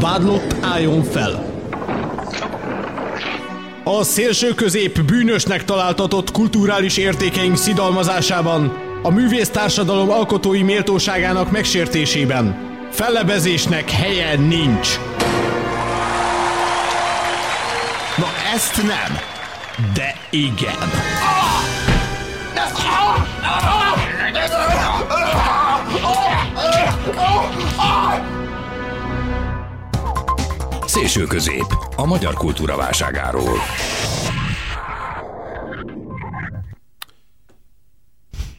Vádlott álljon fel! A szélső közép bűnösnek találtatott kulturális értékeink szidalmazásában, a művész társadalom alkotói méltóságának megsértésében fellebezésnek helye nincs. Na ezt nem, de igen. Szélső közép, a magyar kultúra válságáról.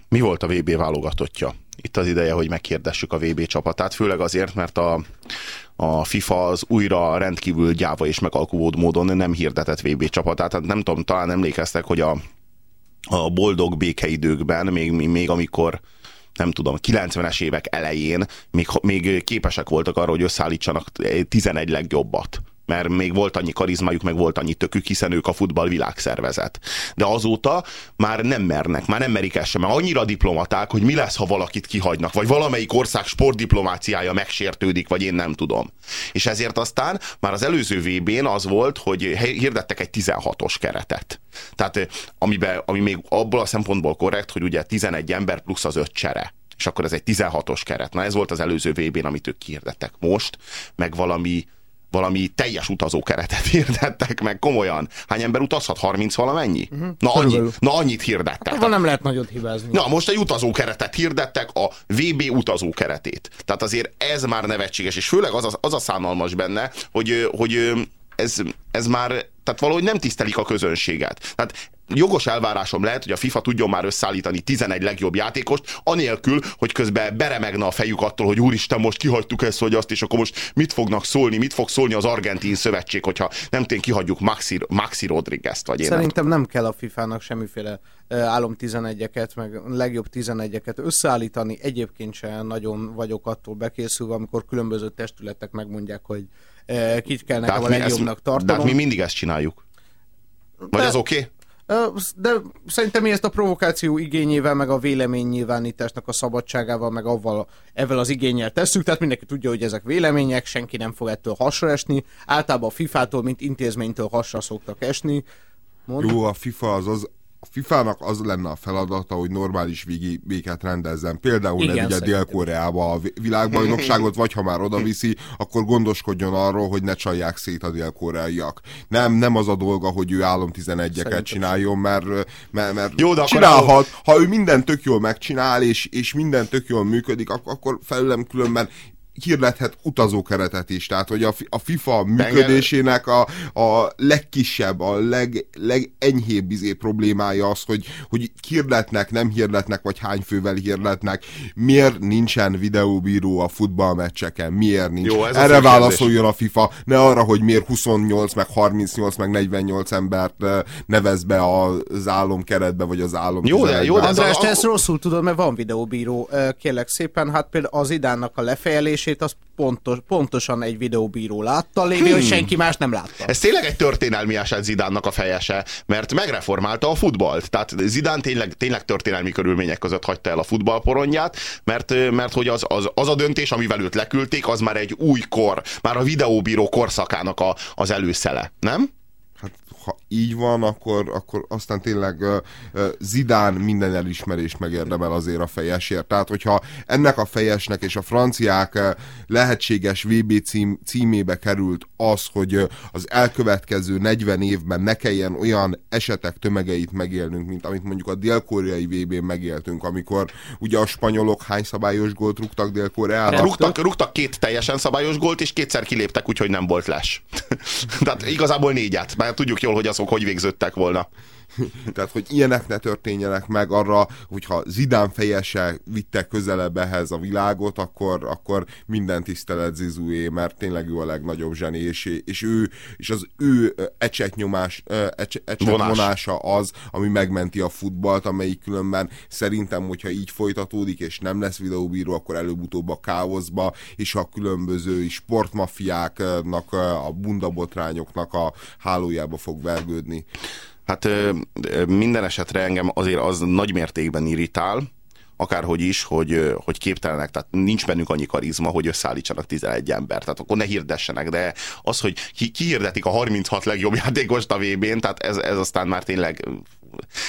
Mi volt a VB válogatottja? Itt az ideje, hogy megkérdessük a VB csapatát, főleg azért, mert a, a FIFA az újra rendkívül gyáva és megalkuvód módon nem hirdetett VB csapatát. Hát nem tudom, talán emlékeztek, hogy a, a boldog békeidőkben, még, még amikor nem tudom, 90-es évek elején még, még képesek voltak arra, hogy összeállítsanak 11 legjobbat mert még volt annyi karizmájuk, meg volt annyi tökük, hiszen ők a futball világszervezet. De azóta már nem mernek, már nem merik ezt sem, mert annyira diplomaták, hogy mi lesz, ha valakit kihagynak, vagy valamelyik ország sportdiplomáciája megsértődik, vagy én nem tudom. És ezért aztán már az előző VB-n az volt, hogy hirdettek egy 16-os keretet. Tehát amiben, ami még abból a szempontból korrekt, hogy ugye 11 ember plusz az 5 csere és akkor ez egy 16-os keret. Na ez volt az előző VB-n, amit ők kihirdettek most, meg valami valami teljes utazókeretet hirdettek meg, komolyan. Hány ember utazhat? 30 valamennyi? Uh-huh. Na, annyi, na annyit hirdettek. Hát, nem lehet nagyot hibázni. Na most egy utazókeretet hirdettek, a VB utazókeretét. Tehát azért ez már nevetséges, és főleg az a, az a szánalmas benne, hogy, hogy ez, ez már, tehát valahogy nem tisztelik a közönséget. Tehát jogos elvárásom lehet, hogy a FIFA tudjon már összeállítani 11 legjobb játékost, anélkül, hogy közben beremegne a fejük attól, hogy úristen, most kihagytuk ezt vagy azt, és akkor most mit fognak szólni, mit fog szólni az argentin szövetség, hogyha nem tényleg kihagyjuk Maxi, Maxi Rodriguez-t, vagy én Szerintem nem. nem kell a FIFA-nak semmiféle álom 11-eket, meg legjobb 11-eket összeállítani. Egyébként sem nagyon vagyok attól bekészülve, amikor különböző testületek megmondják, hogy kit kell nekem a legjobbnak tartanom. De hát mi mindig ezt csináljuk. Vagy de, az oké? Okay? De szerintem mi ezt a provokáció igényével, meg a véleménynyilvánításnak a szabadságával, meg avval, ezzel az igényel tesszük, tehát mindenki tudja, hogy ezek vélemények, senki nem fog ettől hasra esni. Általában a FIFA-tól, mint intézménytől hasra szoktak esni. Mond. Jó, a FIFA az, az a FIFA-nak az lenne a feladata, hogy normális békát rendezzen. Például Igen, ne vigye Dél-Koreába a világbajnokságot, vagy ha már oda viszi, akkor gondoskodjon arról, hogy ne csalják szét a dél-koreaiak. Nem, nem az a dolga, hogy ő álom 11-eket csináljon, mert, mert, mert Jó, de csinálhat. Ha ő minden tök jól megcsinál, és, és minden tök jól működik, akkor felülem különben hirdethet utazókeretet is, tehát hogy a, a FIFA működésének a, a legkisebb, a leg, legenyhébb izé problémája az, hogy, hogy hirdetnek, nem hirdetnek, vagy hány fővel hirdetnek, miért nincsen videóbíró a futballmeccseken, miért nincs. Jó, ez Erre válaszoljon a FIFA, ne arra, hogy miért 28, meg 38, meg 48 embert nevez be az álomkeretbe, vagy az álom Jó, de, jó, de András, te ezt rosszul tudod, mert van videóbíró. Kérlek szépen, hát például az idánnak a lefejelés mérkőzését az pontos, pontosan egy videóbíró látta, lévő, hmm. hogy senki más nem látta. Ez tényleg egy történelmi eset Zidánnak a fejese, mert megreformálta a futballt. Tehát Zidán tényleg, tényleg történelmi körülmények között hagyta el a futballporonyját, mert, mert hogy az, az, az a döntés, amivel őt leküldték, az már egy új kor, már a videóbíró korszakának a, az előszele, nem? Ha így van, akkor, akkor aztán tényleg uh, Zidán minden elismerést megérdemel azért a fejesért. Tehát, hogyha ennek a fejesnek és a franciák uh, lehetséges VB cím, címébe került az, hogy uh, az elkövetkező 40 évben ne kelljen olyan esetek tömegeit megélnünk, mint amit mondjuk a dél-koreai VB-n megéltünk, amikor ugye a spanyolok hány szabályos gólt rúgtak Dél-Koreára? Rúgtak, rúgtak két teljesen szabályos gólt, és kétszer kiléptek, úgyhogy nem volt les. Tehát igazából négyet, mert tudjuk jól, hogy azok hogy végződtek volna. Tehát, hogy ilyenek ne történjenek meg arra, hogyha Zidán fejese vitte közelebb ehhez a világot, akkor, akkor minden tisztelet Zizúé, mert tényleg ő a legnagyobb zseni, és, és ő, és az ő ecsetnyomás, ecset, ecsetvonása az, ami megmenti a futballt, amelyik különben szerintem, hogyha így folytatódik, és nem lesz videóbíró, akkor előbb-utóbb a káoszba, és a különböző sportmafiáknak, a bundabotrányoknak a hálójába fog vergődni. Hát minden esetre engem azért az nagy mértékben irritál, akárhogy is, hogy, hogy képtelenek, tehát nincs bennük annyi karizma, hogy összeállítsanak 11 ember, tehát akkor ne hirdessenek, de az, hogy ki, ki a 36 legjobb játékost a VB-n, tehát ez, ez aztán már tényleg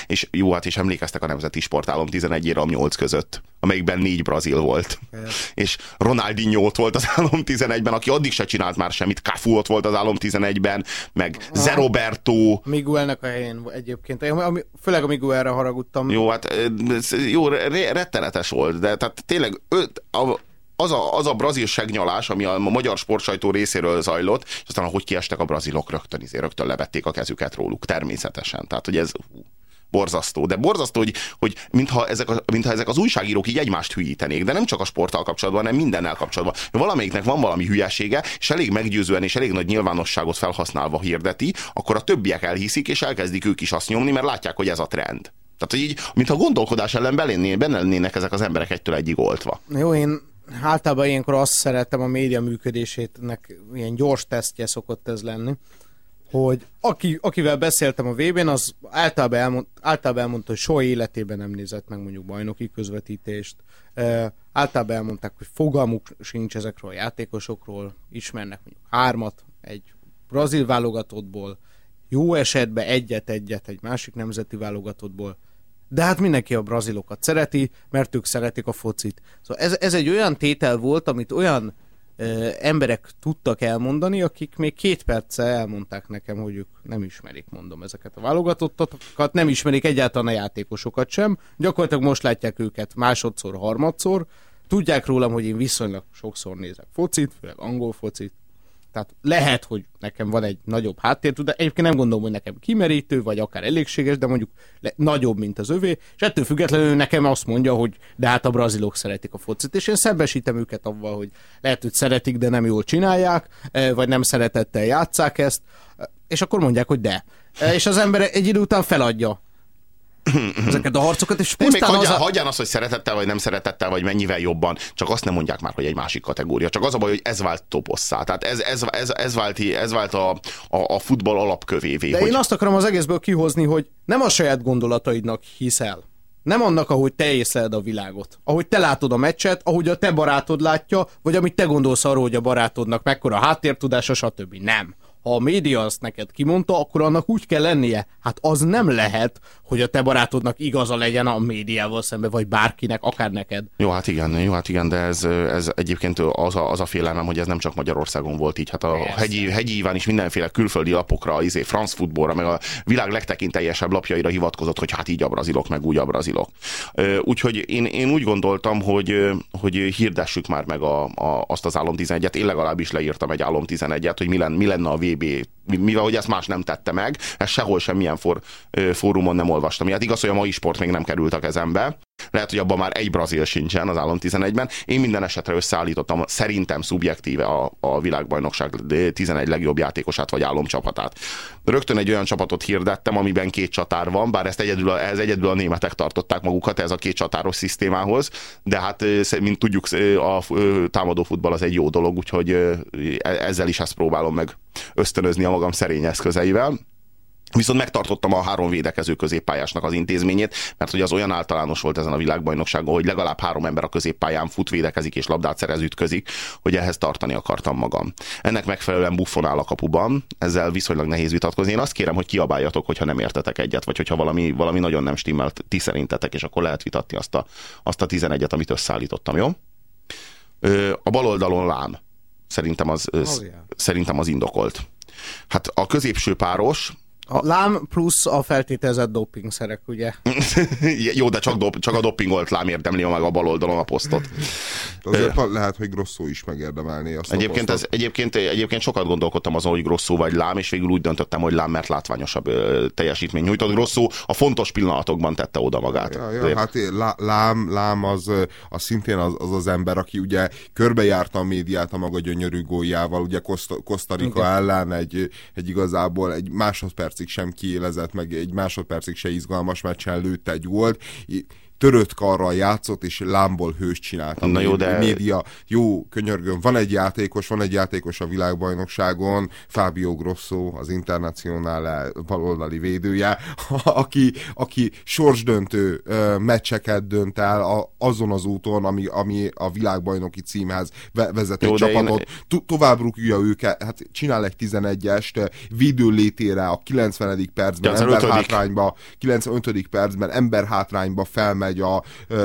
és jó, hát is emlékeztek a Nemzeti Sportálom 11-ére a 8 között, amelyikben négy brazil volt. Yes. És Ronaldinho ott volt az álom 11-ben, aki addig se csinált már semmit, Cafu ott volt az álom 11-ben, meg ah. Zeroberto. Miguelnek a helyén egyébként. Én, főleg a Miguelre haragudtam. Jó, hát jó, rettenetes volt, de tehát tényleg öt, a, az a, az a brazil segnyalás, ami a magyar sportsajtó részéről zajlott, és aztán ahogy kiestek a brazilok, rögtön, izé, rögtön levették a kezüket róluk, természetesen. Tehát, hogy ez borzasztó. De borzasztó, hogy, hogy mintha, ezek a, mintha ezek az újságírók így egymást hülyítenék, de nem csak a sporttal kapcsolatban, hanem mindennel kapcsolatban. Valamelyiknek van valami hülyesége, és elég meggyőzően és elég nagy nyilvánosságot felhasználva hirdeti, akkor a többiek elhiszik, és elkezdik ők is azt nyomni, mert látják, hogy ez a trend. Tehát, hogy így, mintha gondolkodás ellen benne lennének ezek az emberek egytől egyig oltva. Jó, én általában ilyenkor azt szeretem a média működésének, ilyen gyors tesztje szokott ez lenni, hogy aki, akivel beszéltem a VB-n, az általában, elmond, általában elmondta, hogy soha életében nem nézett meg mondjuk bajnoki közvetítést. E, általában elmondták, hogy fogalmuk sincs ezekről a játékosokról, ismernek mondjuk hármat, egy brazil válogatottból, jó esetben egyet-egyet egy másik nemzeti válogatottból, de hát mindenki a brazilokat szereti, mert ők szeretik a focit. Szóval ez, ez egy olyan tétel volt, amit olyan ö, emberek tudtak elmondani, akik még két perccel elmondták nekem, hogy ők nem ismerik, mondom, ezeket a válogatottakat, nem ismerik egyáltalán a játékosokat sem. Gyakorlatilag most látják őket másodszor, harmadszor. Tudják rólam, hogy én viszonylag sokszor nézek focit, főleg angol focit, tehát lehet, hogy nekem van egy nagyobb háttér, de egyébként nem gondolom, hogy nekem kimerítő, vagy akár elégséges, de mondjuk le, nagyobb, mint az övé, és ettől függetlenül nekem azt mondja, hogy de hát a brazilok szeretik a focit, és én szembesítem őket avval, hogy lehet, hogy szeretik, de nem jól csinálják, eh, vagy nem szeretettel játszák ezt, eh, és akkor mondják, hogy de. Eh, és az ember egy idő után feladja ezeket a harcokat, és pusztán még hagyján, az a... hagyján azt, hogy szeretettel vagy nem szeretettel, vagy mennyivel jobban, csak azt nem mondják már, hogy egy másik kategória. Csak az a baj, hogy ez vált toposszá. Tehát ez, ez, ez, ez vált, ez vált a, a, a futball alapkövévé. De hogy... én azt akarom az egészből kihozni, hogy nem a saját gondolataidnak hiszel. Nem annak, ahogy te észleled a világot. Ahogy te látod a meccset, ahogy a te barátod látja, vagy amit te gondolsz arról, hogy a barátodnak mekkora háttértudása, stb. Nem ha a média azt neked kimondta, akkor annak úgy kell lennie. Hát az nem lehet, hogy a te barátodnak igaza legyen a médiával szemben, vagy bárkinek, akár neked. Jó, hát igen, jó, hát igen, de ez, ez egyébként az a, az a félelmem, hogy ez nem csak Magyarországon volt így. Hát a hegyi, hegyi Iván is mindenféle külföldi lapokra, izé, France Footballra, meg a világ legtekinteljesebb lapjaira hivatkozott, hogy hát így a brazilok, meg úgy a brazilok. Úgyhogy én, én úgy gondoltam, hogy, hogy hirdessük már meg a, a, azt az álom 11-et. Én legalábbis leírtam egy álom 11-et, hogy mi lenne, mi lenne a VB, mivel hogy ezt más nem tette meg, ezt sehol semmilyen for, fórumon nem olvastam. Hát igaz, hogy a mai sport még nem került a kezembe. Lehet, hogy abban már egy brazil sincsen az állam 11-ben. Én minden esetre összeállítottam szerintem szubjektíve a, a világbajnokság 11 legjobb játékosát vagy álomcsapatát. Rögtön egy olyan csapatot hirdettem, amiben két csatár van, bár ezt egyedül, ez egyedül a németek tartották magukat ez a két csatáros szisztémához, de hát mint tudjuk, a támadó futball az egy jó dolog, úgyhogy ezzel is ezt próbálom meg ösztönözni a magam szerény eszközeivel. Viszont megtartottam a három védekező középpályásnak az intézményét, mert hogy az olyan általános volt ezen a világbajnokságon, hogy legalább három ember a középpályán fut, védekezik és labdát szerez, ütközik, hogy ehhez tartani akartam magam. Ennek megfelelően buffon áll a kapuban, ezzel viszonylag nehéz vitatkozni. Én azt kérem, hogy kiabáljatok, hogyha nem értetek egyet, vagy hogyha valami, valami nagyon nem stimmelt ti szerintetek, és akkor lehet vitatni azt a, azt a 11-et, amit összeállítottam, jó? A bal oldalon lám. Szerintem az, oh, yeah. szerintem az indokolt. Hát a középső páros, a lám plusz a feltételezett dopingszerek, ugye? Jó, de csak, dop, csak a dopingolt lám érdemli meg a bal oldalon a posztot. Azért Ö, lehet, hogy Grosszó is megérdemelné azt egyébként, ez, egyébként, egyébként sokat gondolkodtam azon, hogy Grosszó vagy lám, és végül úgy döntöttem, hogy lám, mert látványosabb ö, teljesítmény nyújtott. Grosszó a fontos pillanatokban tette oda magát. Ja, ja, hát lám, lám az, az szintén az, az az ember, aki ugye körbejárta a médiát a maga gyönyörű góljával, ugye Kosztarika ellen egy, egy igazából egy másodperc percig sem kiélezett, meg egy másodpercig se izgalmas meccsen lőtt egy gólt. Törött karral játszott, és lámból hős csinált. Na jó, de... Média, jó, könyörgöm, van egy játékos, van egy játékos a világbajnokságon, Fábio Grosso, az internacionál baloldali védője, aki, aki sorsdöntő meccseket dönt el a, azon az úton, ami, ami a világbajnoki címhez vezet egy csapatot. Én... Tovább rúgja őket, hát csinál egy 11-est, védő létére a 90. percben, ember hátrányba, 95. percben ember hátrányba felmegy a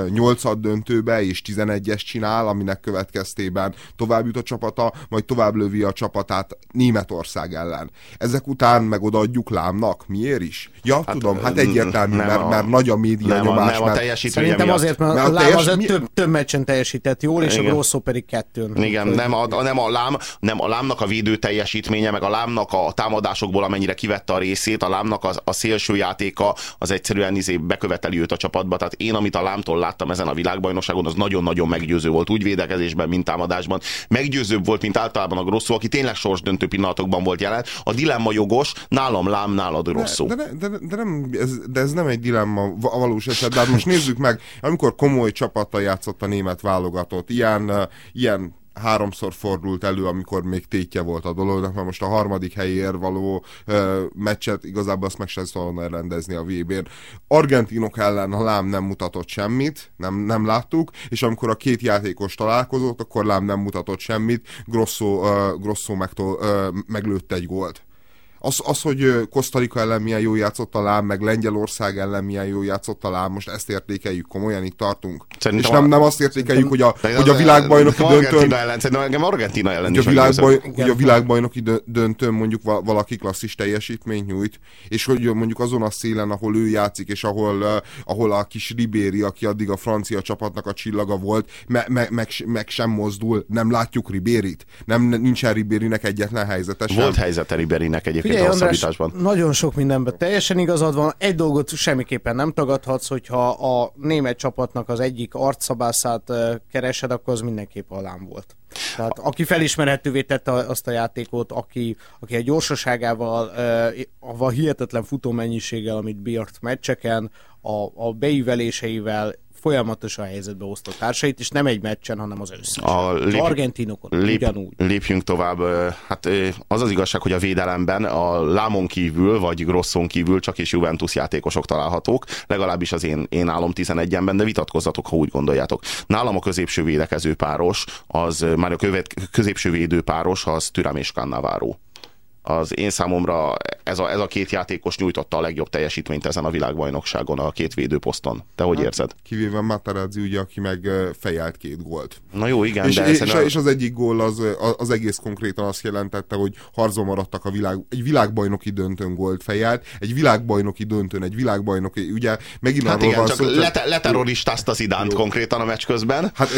8 döntőbe, és 11-es csinál, aminek következtében tovább jut a csapata, majd tovább lövi a csapatát Németország ellen. Ezek után meg odaadjuk Lámnak. Miért is? Ja, hát, tudom, hát egyértelmű, mert, a, mert nagy a média nem nyomás. A, nem mert... a teljesítménye Szerintem azért, mert, mert a Lám teljes... az több, több meccsen teljesített jól, és Igen. a Grosso pedig kettőn. Igen, nem a, nem a Lám, nem a Lámnak a védő teljesítménye, meg a Lámnak a támadásokból, amennyire kivette a részét, a Lámnak a, a szélső játéka az egyszerűen izé beköveteli őt a csapatba. Tehát én, amit a Lámtól láttam ezen a világbajnokságon, az nagyon-nagyon meggyőző volt, úgy védekezésben, mint támadásban. Meggyőzőbb volt, mint általában a Grosso, aki tényleg sorsdöntő pillanatokban volt jelen. A dilemma jogos, nálam Lám, nálad Grosso. De, de, de, de, nem, ez, de ez nem egy dilemma a valós eset. De hát most nézzük meg, amikor komoly csapattal játszott a német válogatott, ilyen, ilyen háromszor fordult elő, amikor még tétje volt a dolognak, mert most a harmadik helyér való ö, meccset igazából azt meg sem szólna rendezni a VB-n. Argentinok ellen a Lám nem mutatott semmit, nem, nem láttuk, és amikor a két játékos találkozott, akkor Lám nem mutatott semmit, Grosso, ö, Grosso megtól, ö, meglőtt egy gólt az, az, hogy Kosztarika ellen milyen jó játszott a lám, meg Lengyelország ellen milyen jó játszott a lám, most ezt értékeljük, komolyan itt tartunk. Szerintem és nem, nem azt értékeljük, hogy a, hogy a világbajnoki döntőn... Ellen, szerintem Argentina ellen hogy a, világbaj, hogy a világbajnoki döntőn mondjuk valaki klasszis teljesítményt nyújt, és hogy mondjuk azon a szélen, ahol ő játszik, és ahol, ahol a kis Ribéri, aki addig a francia csapatnak a csillaga volt, me, me, meg, meg sem mozdul, nem látjuk Ribérit. Nem, nincsen Ribérinek egyetlen helyzete sem. Volt helyzete Ribérinek egyébként Figyelj, András, nagyon sok mindenben teljesen igazad van. Egy dolgot semmiképpen nem tagadhatsz, hogyha a német csapatnak az egyik arcszabászát keresed, akkor az mindenképp alám volt. Tehát aki felismerhetővé tette azt a játékot, aki, aki a gyorsaságával, a hihetetlen futómennyiséggel, amit bírt meccseken, a, a beíveléseivel, folyamatosan helyzetbe hozta társait, és nem egy meccsen, hanem az összes. A lép... argentinokon lép... ugyanúgy. Lépjünk tovább. Hát az az igazság, hogy a védelemben a Lámon kívül, vagy Grosson kívül csak és Juventus játékosok találhatók, legalábbis az én, én állom 11-ben, de vitatkozzatok, ha úgy gondoljátok. Nálam a középső védekező páros, az már a követ, középső védő páros, az Türem és Cannavaro az én számomra ez a, ez a két játékos nyújtotta a legjobb teljesítményt ezen a világbajnokságon a két védőposzton. Te hogy hát, érzed? Kivéve Materazzi, ugye, aki meg fejelt két gólt. Na jó, igen, és, de... És, a... és az egyik gól az, az egész konkrétan azt jelentette, hogy harcban maradtak a világ, egy világbajnoki döntőn gólt fejelt, egy világbajnoki döntőn, egy világbajnoki, ugye megint hát arról igen, van csak szó, lete, leterroristázta az idánt jó. konkrétan a meccs közben. Hát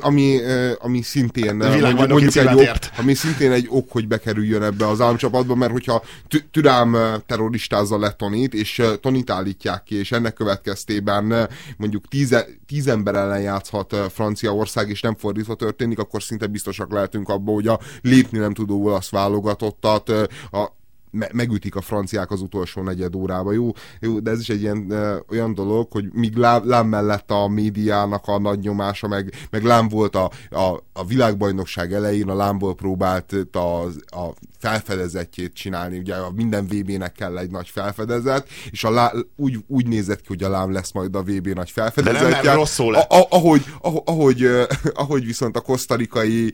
ami, ami szintén mondjuk egy ok, ami szintén egy ok, hogy bekerüljön ebbe az államcsapatba, mert hogyha Türám terroristázza le Tonit, és Tonit állítják ki, és ennek következtében mondjuk tíz, tíz ember ellen játszhat Franciaország, és nem fordítva történik, akkor szinte biztosak lehetünk abban, hogy a lépni nem tudó olasz válogatottat a me- megütik a franciák az utolsó negyed órába. Jó, jó de ez is egy ilyen ö, olyan dolog, hogy míg lám, lám mellett a médiának a nagy nyomása, meg, meg lám volt a, a, a világbajnokság elején, a lámból próbált a, a felfedezetjét csinálni, ugye a minden VB-nek kell egy nagy felfedezet, és a lá, úgy, úgy nézett ki, hogy a lám lesz majd a VB nagy felfedezetje. De nem, nem rosszul lett. A, ahogy, ahogy, ahogy viszont a kosztarikai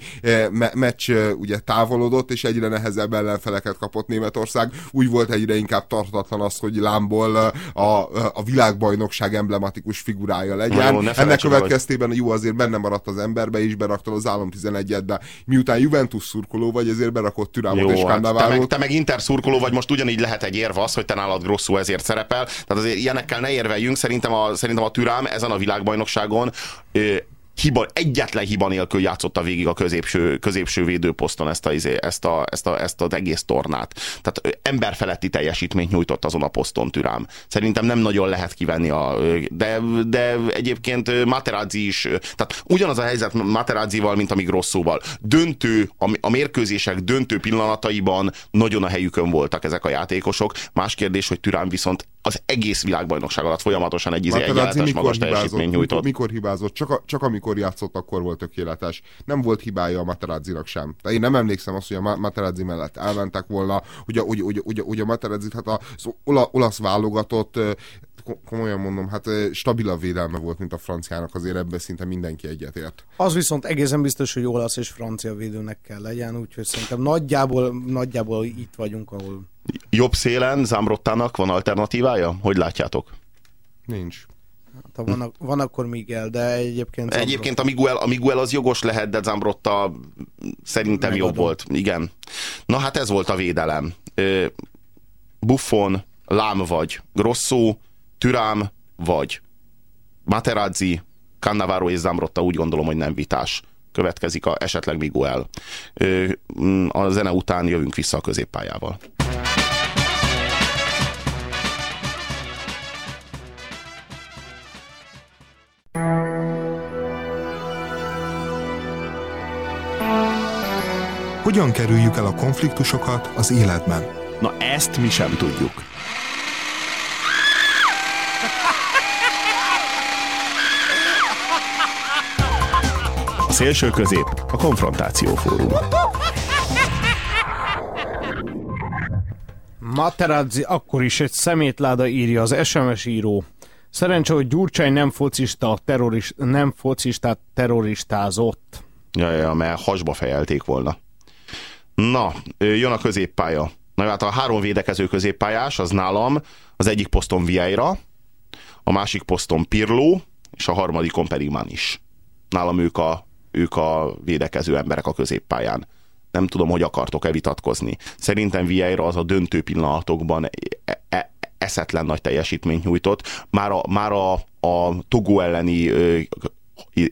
me, meccs ugye távolodott, és egyre nehezebb ellenfeleket kapott Németország, úgy volt egyre inkább tartatlan az, hogy lámból a, a világbajnokság emblematikus figurája legyen. Jó, Ennek következtében hogy... jó azért benne maradt az emberbe is, beraktad az állam 11-be. Miután Juventus szurkoló vagy, ezért berakott türámot és hát te, meg, te meg Inter szurkoló vagy, most ugyanígy lehet egy érv az, hogy te nálad Grosszú ezért szerepel. Tehát azért ilyenekkel ne érveljünk, szerintem a, szerintem a türám ezen a világbajnokságon hiba, egyetlen hiba nélkül játszotta végig a középső, középső védőposzton ezt, a, izé, ezt, a, ezt, a, ezt az egész tornát. Tehát emberfeletti teljesítményt nyújtott azon a poszton Türám. Szerintem nem nagyon lehet kivenni a... De, de egyébként Materazzi is, tehát ugyanaz a helyzet Materazzival, mint a Grosszóval. Döntő, a, a mérkőzések döntő pillanataiban nagyon a helyükön voltak ezek a játékosok. Más kérdés, hogy Türán viszont az egész világbajnokság alatt folyamatosan egy, izé, egy magas teljesítmény nyújtott. Mikor, mikor hibázott? Csak, a, csak amikor játszott, akkor volt tökéletes. Nem volt hibája a Materazzinak sem. De én nem emlékszem azt, hogy a Materazzi mellett elmentek volna. Ugye, ugye, ugye, ugye, ugye a Materazzi, hát az olasz válogatott komolyan mondom, hát stabilabb védelme volt, mint a franciának, azért ebben szinte mindenki egyetért. Az viszont egészen biztos, hogy olasz és francia védőnek kell legyen, úgyhogy szerintem nagyjából, nagyjából itt vagyunk, ahol... Jobb szélen Zambrottának van alternatívája? Hogy látjátok? Nincs. Hát, ha van, van, akkor Miguel, de egyébként... Egyébként a Miguel, a Miguel az jogos lehet, de Zambrotta szerintem Megadom. jobb volt. Igen. Na hát ez volt a védelem. Buffon, Lám vagy Grosso, Türám vagy Materazzi, Cannavaro és Zamrotta úgy gondolom, hogy nem vitás. Következik a esetleg Miguel. A zene után jövünk vissza a középpályával. Hogyan kerüljük el a konfliktusokat az életben? Na ezt mi sem tudjuk. A szélső közép a konfrontáció fórum. Materazzi akkor is egy szemétláda írja az SMS író. Szerencsé, hogy Gyurcsány nem focista, terrorist, nem focistát terroristázott. Ja, ja, mert hasba fejelték volna. Na, jön a középpálya. Na hát a három védekező középpályás, az nálam az egyik poszton Vieira, a másik poszton Pirló, és a harmadikon pedig is. Nálam ők a ők a védekező emberek a középpályán. Nem tudom, hogy akartok-e vitatkozni. Szerintem Vieira az a döntő pillanatokban e- e- eszetlen nagy teljesítményt nyújtott. Már a, már a, a Togo elleni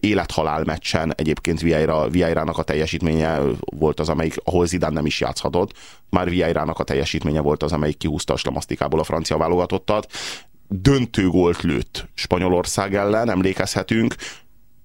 élethalál meccsen egyébként Vieira, Vieirának a teljesítménye volt az, amelyik, ahol Zidane nem is játszhatott. Már Vieirának a teljesítménye volt az, amelyik kihúzta a slamasztikából a francia válogatottat. Döntő gólt lőtt Spanyolország ellen, emlékezhetünk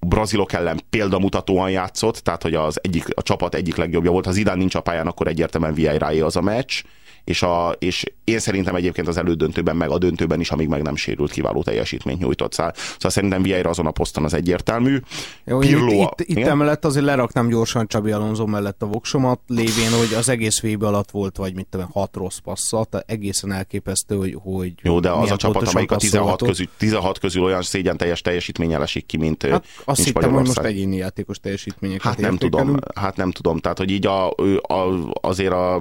brazilok ellen példamutatóan játszott, tehát hogy az egyik, a csapat egyik legjobbja volt. Ha Zidane nincs a pályán, akkor egyértelműen vieira az a meccs és, a, és én szerintem egyébként az elődöntőben, meg a döntőben is, amíg meg nem sérült, kiváló teljesítményt nyújtott. Szóval, szóval szerintem Vieira azon a poszton az egyértelmű. Jó, Pirlo, itt, itt, itt emellett azért leraknám gyorsan Csabi Alonso mellett a voksomat, lévén, hogy az egész VB alatt volt, vagy mit tudom, hat rossz passza, tehát egészen elképesztő, hogy, hogy Jó, de az a csapat, amelyik a 16 közül, 16 közül olyan szégyen teljes teljesítménnyel esik ki, mint, hát azt hittem, hogy most egyéni játékos teljesítményeket Hát nem tudom, hát nem tudom, tehát hogy így a, a, azért a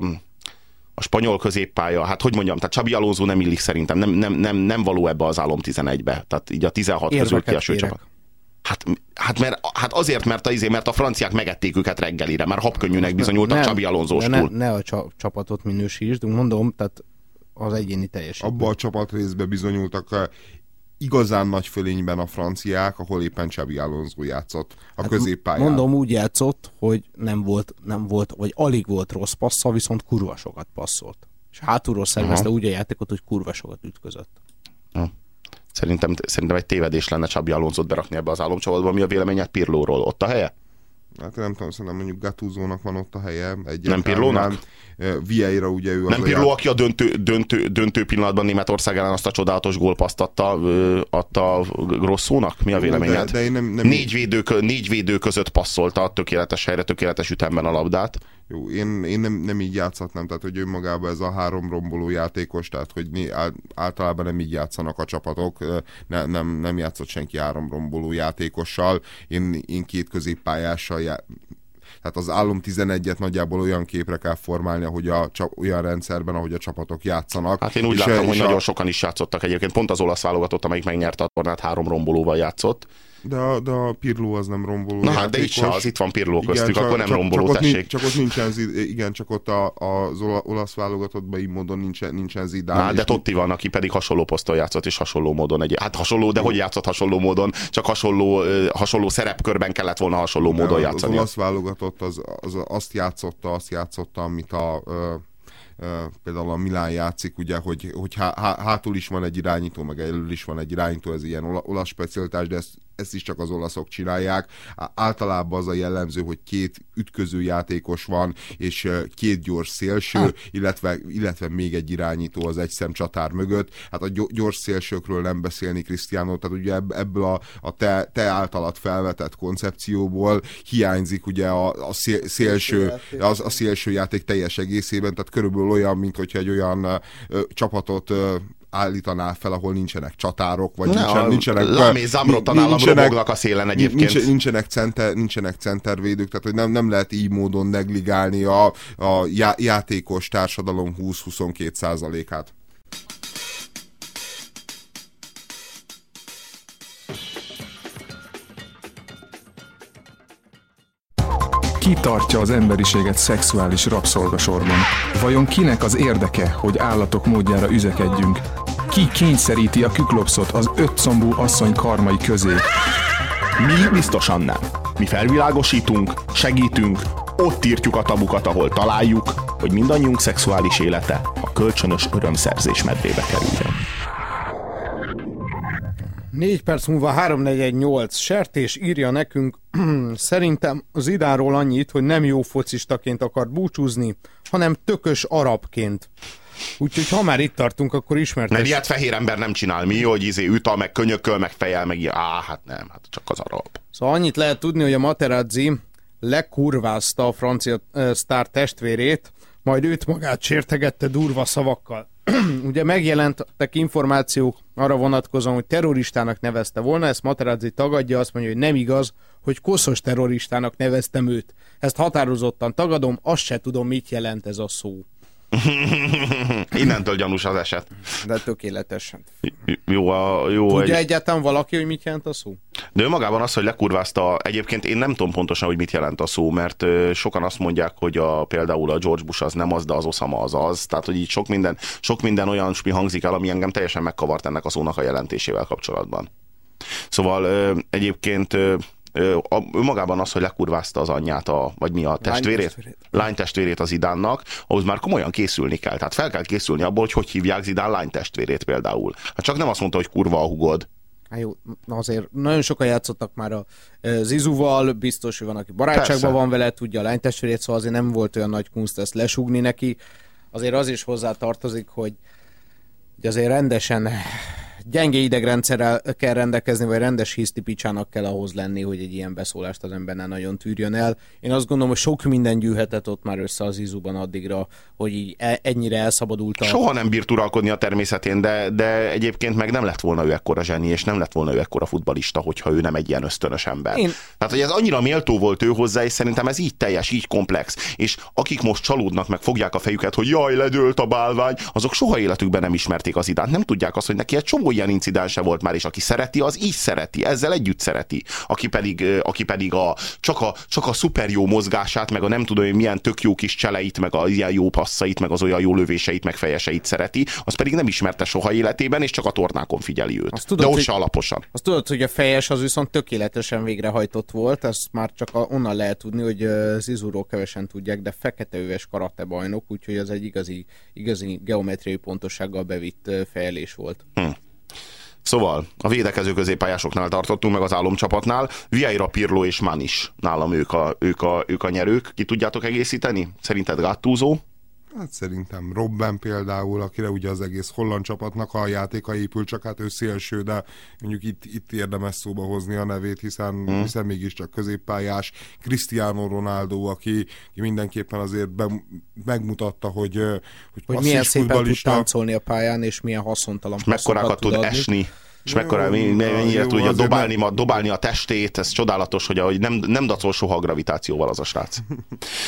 a spanyol középpálya, hát hogy mondjam, tehát Csabi Alonso nem illik szerintem, nem, nem, nem, nem való ebbe az álom 11-be, tehát így a 16 Érveket közül kieső csapat. Hát, hát, mert, hát azért, mert, azért, mert a franciák megették őket reggelire, mert habkönnyűnek bizonyultak ne, Csabi alonso ne, ne a csapatot minősítsd, mondom, tehát az egyéni teljesítmény. Abba a csapat részbe bizonyultak igazán nagy fölényben a franciák, ahol éppen Csabi Alonso játszott a hát középpályán. Mondom, úgy játszott, hogy nem volt, nem volt, vagy alig volt rossz passza, viszont kurva sokat passzolt. És hátulról szervezte Aha. úgy a játékot, hogy kurva sokat ütközött. Ha. Szerintem, szerintem egy tévedés lenne Csabi Alonso-t berakni ebbe az álomcsoportba. Mi a véleményed Pirlóról? Ott a helye? Hát nem tudom, szerintem mondjuk Gatuzónak van ott a helye. Nem Pirlónak? Vieira ugye ő Nem Pirlo, aki a döntő, döntő, döntő pillanatban Németország ellen azt a csodálatos gólpaszt adta, adta Grosszónak? Mi a véleményed? De, de én nem, nem négy, védő, négy védő között passzolta a tökéletes helyre, tökéletes ütemben a labdát. Jó, én, én nem, nem így játszhatnám, tehát hogy önmagában ez a három romboló játékos, tehát hogy általában nem így játszanak a csapatok, ne, nem, nem játszott senki három romboló játékossal, én, én két középpályással já, tehát az álom 11-et nagyjából olyan képre kell formálni, ahogy a, olyan rendszerben, ahogy a csapatok játszanak. Hát én úgy és láttam, hogy a... nagyon sokan is játszottak egyébként. Pont az olasz válogatott, amelyik megnyerte a tornát, három rombolóval játszott De a, de a Pirlo az nem romboló Na hát, de itt se, az itt van Pirlo köztük, igen, akkor nem csak, romboló, csak tessék. csak ott nincsen, igen, csak ott a, az olasz válogatottban így módon nincsen, nincsen Zidane. Na, de Totti van, aki pedig hasonló poszton játszott, és hasonló módon egy, hát hasonló, de hogy játszott hasonló módon, csak hasonló, hasonló szerepkörben kellett volna hasonló módon játszani. Az olasz válogatott az, az, azt játszotta, azt játszotta, amit a például a Milán játszik, ugye, hogy, hogy há, hátul is van egy irányító, meg elől is van egy irányító, ez ilyen olasz specialitás, de ezt ezt is csak az olaszok csinálják. Általában az a jellemző, hogy két ütköző játékos van, és két gyors szélső, ah. illetve, illetve még egy irányító az egy csatár mögött. Hát a gyors szélsőkről nem beszélni Krisztiánó, tehát ugye ebből a, a te, te általad felvetett koncepcióból hiányzik ugye a, a szél, szélső, az, a szélső játék teljes egészében, tehát körülbelül olyan, mint hogyha egy olyan ö, csapatot ö, állítanál fel, ahol nincsenek csatárok, vagy ne, nincsen, nincsenek... Lámé Zamrot nincsenek, a szélen egyébként. Nincs, nincsenek, center, nincsenek centervédők, tehát hogy nem, nem lehet így módon negligálni a, a já, játékos társadalom 20-22 százalékát. Ki tartja az emberiséget szexuális rabszolgasorban? Vajon kinek az érdeke, hogy állatok módjára üzekedjünk? Ki kényszeríti a küklopszot az ötszombú asszony karmai közé? Mi biztosan nem. Mi felvilágosítunk, segítünk, ott írtjuk a tabukat, ahol találjuk, hogy mindannyiunk szexuális élete a kölcsönös örömszerzés medrébe kerüljön. 4 perc múlva 348 sertés írja nekünk, szerintem az idáról annyit, hogy nem jó focistaként akart búcsúzni, hanem tökös arabként. Úgyhogy ha már itt tartunk, akkor ismertes. Mert ilyet fehér ember nem csinál. Mi, hogy izé üta, meg könyököl, meg fejel, meg ilyen. Á, hát nem, hát csak az arab. Szóval annyit lehet tudni, hogy a Materazzi lekurvázta a francia uh, sztár testvérét, majd őt magát sértegette durva szavakkal. Ugye megjelentek információk arra vonatkozóan, hogy terroristának nevezte volna, ezt Materazzi tagadja, azt mondja, hogy nem igaz, hogy koszos terroristának neveztem őt. Ezt határozottan tagadom, azt se tudom, mit jelent ez a szó. Innentől gyanús az eset. De tökéletesen. Jó, a, jó Tudja egy... egyáltalán valaki, hogy mit jelent a szó? De önmagában az, hogy lekurvázta, egyébként én nem tudom pontosan, hogy mit jelent a szó, mert sokan azt mondják, hogy a, például a George Bush az nem az, de az Osama az az. Tehát, hogy így sok minden, sok minden olyan mi hangzik el, ami engem teljesen megkavart ennek a szónak a jelentésével kapcsolatban. Szóval egyébként önmagában az, hogy lekurvázta az anyját, a, vagy mi a testvérét, lány testvérét az Idánnak, ahhoz már komolyan készülni kell. Tehát fel kell készülni abból, hogy hogy hívják Zidán lány testvérét például. Hát csak nem azt mondta, hogy kurva a hugod. Hát jó, azért nagyon sokan játszottak már a Zizuval, biztos, hogy van, aki barátságban Persze. van vele, tudja a lánytestvérét, szóval azért nem volt olyan nagy kunst ezt lesugni neki. Azért az is hozzá tartozik, hogy, hogy azért rendesen gyenge idegrendszerrel kell rendelkezni, vagy rendes hisztipicsának kell ahhoz lenni, hogy egy ilyen beszólást az ember ne nagyon tűrjön el. Én azt gondolom, hogy sok minden gyűhetett ott már össze az izuban addigra, hogy így e- ennyire elszabadult a... Soha nem bírt uralkodni a természetén, de, de egyébként meg nem lett volna ő ekkora zseni, és nem lett volna ő ekkora futbalista, hogyha ő nem egy ilyen ösztönös ember. Én... Tehát, hogy ez annyira méltó volt ő hozzá, és szerintem ez így teljes, így komplex. És akik most csalódnak, meg fogják a fejüket, hogy jaj, ledőlt a bálvány, azok soha életükben nem ismerték az idánt. Nem tudják azt, hogy neki egy csomó ilyen incidense volt már, és aki szereti, az így szereti, ezzel együtt szereti. Aki pedig, aki pedig a, csak, a, csak a szuper jó mozgását, meg a nem tudom, hogy milyen tök jó kis cseleit, meg a ilyen jó passzait, meg az olyan jó lövéseit, meg fejeseit szereti, az pedig nem ismerte soha életében, és csak a tornákon figyeli őt. Azt tudod, De ott se alaposan. Azt tudod, hogy a fejes az viszont tökéletesen végrehajtott volt, ezt már csak onnan lehet tudni, hogy Zizuró kevesen tudják, de fekete öves karate bajnok, úgyhogy ez egy igazi, igazi geometriai pontossággal bevitt fejelés volt. Hm. Szóval a védekező középpályásoknál tartottunk, meg az álomcsapatnál. Vieira, Pirlo és Manis nálam ők a, ők, a, ők a nyerők. Ki tudjátok egészíteni? Szerinted Gattuso? Hát szerintem Robben például, akire ugye az egész holland csapatnak a játéka épül, csak hát ő szélső, de mondjuk itt, itt érdemes szóba hozni a nevét, hiszen, hmm. hiszen mégiscsak középpályás. Cristiano Ronaldo, aki, aki mindenképpen azért be, megmutatta, hogy, hogy, hogy milyen szépen tud táncolni a pályán, és milyen haszontalan Mekkorákat tud adni. esni és mekkora, mennyire tudja dobálni, ma, dobálni a testét, ez csodálatos, hogy ahogy nem, nem dacol soha a gravitációval az a srác.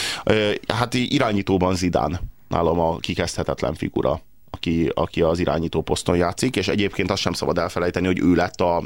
hát irányítóban Zidán nálam a kikezdhetetlen figura, aki, aki az irányító poszton játszik, és egyébként azt sem szabad elfelejteni, hogy ő lett a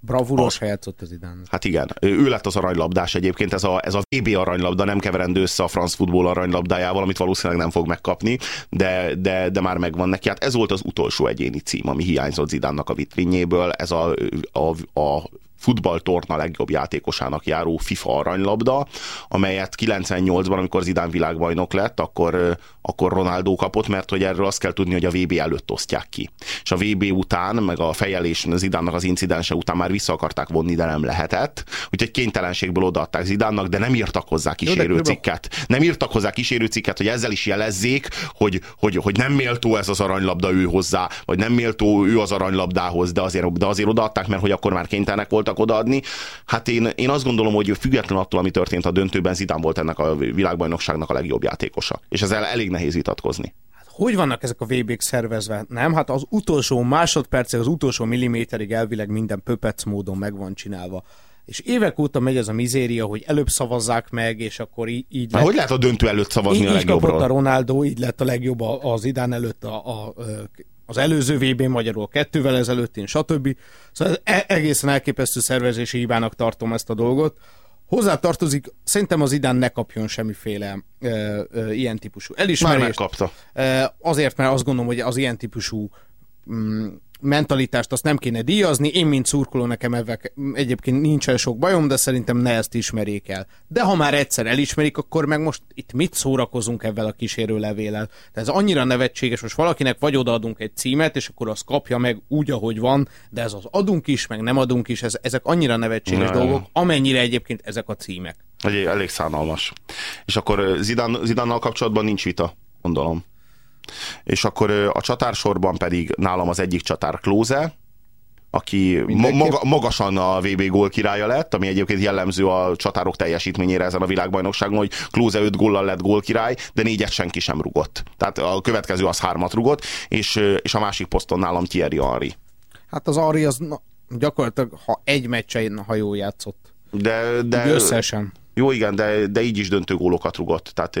Bravúros játszott az idán. Hát igen, ő lett az aranylabdás egyébként, ez a, ez a VB aranylabda nem keverendő össze a France Football aranylabdájával, amit valószínűleg nem fog megkapni, de, de, de már megvan neki. Hát ez volt az utolsó egyéni cím, ami hiányzott Zidánnak a vitrínjéből, ez a, a, a futballtorna legjobb játékosának járó FIFA aranylabda, amelyet 98-ban, amikor Zidán világbajnok lett, akkor, akkor Ronaldo kapott, mert hogy erről azt kell tudni, hogy a VB előtt osztják ki. És a VB után, meg a fejelés Zidánnak az incidense utánर vissza akarták vonni, de nem lehetett. Úgyhogy kénytelenségből odaadták Zidánnak, de nem írtak hozzá kísérőcikket. Nem írtak hozzá kísérőcikket, hogy ezzel is jelezzék, hogy, hogy, hogy nem méltó ez az aranylabda ő hozzá, vagy nem méltó ő az aranylabdához, de azért, de azért odaadták, mert hogy akkor már kénytelenek voltak odaadni. Hát én, én azt gondolom, hogy független attól, ami történt a döntőben, Zidán volt ennek a világbajnokságnak a legjobb játékosa. És ezzel elég nehéz vitatkozni hogy vannak ezek a VB-k szervezve? Nem, hát az utolsó másodpercig, az utolsó milliméterig elvileg minden pöpec módon meg van csinálva. És évek óta megy ez a mizéria, hogy előbb szavazzák meg, és akkor így, így lett. Hogy lehet a döntő előtt szavazni így, a legjobbról? Így a Ronaldo, így lett a legjobb az idán előtt a, a, az előző vb magyarul kettővel ezelőttén, stb. Szóval ez egészen elképesztő szervezési hibának tartom ezt a dolgot. Hozzá tartozik, szerintem az idán ne kapjon semmiféle ö, ö, ilyen típusú elismerést. Már megkapta. Ö, azért, mert azt gondolom, hogy az ilyen típusú mm, mentalitást azt nem kéne díjazni. Én, mint szurkoló, nekem ebben egyébként nincsen sok bajom, de szerintem ne ezt ismerjék el. De ha már egyszer elismerik, akkor meg most itt mit szórakozunk ebben a kísérő levéllel? De ez annyira nevetséges, most valakinek vagy odaadunk egy címet, és akkor azt kapja meg úgy, ahogy van, de ez az adunk is, meg nem adunk is, ez, ezek annyira nevetséges ne. dolgok, amennyire egyébként ezek a címek. Egy, elég szánalmas. És akkor Zidán, Zidánnal kapcsolatban nincs vita, gondolom és akkor a csatársorban pedig nálam az egyik csatár Klóze, aki maga, magasan a VB gól királya lett, ami egyébként jellemző a csatárok teljesítményére ezen a világbajnokságon, hogy Klóze 5 góllal lett gólkirály, de négyet senki sem rugott. Tehát a következő az hármat rugott, és, és a másik poszton nálam Thierry Henry. Hát az Henry az gyakorlatilag, ha egy meccsein, ha jól játszott. De, de, összesen. Jó, igen, de, de így is döntő gólokat rugott. Tehát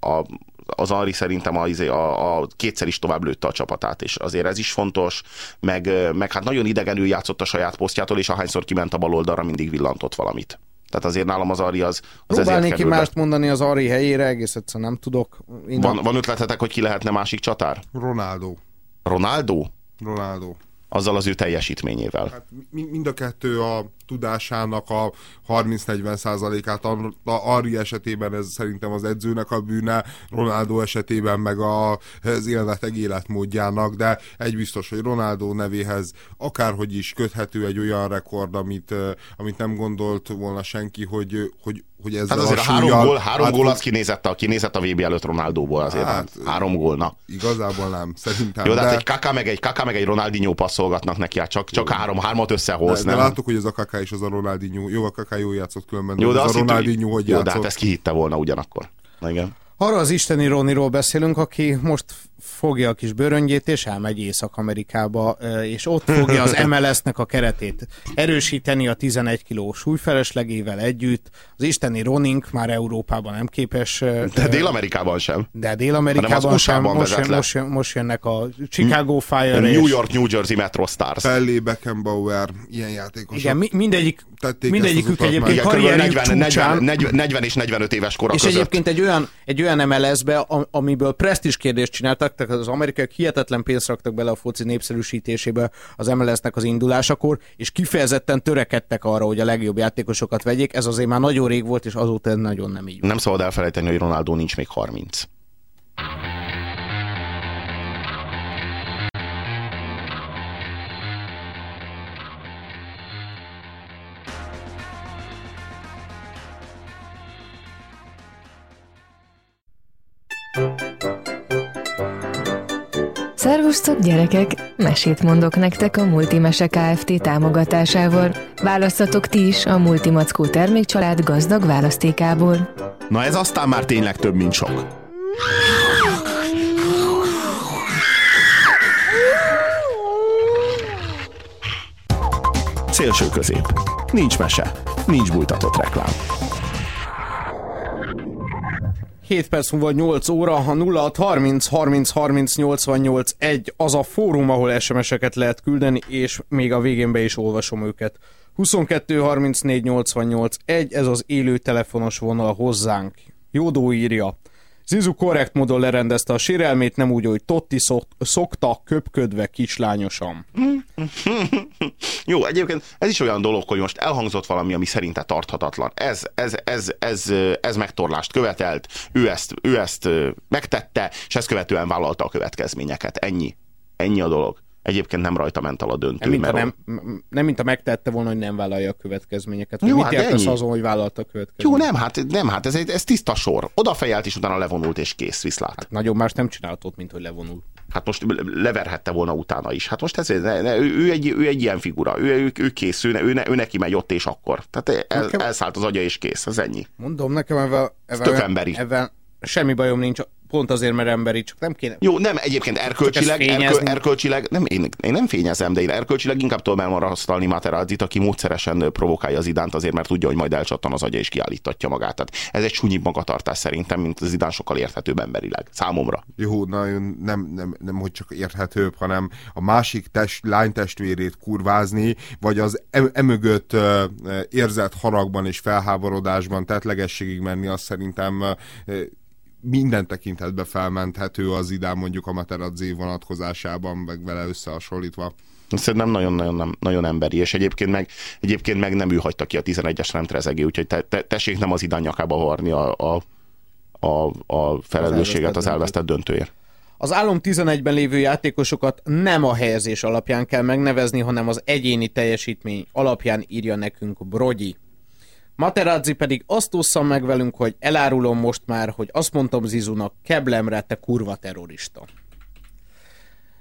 a, az Ari szerintem a, izé, a, a kétszer is tovább lőtte a csapatát, és azért ez is fontos, meg, meg hát nagyon idegenül játszott a saját posztjától, és ahányszor kiment a bal oldalra, mindig villantott valamit. Tehát azért nálam az Ari az, az Próbálnék ki mást mondani az Ari helyére, egész egyszerűen nem tudok. Van, van ötletetek, hogy ki lehetne másik csatár? Ronaldo. Ronaldo? Ronaldo. Azzal az ő teljesítményével. Hát mind a kettő a tudásának a 30-40 százalékát. Ari esetében ez szerintem az edzőnek a bűne, Ronaldo esetében meg a, az életeg életmódjának, de egy biztos, hogy Ronaldo nevéhez akárhogy is köthető egy olyan rekord, amit, amit nem gondolt volna senki, hogy, hogy hogy ez hát azért a, három gól, három hát, gól az kinézett a, kinézett a VB előtt Ronaldóból azért. Hát, három gól, na. Igazából nem, szerintem. Jó, de, hát de... egy Kaka meg egy, Kaka meg egy Ronaldinho passzolgatnak neki, hát csak, csak három, hármat összehoz, de, nem? De láttuk, hogy ez a Kaka és az a Ronaldinho, jó, a Kaká jó játszott különben, jó, de az a Ronaldinho hogy jó, játszott. de hát ezt kihitte volna ugyanakkor. Na, igen. Arra az isteni Roniról beszélünk, aki most fogja a kis bőröngyét, és elmegy Észak-Amerikába, és ott fogja az MLS-nek a keretét erősíteni a 11 kiló súlyfeleslegével együtt. Az isteni Ronink már Európában nem képes. De Dél-Amerikában sem. De Dél-Amerikában sem. Most, jön, most, jön, most jönnek a Chicago Fire New York, New Jersey Metro Stars. Pellé Beckenbauer, ilyen játékosok. Igen, mi, mindegyik, mindegyikük egyébként karrierjük 40, 40, 40, 40, és 45 éves kora És között. egyébként egy olyan, egy olyan MLS-be, amiből presztis kérdést csináltak, tehát az amerikaiak hihetetlen pénzt raktak bele a foci népszerűsítésébe az MLS-nek az indulásakor, és kifejezetten törekedtek arra, hogy a legjobb játékosokat vegyék. Ez azért már nagyon rég volt, és azóta nagyon nem így. Nem szabad elfelejteni, hogy Ronaldo nincs még 30. Szervusztok gyerekek! Mesét mondok nektek a Multimese Kft. támogatásával. Választatok ti is a Multimackó termékcsalád gazdag választékából. Na ez aztán már tényleg több, mint sok. Szélső közép. Nincs mese. Nincs bújtatott reklám. 7 perc múlva 8 óra, ha 0 30 30 30 88 1 az a fórum, ahol SMS-eket lehet küldeni, és még a végén be is olvasom őket. 22 34 88 1, ez az élő telefonos vonal hozzánk. Jódó írja. Zizu korrekt módon lerendezte a sérelmét, nem úgy, hogy Totti szokta köpködve kislányosan. Jó, egyébként ez is olyan dolog, hogy most elhangzott valami, ami szerinte tarthatatlan. Ez, ez, ez, ez, ez megtorlást követelt, ő ezt, ő ezt megtette, és ezt követően vállalta a következményeket. Ennyi. Ennyi a dolog. Egyébként nem rajta ment el a döntő. Nem, mint a nem, nem, mint a megtette volna, hogy nem vállalja a következményeket. Jó, mit hát értesz azon, hogy vállalta a következményeket? Jó, nem, hát, nem, hát ez, ez tiszta sor. Odafejelt, és utána levonult, és kész, viszlát. Hát nagyon más nem csinált ott, mint hogy levonul. Hát most leverhette volna utána is. Hát most ez, ne, ne, ő, ő, egy, ő egy ilyen figura. Ő, ő, ő kész, ő, ő, ő neki megy ott és akkor. Tehát el, nekem... elszállt az agya és kész, ez ennyi. Mondom, nekem ebben, ebben, ebben semmi bajom nincs pont azért, mert emberi, csak nem kéne. Jó, nem, egyébként erkölcsileg, erköl, erkölcsileg nem, én, én nem fényezem, de én erkölcsileg inkább tudom elmarasztalni Materazzit, aki módszeresen provokálja az idánt azért, mert tudja, hogy majd elcsattan az agya és kiállítatja magát. Tehát ez egy súnyibb magatartás szerintem, mint az idán sokkal érthetőbb emberileg. Számomra. Jó, na, nem, nem, nem, hogy csak érthetőbb, hanem a másik test, lánytestvérét kurvázni, vagy az emögött e, érzett haragban és felháborodásban tetlegességig menni, azt szerintem e, minden tekintetben felmenthető az idán mondjuk a Materazzi vonatkozásában, meg vele összehasonlítva. Szerintem nagyon-nagyon nem, nagyon emberi, és egyébként meg, egyébként meg nem ő hagyta ki a 11-es nem úgyhogy te, te, tessék nem az idán nyakába varni a, a, a, a felelősséget az elvesztett döntőért. Az álom 11-ben lévő játékosokat nem a helyezés alapján kell megnevezni, hanem az egyéni teljesítmény alapján írja nekünk Brogyi. Materazzi pedig azt ossza meg velünk, hogy elárulom most már, hogy azt mondtam Zizunak, keblemre te kurva terrorista.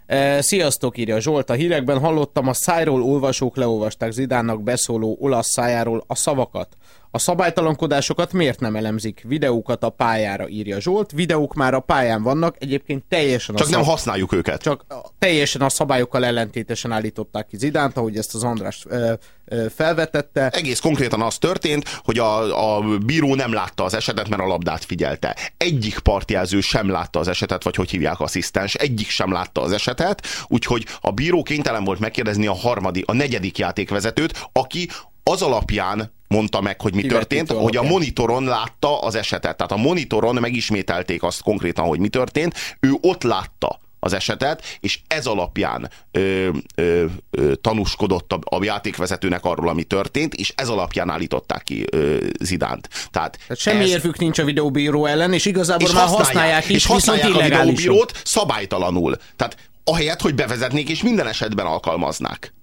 E, sziasztok, írja Zsolt. A hírekben hallottam, a szájról olvasók leolvasták Zidánnak beszóló olasz szájáról a szavakat. A szabálytalankodásokat miért nem elemzik? Videókat a pályára írja Zsolt. Videók már a pályán vannak, egyébként teljesen Csak a nem használjuk őket. Csak teljesen a szabályokkal ellentétesen állították ki Zidánt, ahogy ezt az András ö, ö, felvetette. Egész konkrétan az történt, hogy a, a bíró nem látta az esetet, mert a labdát figyelte. Egyik partjelző sem látta az esetet, vagy hogy hívják asszisztens, egyik sem látta az esetet, úgyhogy a bíró kénytelen volt megkérdezni a harmadik, a negyedik játékvezetőt, aki az alapján mondta meg, hogy mi történt, alapján. hogy a monitoron látta az esetet. Tehát a monitoron megismételték azt konkrétan, hogy mi történt. Ő ott látta az esetet, és ez alapján ö, ö, ö, tanúskodott a, a játékvezetőnek arról, ami történt, és ez alapján állították ki ö, Zidánt. Tehát, Tehát semmi ez... érvük nincs a videóbíró ellen, és igazából és már használják, használják is, és használják a videóbírót szabálytalanul. Tehát ahelyett, hogy bevezetnék, és minden esetben alkalmaznák.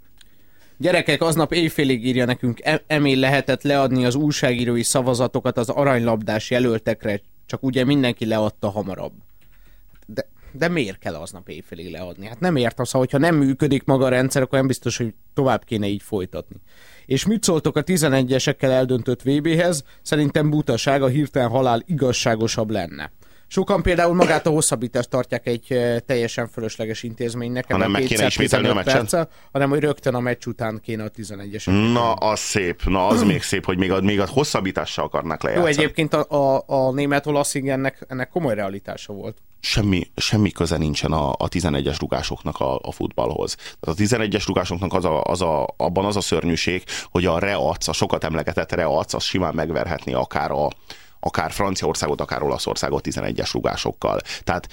Gyerekek, aznap éjfélig írja nekünk, emél lehetett leadni az újságírói szavazatokat az aranylabdás jelöltekre, csak ugye mindenki leadta hamarabb. De, de miért kell aznap éjfélig leadni? Hát nem értem, szóval, hogyha nem működik maga a rendszer, akkor nem biztos, hogy tovább kéne így folytatni. És mit szóltok a 11-esekkel eldöntött VB-hez? Szerintem butaság, a hirtelen halál igazságosabb lenne. Sokan például magát a hosszabbítást tartják egy eh, teljesen fölösleges intézménynek. Hanem meg kéne ismételni a meccsen? Perccel, hanem hogy rögtön a meccs után kéne a 11-es. Na, az szép. Na, az még szép, hogy még a, még a hosszabbítással akarnak lejátszani. Jó, egyébként a, a, a német olasz ennek, ennek komoly realitása volt. Semmi, semmi köze nincsen a, a 11-es rugásoknak a, a futballhoz. Tehát a 11-es rugásoknak az a, az a, abban az a szörnyűség, hogy a reac, a sokat emlegetett reac, az simán megverhetni akár a, akár Franciaországot, akár Olaszországot 11-es rugásokkal. Tehát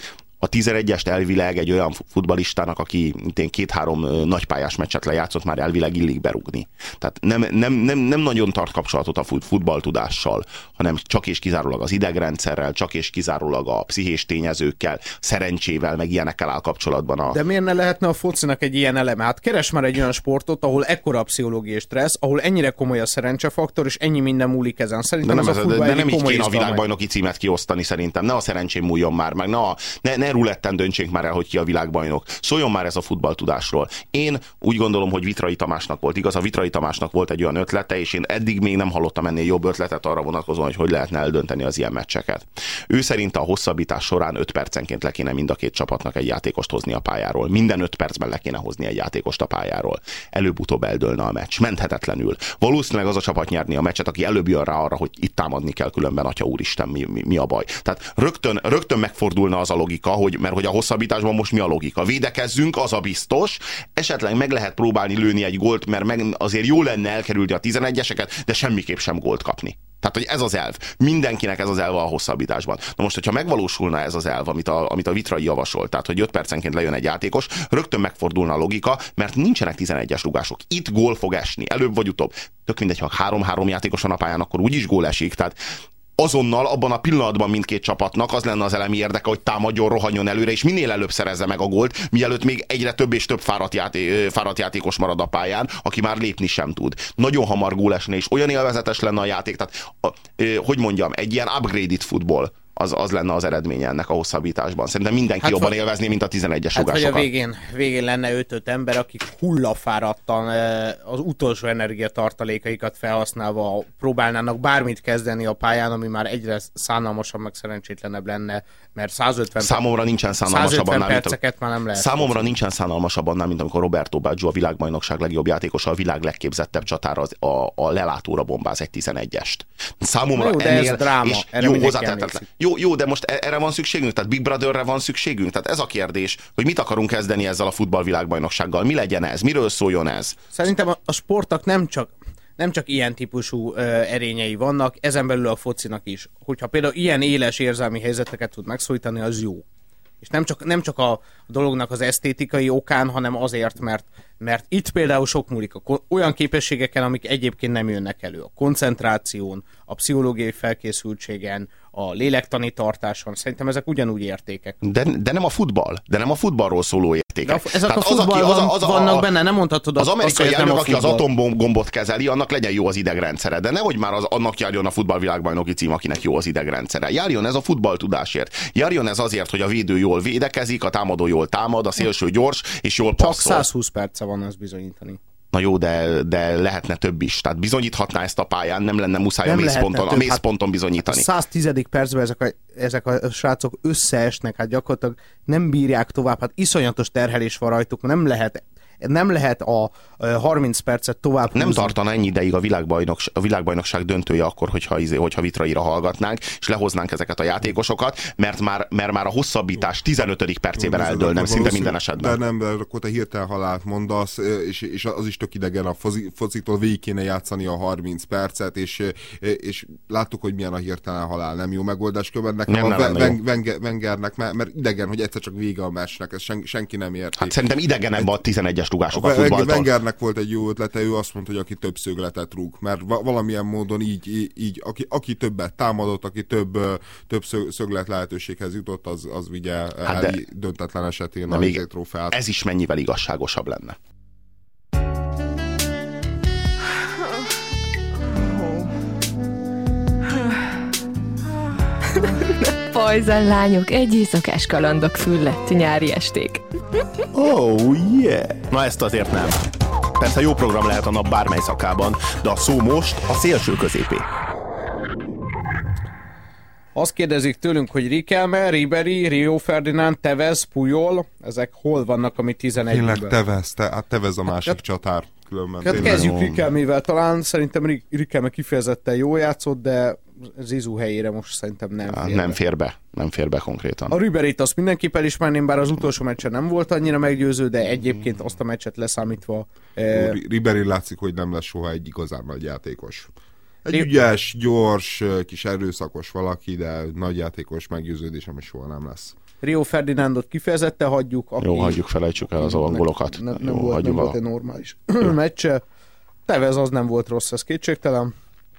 a 11-est elvileg egy olyan futbalistának, aki két-három nagypályás meccset lejátszott, már elvileg illik berúgni. Tehát nem, nem, nem, nem nagyon tart kapcsolatot a futballtudással, hanem csak és kizárólag az idegrendszerrel, csak és kizárólag a pszichés tényezőkkel, szerencsével, meg ilyenekkel áll kapcsolatban. A... De miért ne lehetne a focinak egy ilyen eleme? Hát keres már egy olyan sportot, ahol ekkora a pszichológiai stressz, ahol ennyire komoly a szerencsefaktor, és ennyi minden múlik ezen. Szerintem de nem, ez a de, de nem így kéne a világbajnoki címet kiosztani szerintem. Ne a szerencsém múljon már, meg ne, a, ne, ne ruletten döntsék már el, hogy ki a világbajnok. Szóljon már ez a futballtudásról. Én úgy gondolom, hogy Vitrai Tamásnak volt igaz. A Vitrai Tamásnak volt egy olyan ötlete, és én eddig még nem hallottam ennél jobb ötletet arra vonatkozóan, hogy hogy lehetne eldönteni az ilyen meccseket. Ő szerint a hosszabbítás során 5 percenként le kéne mind a két csapatnak egy játékost hozni a pályáról. Minden 5 percben le kéne hozni egy játékost a pályáról. Előbb-utóbb eldőlne a meccs. Menthetetlenül. Valószínűleg az a csapat nyerni a meccset, aki előbb jön rá arra, hogy itt támadni kell, különben, atya úristen, mi, mi, mi a baj. Tehát rögtön, rögtön megfordulna az a logika, hogy mert hogy a hosszabbításban most mi a logika. Védekezzünk, az a biztos, esetleg meg lehet próbálni lőni egy gólt, mert meg azért jó lenne elkerülni a 11-eseket, de semmiképp sem gólt kapni. Tehát, hogy ez az elv. Mindenkinek ez az elv a hosszabbításban. Na most, hogyha megvalósulna ez az elv, amit a, amit a Vitrai javasolt, tehát, hogy 5 percenként lejön egy játékos, rögtön megfordulna a logika, mert nincsenek 11-es rugások. Itt gól fog esni, előbb vagy utóbb. Tök mindegy, ha három-három játékos van a pályán, akkor úgyis gól esik. Tehát azonnal abban a pillanatban mindkét csapatnak az lenne az elemi érdeke, hogy támadjon, rohanjon előre, és minél előbb szerezze meg a gólt, mielőtt még egyre több és több fáradt, játé, fáradt játékos marad a pályán, aki már lépni sem tud. Nagyon hamar gól és olyan élvezetes lenne a játék, tehát a, hogy mondjam, egy ilyen upgraded futball az, az lenne az eredménye ennek a hosszabbításban. Szerintem mindenki hát, jobban élvezni, mint a 11-es hát, hogy a végén, végén lenne 5 ember, akik hullafáradtan az utolsó energiatartalékaikat felhasználva próbálnának bármit kezdeni a pályán, ami már egyre szánalmasabb, meg szerencsétlenebb lenne, mert 150 Számomra nincsen szánalmasabb annál, perceket már nem lehet. Számomra nincsen szánalmasabb annál, mint amikor Roberto Baggio a világbajnokság legjobb játékosa, a világ legképzettebb csatára az, a, a lelátóra bombáz egy 11-est. Számomra jó, de ennél, ez dráma. És jó, jó, jó, de most e- erre van szükségünk? Tehát Big Brotherre van szükségünk? Tehát ez a kérdés, hogy mit akarunk kezdeni ezzel a futballvilágbajnoksággal? Mi legyen ez? Miről szóljon ez? Szerintem a, a sportnak nem csak nem csak ilyen típusú ö, erényei vannak, ezen belül a focinak is. Hogyha például ilyen éles érzelmi helyzeteket tud megszólítani, az jó. És nem csak, nem csak a dolognak az esztétikai okán, hanem azért, mert, mert itt például sok múlik a, olyan képességeken, amik egyébként nem jönnek elő. A koncentráción, a pszichológiai felkészültségen, a lélektani tartáson. Szerintem ezek ugyanúgy értékek. De, de nem a futball. De nem a futballról szóló értékek. De ezek Tehát a futball az, aki, az, az, vannak a, benne, nem mondhatod Az amerikai az, elnök, aki az atomgombot kezeli, annak legyen jó az idegrendszere. De nehogy már az, annak járjon a futballvilágbajnoki cím, akinek jó az idegrendszere. Járjon ez a futball tudásért. Járjon ez azért, hogy a védő jól védekezik, a támadó jól támad, a szélső gyors és jól passzol. Csak 120 perce van az bizonyítani. Na jó, de, de lehetne több is. Tehát bizonyíthatná ezt a pályán, nem lenne muszáj nem a mészponton, a mészponton hát, bizonyítani. Hát a 110. percben ezek a, ezek a srácok összeesnek, hát gyakorlatilag nem bírják tovább, hát iszonyatos terhelés van rajtuk, nem lehet nem lehet a 30 percet tovább Nem húzni. tartana ennyi ideig a világbajnokság, a világbajnokság döntője akkor, hogyha, izé, hogyha vitraira hallgatnánk, és lehoznánk ezeket a játékosokat, mert már, mert már a hosszabbítás 15. percében eldőlnem szinte minden esetben. De nem, de akkor te hirtelen halált mondasz, és, és az is tök idegen, a fozi, focitól végig kéne játszani a 30 percet, és, és láttuk, hogy milyen a hirtelen halál. Nem jó megoldás követnek nem, a nem, Wengernek, mert, mert idegen, hogy egyszer csak vége a meccsnek, ezt sen, senki nem érti. Hát szerintem idegenebb a 11-es rugások a, a futballtól. Wengernek volt egy jó ötlete, ő azt mondta, hogy aki több szögletet rúg, mert valamilyen módon így, így, aki, aki többet támadott, aki több, több szöglet lehetőséghez jutott, az, az vigye hát el döntetlen esetén a még trófeát. Ez is mennyivel igazságosabb lenne. Pajzan lányok, egy éjszakás kalandok füllett nyári esték. Oh yeah! Na ezt azért nem. Persze jó program lehet a nap bármely szakában, de a szó most a szélső középé. Azt kérdezik tőlünk, hogy Rikelme, Ribery, Rio Ferdinand, Tevez, Puyol, ezek hol vannak a mi 11 Tényleg Tevez, te, hát Tevez a másik hát, csatár. Különben. Hát kezdjük Rikelmével, talán szerintem Rikelme kifejezetten jó játszott, de Zizu helyére most szerintem nem fér Nem fér be, nem fér be konkrétan. A Rüberit azt mindenképp elismerném, bár az utolsó meccsen nem volt annyira meggyőző, de egyébként azt a meccset leszámítva... Eh... Ribéry látszik, hogy nem lesz soha egy igazán nagy játékos. Egy ügyes, gyors, kis erőszakos valaki, de nagy játékos meggyőződésem, hogy soha nem lesz. Rio Ferdinandot kifejezette, hagyjuk. Aki... Jó, hagyjuk, felejtsük el az angolokat. Ne, nem, Jó, volt, nem a... volt egy normális meccse. Tevez az nem volt rossz, ez kétségtelen.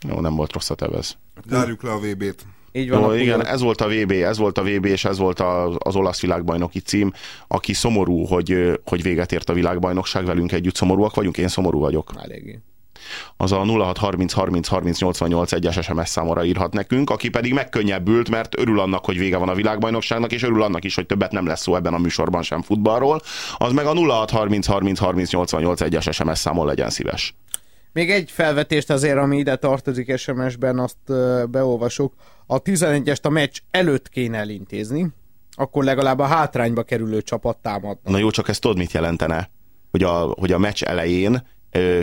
Jó, nem volt rossz a Tevez. Zárjuk le a VB-t. Így van, Jó, igen, ez volt a VB, ez volt a VB, és ez volt az, az olasz világbajnoki cím, aki szomorú, hogy, hogy véget ért a világbajnokság velünk együtt. Szomorúak vagyunk, én szomorú vagyok. Eléggé. az a 0630 30 30 88 egyes SMS számra írhat nekünk, aki pedig megkönnyebbült, mert örül annak, hogy vége van a világbajnokságnak, és örül annak is, hogy többet nem lesz szó ebben a műsorban sem futballról, az meg a 0630 30 30 88 egyes SMS számon legyen szíves. Még egy felvetést azért, ami ide tartozik SMS-ben, azt beolvasok. A 11-est a meccs előtt kéne elintézni, akkor legalább a hátrányba kerülő csapat támad. Na jó, csak ezt tudod, mit jelentene? Hogy a, hogy a meccs elején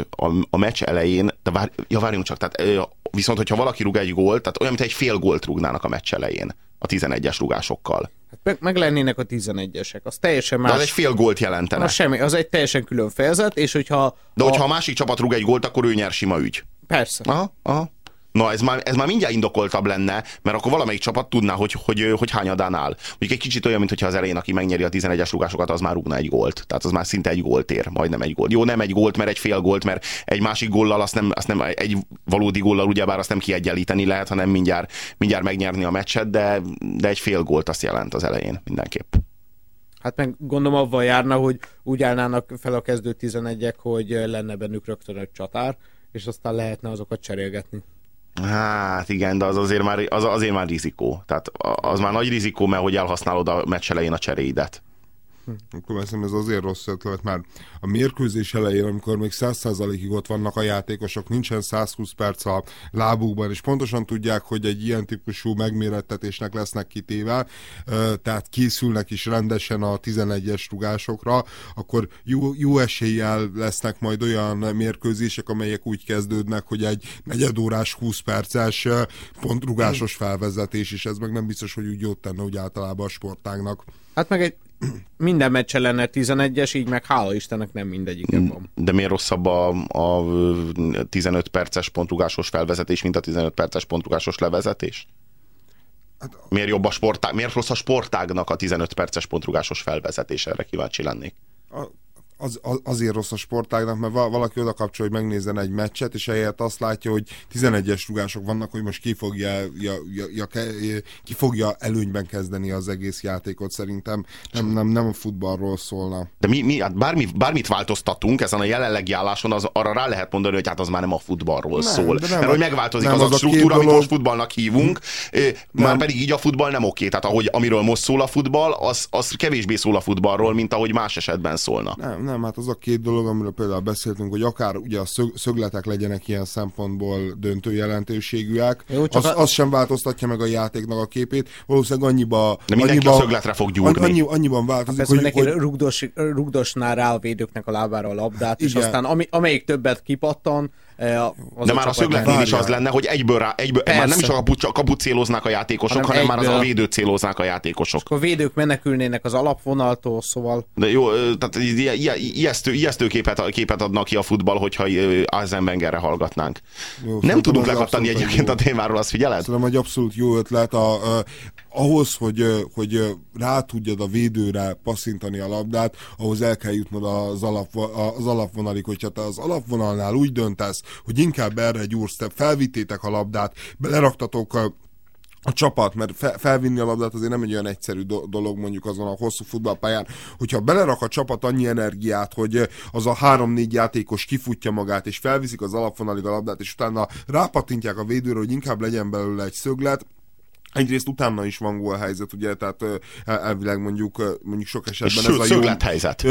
a, a meccs elején, de vár, ja, várjunk csak, tehát viszont hogyha valaki rúg egy gólt, tehát olyan, mint egy fél gólt rúgnának a meccs elején a 11-es rúgásokkal. Hát meg, meg lennének a 11-esek, az teljesen más. De az egy fél gólt jelentene. Az semmi, az egy teljesen külön fejezet, és hogyha... De a... hogyha a másik csapat rúg egy gólt, akkor ő nyer sima ügy. Persze. Aha, aha. Na, ez már, ez már mindjárt indokoltabb lenne, mert akkor valamelyik csapat tudná, hogy, hogy, hogy hányadán áll. Mondjuk egy kicsit olyan, mintha az elején, aki megnyeri a 11-es rugásokat, az már rúgna egy gólt. Tehát az már szinte egy gólt ér, majdnem egy gólt. Jó, nem egy gólt, mert egy fél gólt, mert egy másik góllal azt nem, azt nem egy valódi góllal ugyebár azt nem kiegyenlíteni lehet, hanem mindjárt, mindjárt megnyerni a meccset, de, de egy fél gólt azt jelent az elején mindenképp. Hát meg gondolom avval járna, hogy úgy állnának fel a kezdő 11-ek, hogy lenne bennük rögtön egy csatár, és aztán lehetne azokat cserélgetni. Hát igen, de az azért már, az azért már rizikó. Tehát az már nagy rizikó, mert hogy elhasználod a meccs elején a cseréidet. Akkor veszem, ez azért rossz ötlet, mert a mérkőzés elején, amikor még 100%-ig ott vannak a játékosok, nincsen 120 perc a lábukban, és pontosan tudják, hogy egy ilyen típusú megmérettetésnek lesznek kitéve, tehát készülnek is rendesen a 11-es rugásokra, akkor jó, jó eséllyel lesznek majd olyan mérkőzések, amelyek úgy kezdődnek, hogy egy negyedórás, 20 perces pontrugásos felvezetés, és ez meg nem biztos, hogy úgy jót tenne úgy általában a sportágnak. Hát meg egy minden meccse lenne 11-es, így meg hála Istennek nem mindegyiken van. De miért rosszabb a, a 15 perces pontrugásos felvezetés, mint a 15 perces pontrugásos levezetés? Hát, miért jobb a sportág, miért rossz a sportágnak a 15 perces pontrugásos felvezetés? Erre kíváncsi lennék. A az, az, azért rossz a sportágnak, mert valaki oda kapcsol, hogy megnézzen egy meccset, és ehelyett azt látja, hogy 11-es rugások vannak, hogy most ki fogja, ja, ja, ja, ki fogja előnyben kezdeni az egész játékot. Szerintem nem, nem, nem a futballról szólna. De mi, mi hát bármi, bármit változtatunk ezen a jelenlegi álláson, az, arra rá lehet mondani, hogy hát az már nem a futballról nem, szól. Nem, mert hogy megváltozik nem az, az a struktúra, amit most futballnak hívunk, nem. már pedig így a futball nem oké. Tehát ahogy, amiről most szól a futball, az, az kevésbé szól a futballról, mint ahogy más esetben szólna. Nem, nem, hát az a két dolog, amiről például beszéltünk, hogy akár ugye a szög, szögletek legyenek ilyen szempontból döntő jelentőségűek, Jó, az, a... az sem változtatja meg a játéknak a képét. Valószínűleg annyiba... De mindenki annyiba, a szögletre fog gyúrni. Annyi, annyiban változik, hát hogy... Neki hogy... Rugdos, rugdosnál rá a védőknek a lábára a labdát, Igen. és aztán ami, amelyik többet kipattan, az De már a szögletnél is az lenne, hogy egyből rá, egyből, már nem is a kaput, a kaput céloznak a játékosok, hanem, hanem már az a védőt céloznák a játékosok. a védők menekülnének az alapvonaltól, szóval... De jó, tehát ijesztő, ijesztő képet, képet adnak ki a futball, hogyha Arsene Wengerre hallgatnánk. Jó, nem tudunk lekattani egyébként a témáról, azt figyeled? Szerintem egy abszolút jó ötlet. A, a, ahhoz, hogy, hogy rá tudjad a védőre passzintani a labdát, ahhoz el kell jutnod az, alap, az alapvonalig, hogyha te az alapvonalnál úgy döntesz, hogy inkább erre gyúrsz, te felvittétek a labdát, beleraktatok a csapat, mert fe, felvinni a labdát azért nem egy olyan egyszerű do- dolog mondjuk azon a hosszú futballpályán, hogyha belerak a csapat annyi energiát, hogy az a három-négy játékos kifutja magát, és felviszik az alapvonalig a labdát, és utána rápatintják a védőre, hogy inkább legyen belőle egy szöglet, Egyrészt utána is van gól helyzet, ugye, tehát elvileg mondjuk, mondjuk sok esetben ez a jó... helyzet.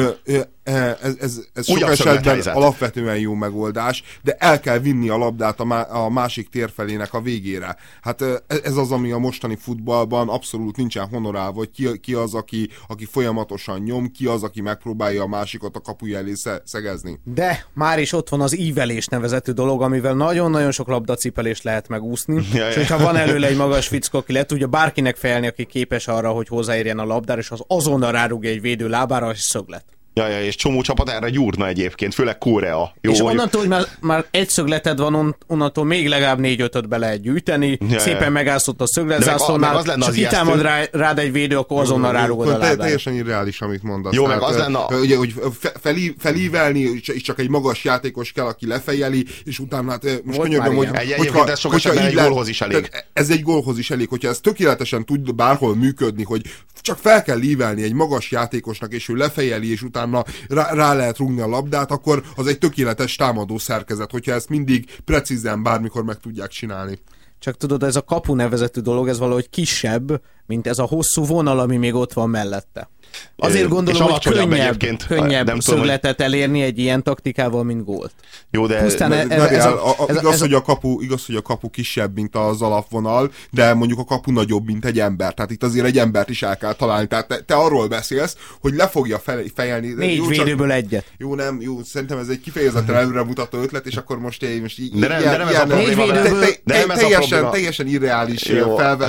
Ez, ez, ez sok esetben helyzet. alapvetően jó megoldás, de el kell vinni a labdát a, má, a másik térfelének a végére. Hát ez az, ami a mostani futballban abszolút nincsen honorálva, hogy ki, ki az, aki, aki folyamatosan nyom, ki az, aki megpróbálja a másikat a kapuja elé szegezni. De már is ott van az ívelés nevezetű dolog, amivel nagyon-nagyon sok labdacipelést lehet megúszni, ja, és hogyha van előle egy magas fickó, aki le tudja bárkinek fejelni, aki képes arra, hogy hozzáérjen a labdára, és az azonnal rárugja egy védő lábára, és szöglet. Ja, ja, és csomó csapat erre gyúrna egyébként, főleg Korea. Jó, és onnantól, hogy már, már egy szögleted van, on, onnantól még legalább négy-ötöt be lehet gyűjteni, ja, szépen ja. megászott a szögletzászlónál, az lenne az és kitámad rá, rád egy védő, akkor azonnal rárugod a lábára. Teljesen irreális, amit mondasz. Jó, meg az lenne... Ugye, hogy felí, felívelni, és csak egy magas játékos kell, aki lefejeli, és utána hát most könyörgöm, hogy... Egy, egyébként ez sok egy gólhoz is elég. Ez egy gólhoz is elég, hogyha ez tökéletesen tud bárhol működni, hogy csak fel kell lívelni egy magas játékosnak, és ő lefejeli, és utána rá, rá lehet rúgni a labdát, akkor az egy tökéletes támadó szerkezet, hogyha ezt mindig precízen bármikor meg tudják csinálni. Csak tudod, ez a kapu nevezetű dolog, ez valahogy kisebb, mint ez a hosszú vonal, ami még ott van mellette. Azért gondolom, hogy könnyebb, könnyebb nem szögletet tudom, elérni egy ilyen taktikával, mint gólt. Jó, de, Pusztán ez, ez a, a, ez igaz, ez hogy a kapu, igaz, hogy a kapu kisebb, mint az alapvonal, de mondjuk a kapu nagyobb, mint egy ember. Tehát itt azért egy embert is el kell találni. Tehát te, te arról beszélsz, hogy le fogja fe, fejelni. Négy jó, védőből csak, egyet. Jó, nem, jó, szerintem ez egy kifejezetten előre mutató ötlet, és akkor most én most így, de nem, ilyen, de nem ez a probléma. Te, te, te, teljesen, teljesen irreális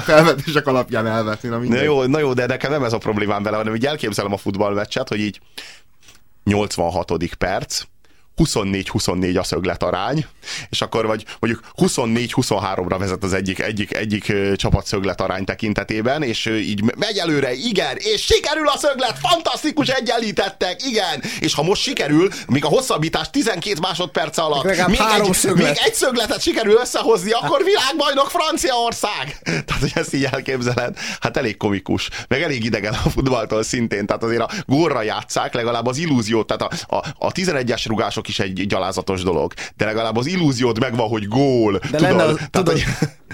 felvetések alapján elvetni. Na, na, jó, na jó, de nekem nem ez a problémám vele, hanem így elképzelem a futballmeccset, hogy így 86. perc, 24-24 a szöglet arány, és akkor vagy mondjuk 24-23-ra vezet az egyik, egyik, egyik csapat szöglet arány tekintetében, és így megy előre, igen, és sikerül a szöglet, fantasztikus, egyenlítettek, igen, és ha most sikerül, még a hosszabbítás 12 másodperc alatt még egy, szöglet. még egy szögletet sikerül összehozni, akkor világbajnok Franciaország! Tehát, hogy ezt így elképzeled, hát elég komikus, meg elég idegen a futballtól szintén, tehát azért a górra játszák, legalább az illúziót, tehát a, a, a 11-es rugások mások is egy gyalázatos dolog. De legalább az illúziód megvan, hogy gól. De tudod, lenne, az, tehát, tudod, hogy...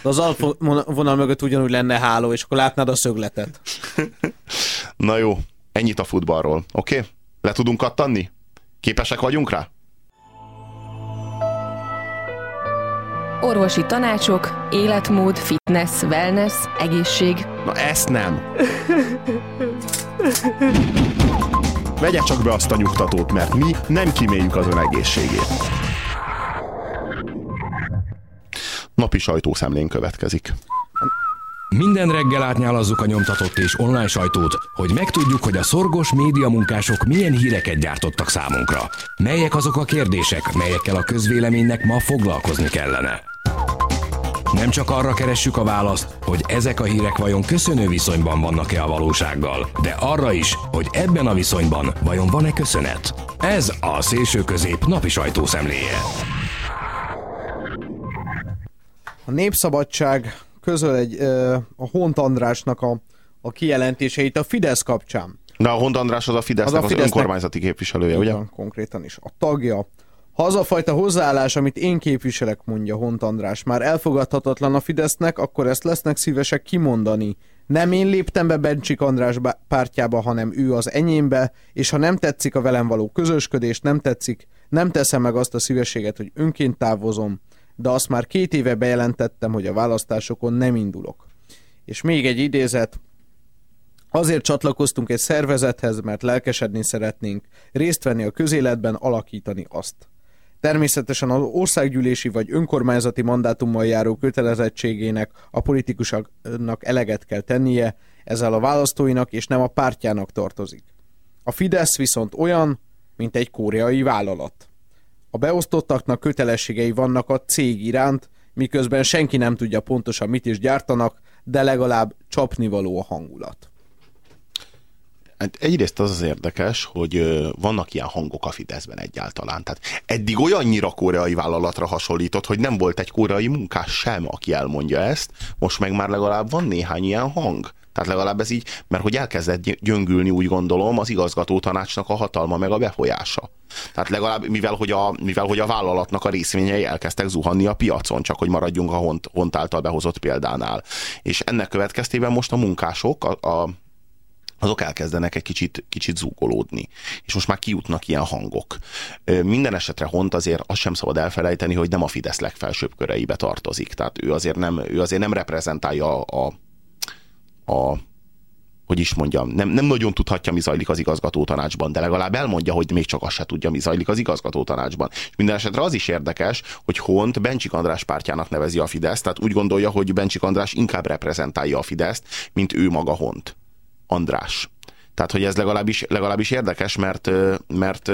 az alvonal mögött ugyanúgy lenne háló, és akkor látnád a szögletet. Na jó, ennyit a futballról, oké? Okay? Le tudunk kattanni? Képesek vagyunk rá? Orvosi tanácsok, életmód, fitness, wellness, egészség. Na ezt nem. Vegye csak be azt a nyugtatót, mert mi nem kiméljük az ön egészségét. Napi sajtószemlén következik. Minden reggel átnyálazzuk a nyomtatott és online sajtót, hogy megtudjuk, hogy a szorgos média munkások milyen híreket gyártottak számunkra. Melyek azok a kérdések, melyekkel a közvéleménynek ma foglalkozni kellene. Nem csak arra keressük a választ, hogy ezek a hírek vajon köszönő viszonyban vannak-e a valósággal, de arra is, hogy ebben a viszonyban vajon van-e köszönet. Ez a szélső közép napi sajtószemléje. A Népszabadság közöl egy, a Hont Andrásnak a, a kijelentéseit a Fidesz kapcsán. De a Hont András az a Fidesznek az, a az önkormányzati képviselője, ugye? konkrétan is. A tagja. Ha az a fajta hozzáállás, amit én képviselek, mondja Hont András, már elfogadhatatlan a Fidesznek, akkor ezt lesznek szívesek kimondani. Nem én léptem be Bencsik András pártjába, hanem ő az enyémbe, és ha nem tetszik a velem való közösködés, nem tetszik, nem teszem meg azt a szívességet, hogy önként távozom, de azt már két éve bejelentettem, hogy a választásokon nem indulok. És még egy idézet, Azért csatlakoztunk egy szervezethez, mert lelkesedni szeretnénk, részt venni a közéletben, alakítani azt. Természetesen az országgyűlési vagy önkormányzati mandátummal járó kötelezettségének a politikusoknak eleget kell tennie, ezzel a választóinak és nem a pártjának tartozik. A Fidesz viszont olyan, mint egy koreai vállalat. A beosztottaknak kötelességei vannak a cég iránt, miközben senki nem tudja pontosan mit is gyártanak, de legalább csapnivaló a hangulat. Hát egyrészt az az érdekes, hogy vannak ilyen hangok a Fideszben egyáltalán. Tehát eddig olyannyira koreai vállalatra hasonlított, hogy nem volt egy koreai munkás sem, aki elmondja ezt. Most meg már legalább van néhány ilyen hang. Tehát legalább ez így, mert hogy elkezdett gyöngülni, úgy gondolom, az igazgató tanácsnak a hatalma meg a befolyása. Tehát legalább, mivel hogy a, mivel, hogy a vállalatnak a részvényei elkezdtek zuhanni a piacon, csak hogy maradjunk a Hont, Hont által behozott példánál. És ennek következtében most a munkások, a, a azok elkezdenek egy kicsit, kicsit zúgolódni. És most már kijutnak ilyen hangok. Minden esetre Hont azért azt sem szabad elfelejteni, hogy nem a Fidesz legfelsőbb köreibe tartozik. Tehát ő azért nem, ő azért nem reprezentálja a, a, hogy is mondjam, nem, nem nagyon tudhatja, mi zajlik az igazgató tanácsban, de legalább elmondja, hogy még csak azt se tudja, mi zajlik az igazgató tanácsban. És minden esetre az is érdekes, hogy Hont Bencsik András pártjának nevezi a Fidesz, tehát úgy gondolja, hogy Bencsik András inkább reprezentálja a Fideszt, mint ő maga Hont. András. Tehát, hogy ez legalábbis, legalábbis érdekes, mert, mert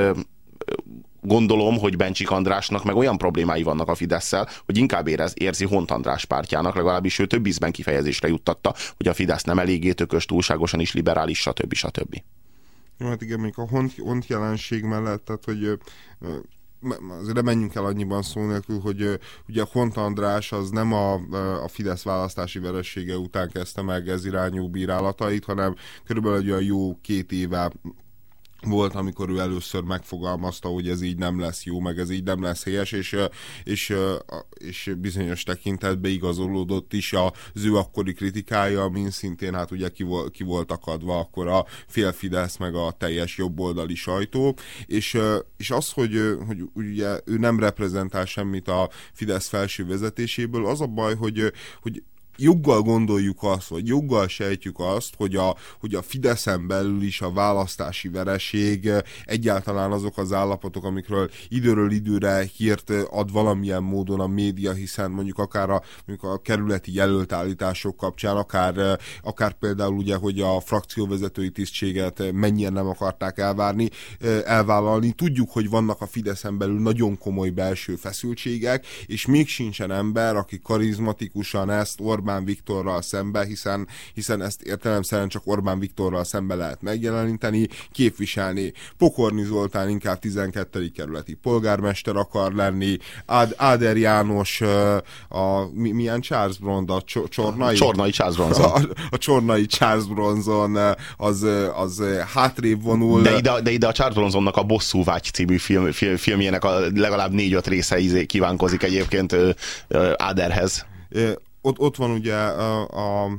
gondolom, hogy Bencsik Andrásnak meg olyan problémái vannak a fidesz hogy inkább érez, érzi Hont András pártjának, legalábbis ő több ízben kifejezésre juttatta, hogy a Fidesz nem eléggé tökös, túlságosan is liberális, stb. stb. Jó, hát igen, még a hont, hont jelenség mellett, tehát hogy azért menjünk el annyiban szó nélkül, hogy ugye Hont András az nem a, a Fidesz választási veressége után kezdte meg ez irányú bírálatait, hanem körülbelül egy olyan jó két éve volt, amikor ő először megfogalmazta, hogy ez így nem lesz jó, meg ez így nem lesz helyes, és, és, és bizonyos tekintetben igazolódott is az ő akkori kritikája, amin szintén hát ugye ki, ki volt akadva akkor a fél Fidesz, meg a teljes jobboldali sajtó, és, és az, hogy, hogy ugye ő nem reprezentál semmit a Fidesz felső vezetéséből, az a baj, hogy, hogy joggal gondoljuk azt, vagy joggal sejtjük azt, hogy a, hogy a Fideszen belül is a választási vereség egyáltalán azok az állapotok, amikről időről időre hírt ad valamilyen módon a média, hiszen mondjuk akár a, mondjuk a kerületi jelöltállítások kapcsán, akár, akár például ugye, hogy a frakcióvezetői tisztséget mennyien nem akarták elvárni, elvállalni. Tudjuk, hogy vannak a Fideszen belül nagyon komoly belső feszültségek, és még sincsen ember, aki karizmatikusan ezt Orbán Orbán Viktorral szembe, hiszen, hiszen ezt értelemszerűen csak Orbán Viktorral szembe lehet megjeleníteni, képviselni. Pokorni Zoltán inkább 12. kerületi polgármester akar lenni, Ád, Áder János a milyen Charles Bronz, a Csornai? Csornai Charles Bronzon. A, a Csornai Charles Bronzon az, az hátrébb vonul. De ide, de ide a Charles Bronzonnak a Bosszú Vágy című film, film, filmjének a legalább négy-öt része izé kívánkozik egyébként Áderhez ott, ott van ugye a, a, a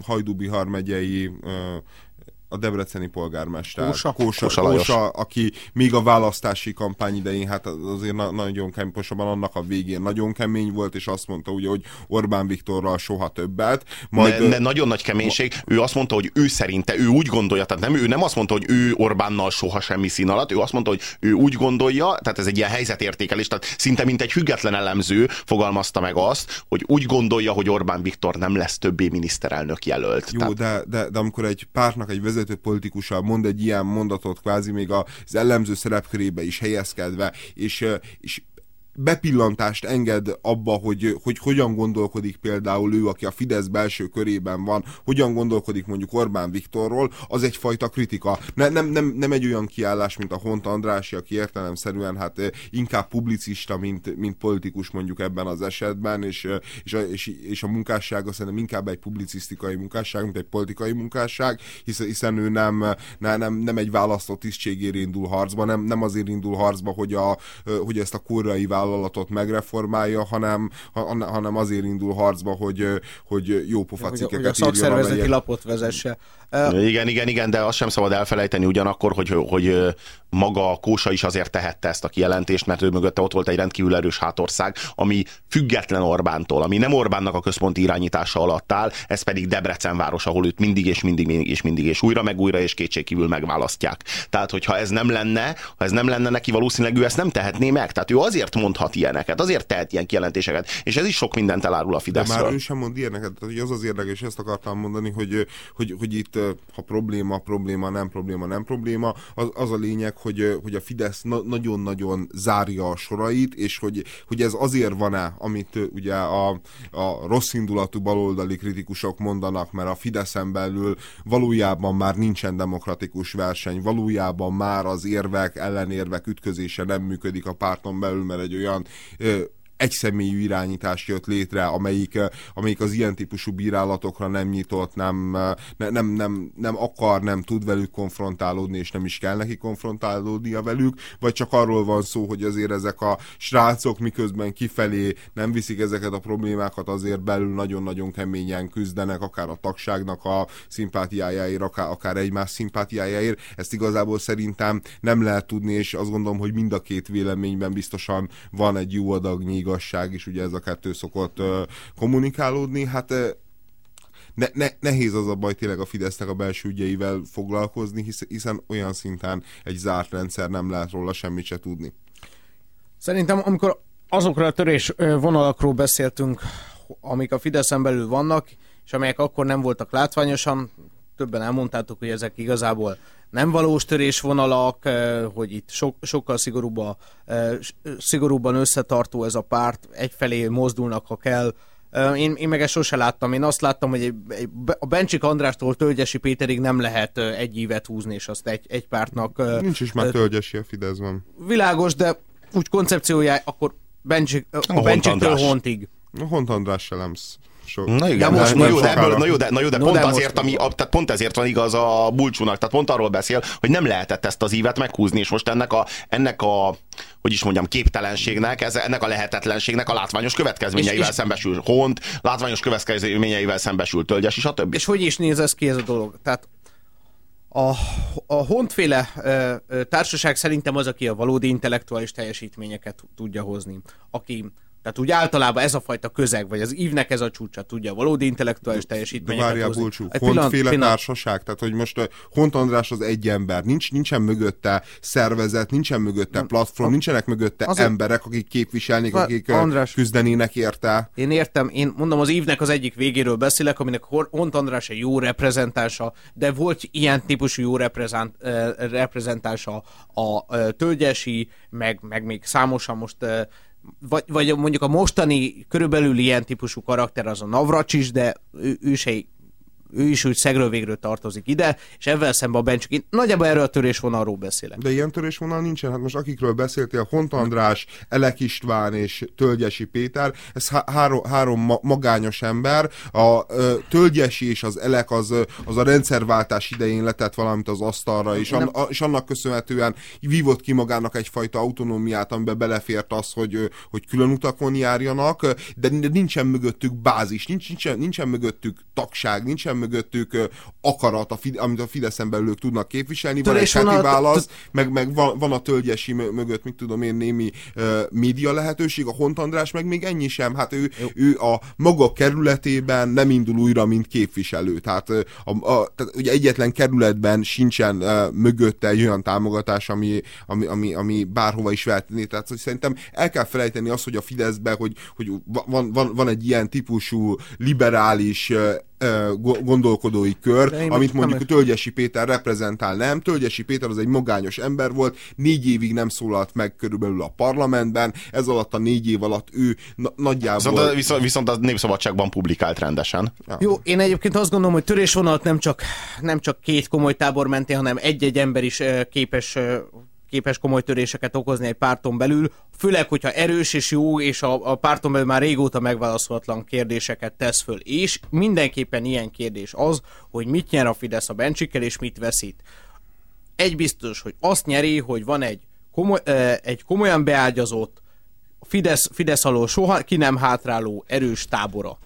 Hajdú-Bihar megyei a debreceni polgármester, Kósa, Kósa, Kósa, Kósa aki még a választási kampány idején, hát azért na, nagyon kemény, pontosabban annak a végén nagyon kemény volt, és azt mondta ugye, hogy Orbán Viktorral soha többet. Majd, ne, ne, nagyon nagy keménység, ma, ő azt mondta, hogy ő szerinte, ő úgy gondolja, tehát nem, ő nem azt mondta, hogy ő Orbánnal soha semmi szín alatt, ő azt mondta, hogy ő úgy gondolja, tehát ez egy ilyen helyzetértékelés, tehát szinte mint egy független elemző fogalmazta meg azt, hogy úgy gondolja, hogy Orbán Viktor nem lesz többé miniszterelnök jelölt. Jó, tehát... de, de, de amikor egy pártnak egy vezető vezető politikussal mond egy ilyen mondatot, kvázi még az ellenző szerepkörébe is helyezkedve, és, és bepillantást enged abba, hogy, hogy hogyan gondolkodik például ő, aki a Fidesz belső körében van, hogyan gondolkodik mondjuk Orbán Viktorról, az egyfajta kritika. Ne, nem, nem, nem egy olyan kiállás, mint a Hont Andrási, aki értelemszerűen hát eh, inkább publicista, mint, mint politikus mondjuk ebben az esetben, és, eh, és, a, és, és a munkássága szerintem inkább egy publicisztikai munkásság, mint egy politikai munkásság, hiszen, hiszen ő nem, nem, nem, nem egy választott tisztségért indul harcba, nem, nem azért indul harcba, hogy, a, eh, hogy ezt a korai választott vállalatot megreformálja, hanem, hanem azért indul harcba, hogy, hogy jó pofa cikkeket hogy, hogy a szakszervezeti lapot vezesse. Igen, igen, igen, de azt sem szabad elfelejteni ugyanakkor, hogy, hogy maga a Kósa is azért tehette ezt a kijelentést, mert ő mögötte ott volt egy rendkívül erős hátország, ami független Orbántól, ami nem Orbánnak a központi irányítása alatt áll, ez pedig Debrecen város, ahol őt mindig és mindig, mindig és mindig és újra meg újra és kétségkívül megválasztják. Tehát, hogyha ez nem lenne, ha ez nem lenne neki valószínűleg ő ezt nem tehetné meg. Tehát ő azért mondhat ilyeneket, azért tehet ilyen kijelentéseket, és ez is sok mindent elárul a Fideszről. De már ő sem mond ilyeneket, tehát hogy az az érdekes, ezt akartam mondani, hogy, hogy, hogy itt ha probléma, probléma, nem probléma, nem probléma, az, az a lényeg, hogy, hogy a Fidesz na- nagyon-nagyon zárja a sorait, és hogy, hogy ez azért van-e, amit ugye a, a rossz indulatú baloldali kritikusok mondanak, mert a Fideszen belül valójában már nincsen demokratikus verseny, valójában már az érvek, ellenérvek ütközése nem működik a párton belül, mert egy olyan on. Egyszemélyű irányítás jött létre, amelyik, eh, amelyik az ilyen típusú bírálatokra nem nyitott, nem, eh, ne, nem, nem, nem akar, nem tud velük konfrontálódni, és nem is kell neki konfrontálódnia velük, vagy csak arról van szó, hogy azért ezek a srácok miközben kifelé nem viszik ezeket a problémákat, azért belül nagyon-nagyon keményen küzdenek, akár a tagságnak a szimpátiájáért, akár, akár egymás szimpátiájáért. Ezt igazából szerintem nem lehet tudni, és azt gondolom, hogy mind a két véleményben biztosan van egy jó adagnyi igazság is, ugye ez a kettő szokott kommunikálódni, hát ne, ne, nehéz az a baj tényleg a Fidesznek a belső ügyeivel foglalkozni, hisz, hiszen olyan szinten egy zárt rendszer nem lehet róla semmit se tudni. Szerintem, amikor azokról a törés vonalakról beszéltünk, amik a Fideszen belül vannak, és amelyek akkor nem voltak látványosan, többen elmondtátok, hogy ezek igazából nem valós törésvonalak, hogy itt so, sokkal szigorúbban, szigorúbban összetartó ez a párt, egyfelé mozdulnak, ha kell, Én, én meg ezt sose láttam. Én azt láttam, hogy egy, egy, a Bencsik Andrástól Tölgyesi Péterig nem lehet egy évet húzni, és azt egy, egy pártnak... Nincs is már Tölgyesi a Fideszben. Világos, de úgy koncepciója, akkor Bencsik, a Bencsiktől Hontig. A Hont András se nem So, na igen, de most, na, jó, de ebből, na jó, de, na jó, de no, pont, de azért, most... ami, a, tehát pont ezért van igaz a bulcsúnak, tehát pont arról beszél, hogy nem lehetett ezt az ívet meghúzni, és most ennek a, ennek a hogy is mondjam, képtelenségnek, ez, ennek a lehetetlenségnek a látványos következményeivel és, és, szembesül Hont, látványos következményeivel szembesül Tölgyes, és a többi. És hogy is néz ez ki ez a dolog? Tehát a, a Hontféle ö, ö, társaság szerintem az, aki a valódi intellektuális teljesítményeket tudja hozni. Aki tehát úgy általában ez a fajta közeg, vagy az ívnek ez a csúcsa tudja valódi intellektuális teljesítményeket De várjál, Bulcsú, Hontféle társaság, tehát hogy most Hont András az egy ember, nincs, nincsen mögötte szervezet, nincsen mögötte platform, nincsenek mögötte az emberek, akik képviselnék, akik András, küzdenének érte. Én értem, én mondom, az ívnek az egyik végéről beszélek, aminek Hont András egy jó reprezentása, de volt ilyen típusú jó reprezent, reprezentása a Tölgyesi, meg, meg még számosan most vagy, vagy mondjuk a mostani körülbelül ilyen típusú karakter az a Navracsis, de ő, ő se ő is úgy szegről végről tartozik ide, és ebben szemben a Bencsik. Nagyjából erről a törésvonalról beszélek. De ilyen törésvonal nincsen. Hát most akikről beszéltél, Hont András, Elek István és Tölgyesi Péter, ez há- három, három ma- magányos ember. A ö, Tölgyesi és az Elek az, az a rendszerváltás idején letett valamit az asztalra, és, an, a, és annak köszönhetően vívott ki magának egyfajta autonómiát, amiben belefért az, hogy, hogy külön utakon járjanak, de nincsen mögöttük bázis, nincs, nincsen, nincsen mögöttük tagság, nincsen mögöttük akarat, a amit a Fideszen belül ők tudnak képviselni, van egy heti válasz, meg, meg van, van a tölgyesi mögött, mit tudom én, némi média lehetőség, a Hont András meg még ennyi sem, hát ő, ő a maga kerületében nem indul újra, mint képviselő, tehát, a, a, tehát ugye egyetlen kerületben sincsen mögötte egy olyan támogatás, ami, ami, ami, ami bárhova is vehetné, tehát hogy szerintem el kell felejteni azt, hogy a Fideszben, hogy, hogy van, van, van egy ilyen típusú liberális gondolkodói kör, amit mondjuk nem... Tölgyesi Péter reprezentál, nem. Tölgyesi Péter az egy magányos ember volt, négy évig nem szólalt meg körülbelül a parlamentben, ez alatt a négy év alatt ő na- nagyjából... Viszont a, viszont, viszont a Népszabadságban publikált rendesen. Ja. Jó, én egyébként azt gondolom, hogy törésvonalat nem csak, nem csak két komoly tábor mentén, hanem egy-egy ember is képes képes komoly töréseket okozni egy párton belül, főleg, hogyha erős és jó, és a, a párton belül már régóta megválaszolatlan kérdéseket tesz föl. És mindenképpen ilyen kérdés az, hogy mit nyer a Fidesz a Bencsikkel, és mit veszít. Egy biztos, hogy azt nyeri, hogy van egy, komoly, egy komolyan beágyazott, Fidesz, Fidesz alól soha ki nem hátráló erős tábora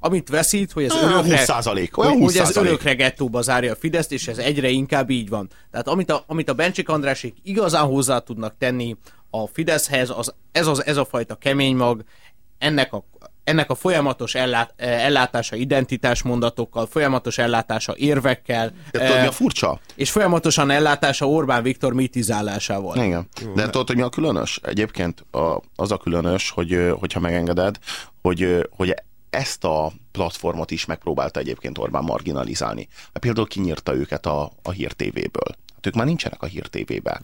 amit veszít, hogy ez örökre, 20%, olyan 20%. hogy ez örökre gettóba zárja a Fideszt, és ez egyre inkább így van. Tehát amit a, amit a Bencsik Andrásék igazán hozzá tudnak tenni a Fideszhez, az, ez, az, ez a fajta kemény mag, ennek a, ennek a folyamatos ellát, ellátása identitásmondatokkal, folyamatos ellátása érvekkel. De tudod, mi a furcsa? És folyamatosan ellátása Orbán Viktor mitizálásával. Igen. De tudod, hogy mi a különös? Egyébként a, az a különös, hogy, hogyha megengeded, hogy, hogy ezt a platformot is megpróbálta egyébként Orbán marginalizálni. Például kinyírta őket a, a Hír TV-ből. Hát ők már nincsenek a Hír TV-ben.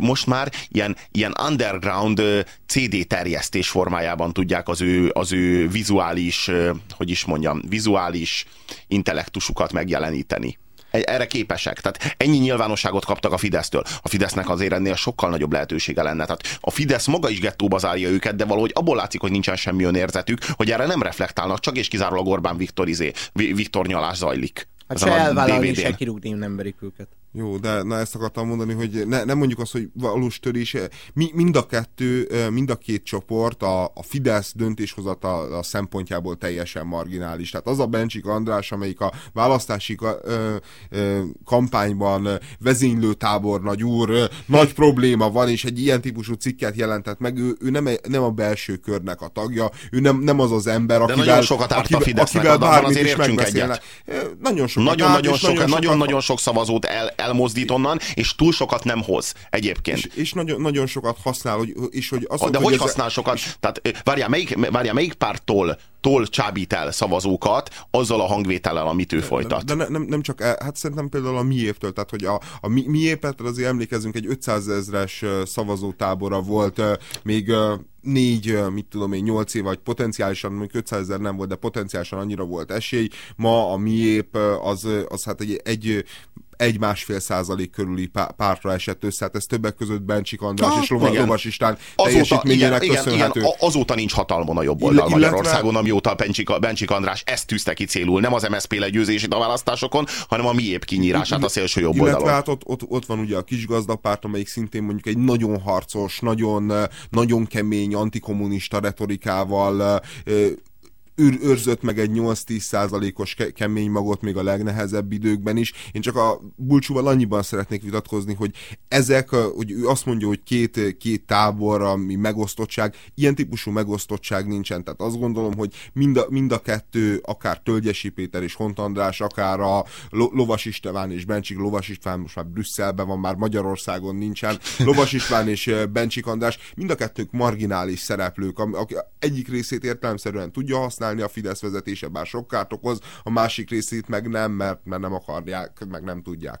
Most már ilyen, ilyen underground CD terjesztés formájában tudják az ő, az ő vizuális, hogy is mondjam, vizuális intellektusukat megjeleníteni erre képesek. Tehát ennyi nyilvánosságot kaptak a Fidesztől. A Fidesznek azért ennél sokkal nagyobb lehetősége lenne. Tehát a Fidesz maga is gettóba zárja őket, de valahogy abból látszik, hogy nincsen semmi önérzetük, hogy erre nem reflektálnak, csak és kizárólag Orbán Viktor, izé, Viktor nyalás zajlik. Hát se elvállalni, se kirúgni nem berik őket. Jó, de na ezt akartam mondani, hogy ne, nem mondjuk azt, hogy valós törés. Mi, mind a kettő, mind a két csoport a, a Fidesz döntéshozata a szempontjából teljesen marginális. Tehát az a Bencsik András, amelyik a választási ö, ö, kampányban vezénylő tábornagy úr, nagy probléma van, és egy ilyen típusú cikket jelentett meg, ő, ő nem, nem a belső körnek a tagja, ő nem, nem az az ember, akivel, de nagyon sokat árt a Fidesznek, akivel bármit is megbeszélnek. Nagyon sokat nagyon, nagyon, sok, nagyon, nagyon sok szavazót el, elmozdít onnan, és túl sokat nem hoz egyébként. És, és nagyon, nagyon sokat használ, hogy, és hogy azt De hogy, hogy használ ez... sokat? És... Tehát várjál, melyik, várjál, melyik pártól tól csábít el szavazókat azzal a hangvétellel, amit ő folytat. De, de nem, nem csak, el, hát szerintem például a miéptől, tehát hogy a, a mi, miépet azért emlékezünk, egy 500 ezres szavazótábora volt még négy, mit tudom én, nyolc év, vagy potenciálisan, mondjuk 500 ezer nem volt, de potenciálisan annyira volt esély. Ma a miép az, az hát egy, egy egy-másfél százalék körüli pártra esett össze. Hát ez többek között Bencsik András és Lova, Lovas István teljesítményének igen, köszönhető. Igen, azóta nincs hatalmon a jobb oldal illetve... Magyarországon, amióta Bencsik, Bencsik András ezt tűzte ki célul. Nem az MSZP legyőzését a választásokon, hanem a miép kinyírását a szélső jobb oldalon. Illetve hát ott, ott, ott, van ugye a kis gazdapárt, amelyik szintén mondjuk egy nagyon harcos, nagyon, nagyon kemény antikommunista retorikával őr, őrzött meg egy 8-10 százalékos ke- kemény magot még a legnehezebb időkben is. Én csak a Bulcsúval annyiban szeretnék vitatkozni, hogy ezek, hogy ő azt mondja, hogy két, két tábor, ami megosztottság, ilyen típusú megosztottság nincsen. Tehát azt gondolom, hogy mind a, mind a kettő, akár Tölgyesi Péter és Hont András, akár a Lovas István és Bencsik Lovas István most már Brüsszelben van, már Magyarországon nincsen, Lovas István és Bencsik András, mind a kettők marginális szereplők, aki egyik részét értelemszerűen tudja használni, használni a Fidesz vezetése, bár sok kárt okoz, a másik részét meg nem, mert, mert nem akarják, meg nem tudják.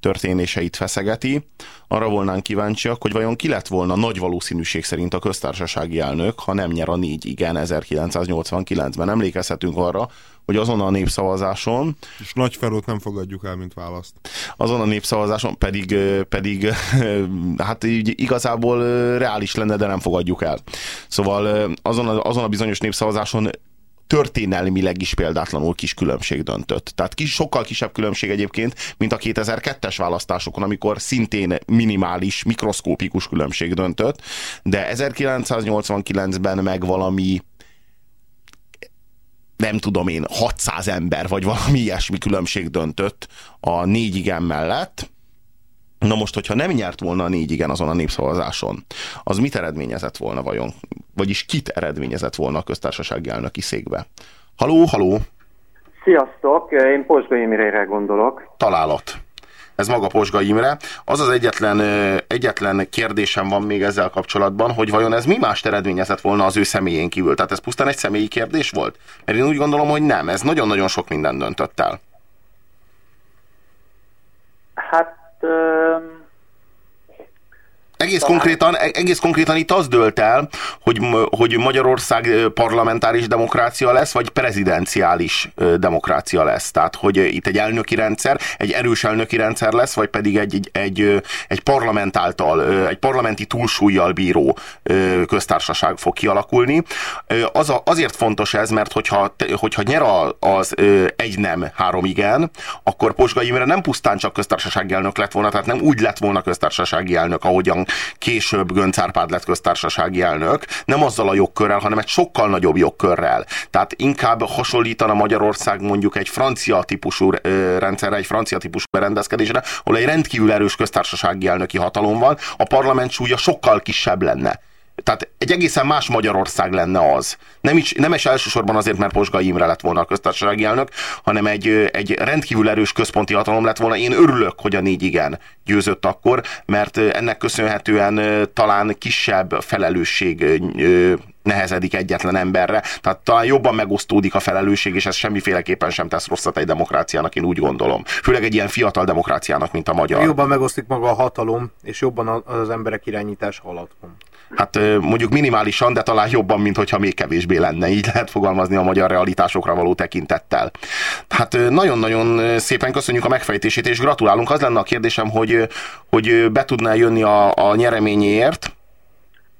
történéseit feszegeti. Arra volnánk kíváncsiak, hogy vajon ki lett volna nagy valószínűség szerint a köztársasági elnök, ha nem nyer a négy igen 1989-ben. Emlékezhetünk arra, hogy azon a népszavazáson... És nagy felót nem fogadjuk el, mint választ. Azon a népszavazáson pedig, pedig hát így igazából reális lenne, de nem fogadjuk el. Szóval azon a, azon a bizonyos népszavazáson történelmileg is példátlanul kis különbség döntött. Tehát kis, sokkal kisebb különbség egyébként, mint a 2002-es választásokon, amikor szintén minimális, mikroszkópikus különbség döntött, de 1989-ben meg valami nem tudom én, 600 ember, vagy valami ilyesmi különbség döntött a négy igen mellett, Na most, hogyha nem nyert volna a négy igen azon a népszavazáson, az mit eredményezett volna vajon? Vagyis kit eredményezett volna a köztársasági elnöki székbe? Haló, haló! Sziasztok, én Posga Imrére gondolok. Találat. Ez maga Posga Imre. Az az egyetlen, egyetlen kérdésem van még ezzel kapcsolatban, hogy vajon ez mi más eredményezett volna az ő személyén kívül? Tehát ez pusztán egy személyi kérdés volt? Mert én úgy gondolom, hogy nem. Ez nagyon-nagyon sok minden döntött el. Hát Um. Egész konkrétan, e- egész konkrétan itt az dölt el, hogy, hogy Magyarország parlamentáris demokrácia lesz, vagy prezidenciális demokrácia lesz. Tehát, hogy itt egy elnöki rendszer, egy erős elnöki rendszer lesz, vagy pedig egy, egy, egy, egy parlament által, egy parlamenti túlsúlyjal bíró köztársaság fog kialakulni. Az a, azért fontos ez, mert hogyha, hogyha nyer az egy nem, három igen, akkor Posgai Imre nem pusztán csak köztársasági elnök lett volna, tehát nem úgy lett volna köztársasági elnök, ahogyan később Gönc Árpád lett köztársasági elnök, nem azzal a jogkörrel, hanem egy sokkal nagyobb jogkörrel. Tehát inkább hasonlítana Magyarország mondjuk egy francia típusú rendszerre, egy francia típusú berendezkedésre, ahol egy rendkívül erős köztársasági elnöki hatalom van, a parlament súlya sokkal kisebb lenne. Tehát egy egészen más Magyarország lenne az. Nem is, nem is elsősorban azért, mert Posgai Imre lett volna a köztársasági elnök, hanem egy, egy rendkívül erős központi hatalom lett volna. Én örülök, hogy a négy igen győzött akkor, mert ennek köszönhetően talán kisebb felelősség nehezedik egyetlen emberre. Tehát talán jobban megosztódik a felelősség, és ez semmiféleképpen sem tesz rosszat egy demokráciának, én úgy gondolom. Főleg egy ilyen fiatal demokráciának, mint a magyar. Jobban megosztik maga a hatalom, és jobban az emberek irányítás van. Hát mondjuk minimálisan, de talán jobban, mint hogyha még kevésbé lenne. Így lehet fogalmazni a magyar realitásokra való tekintettel. Hát nagyon-nagyon szépen köszönjük a megfejtését, és gratulálunk. Az lenne a kérdésem, hogy, hogy be tudná jönni a, a nyereményéért,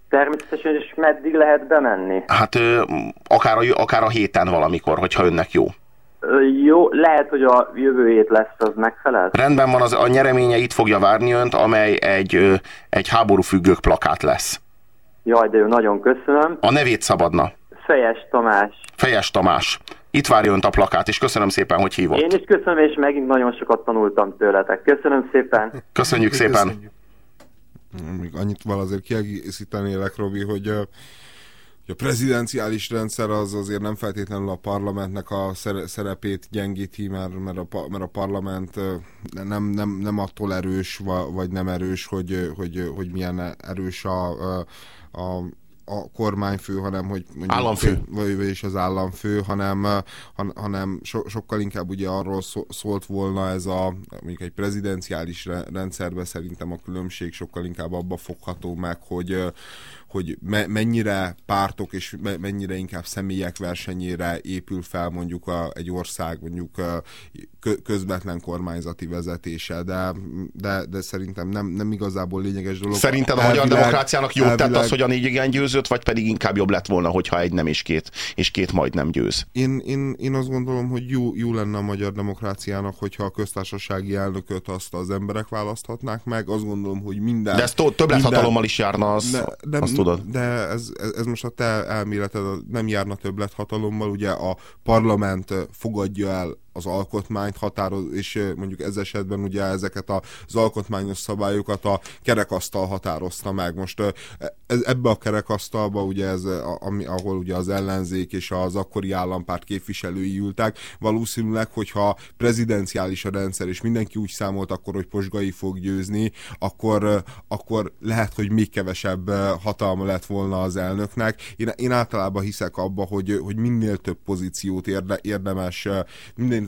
Természetesen, és meddig lehet bemenni? Hát akár a, akár a héten valamikor, hogyha önnek jó. Jó, lehet, hogy a jövő hét lesz, az megfelel? Rendben van, az, a nyereménye itt fogja várni önt, amely egy, egy háború függők plakát lesz. Jaj, de jó, nagyon köszönöm. A nevét szabadna. Fejes Tamás. Fejes Tamás. Itt várja önt a plakát, és köszönöm szépen, hogy hívott. Én is köszönöm, és megint nagyon sokat tanultam tőletek. Köszönöm szépen. Köszönjük szépen. Köszönjük. Még annyit val azért kiegészítenélek, Robi, hogy a prezidenciális rendszer az azért nem feltétlenül a parlamentnek a szerepét gyengíti, mert, mert, a, mert a parlament nem, nem, nem attól erős, vagy nem erős, hogy, hogy, hogy milyen erős a, a a kormányfő, hanem hogy mondjuk, államfő. Vagy, vagy az államfő, hanem, han, hanem so, sokkal inkább ugye arról szólt volna ez a mondjuk egy prezidenciális rendszerben szerintem a különbség sokkal inkább abba fogható meg, hogy hogy me, mennyire pártok és me, mennyire inkább személyek versenyére épül fel mondjuk a, egy ország mondjuk a közvetlen kormányzati vezetése, de, de, de szerintem nem, nem igazából lényeges dolog. Szerinted a elvileg, magyar demokráciának jót elvileg, tett az, hogy a négy igen győzött, vagy pedig inkább jobb lett volna, hogyha egy nem és két, és két majd nem győz? Én, én, én azt gondolom, hogy jó, jó lenne a magyar demokráciának, hogyha a köztársasági elnököt azt az emberek választhatnák meg. Azt gondolom, hogy minden... De ez többlethatalommal is járna, az, de, de, azt tudod. De ez, ez, ez most a te elméleted nem járna többlethatalommal, ugye a parlament fogadja el az alkotmányt határoz, és mondjuk ez esetben ugye ezeket az alkotmányos szabályokat a kerekasztal határozta meg. Most ez, ebbe a kerekasztalba ugye ez, ami, ahol ugye az ellenzék és az akkori állampárt képviselői ültek, valószínűleg, hogyha prezidenciális a rendszer, és mindenki úgy számolt akkor, hogy Posgai fog győzni, akkor, akkor lehet, hogy még kevesebb hatalma lett volna az elnöknek. Én, én általában hiszek abba, hogy, hogy minél több pozíciót érde, érdemes,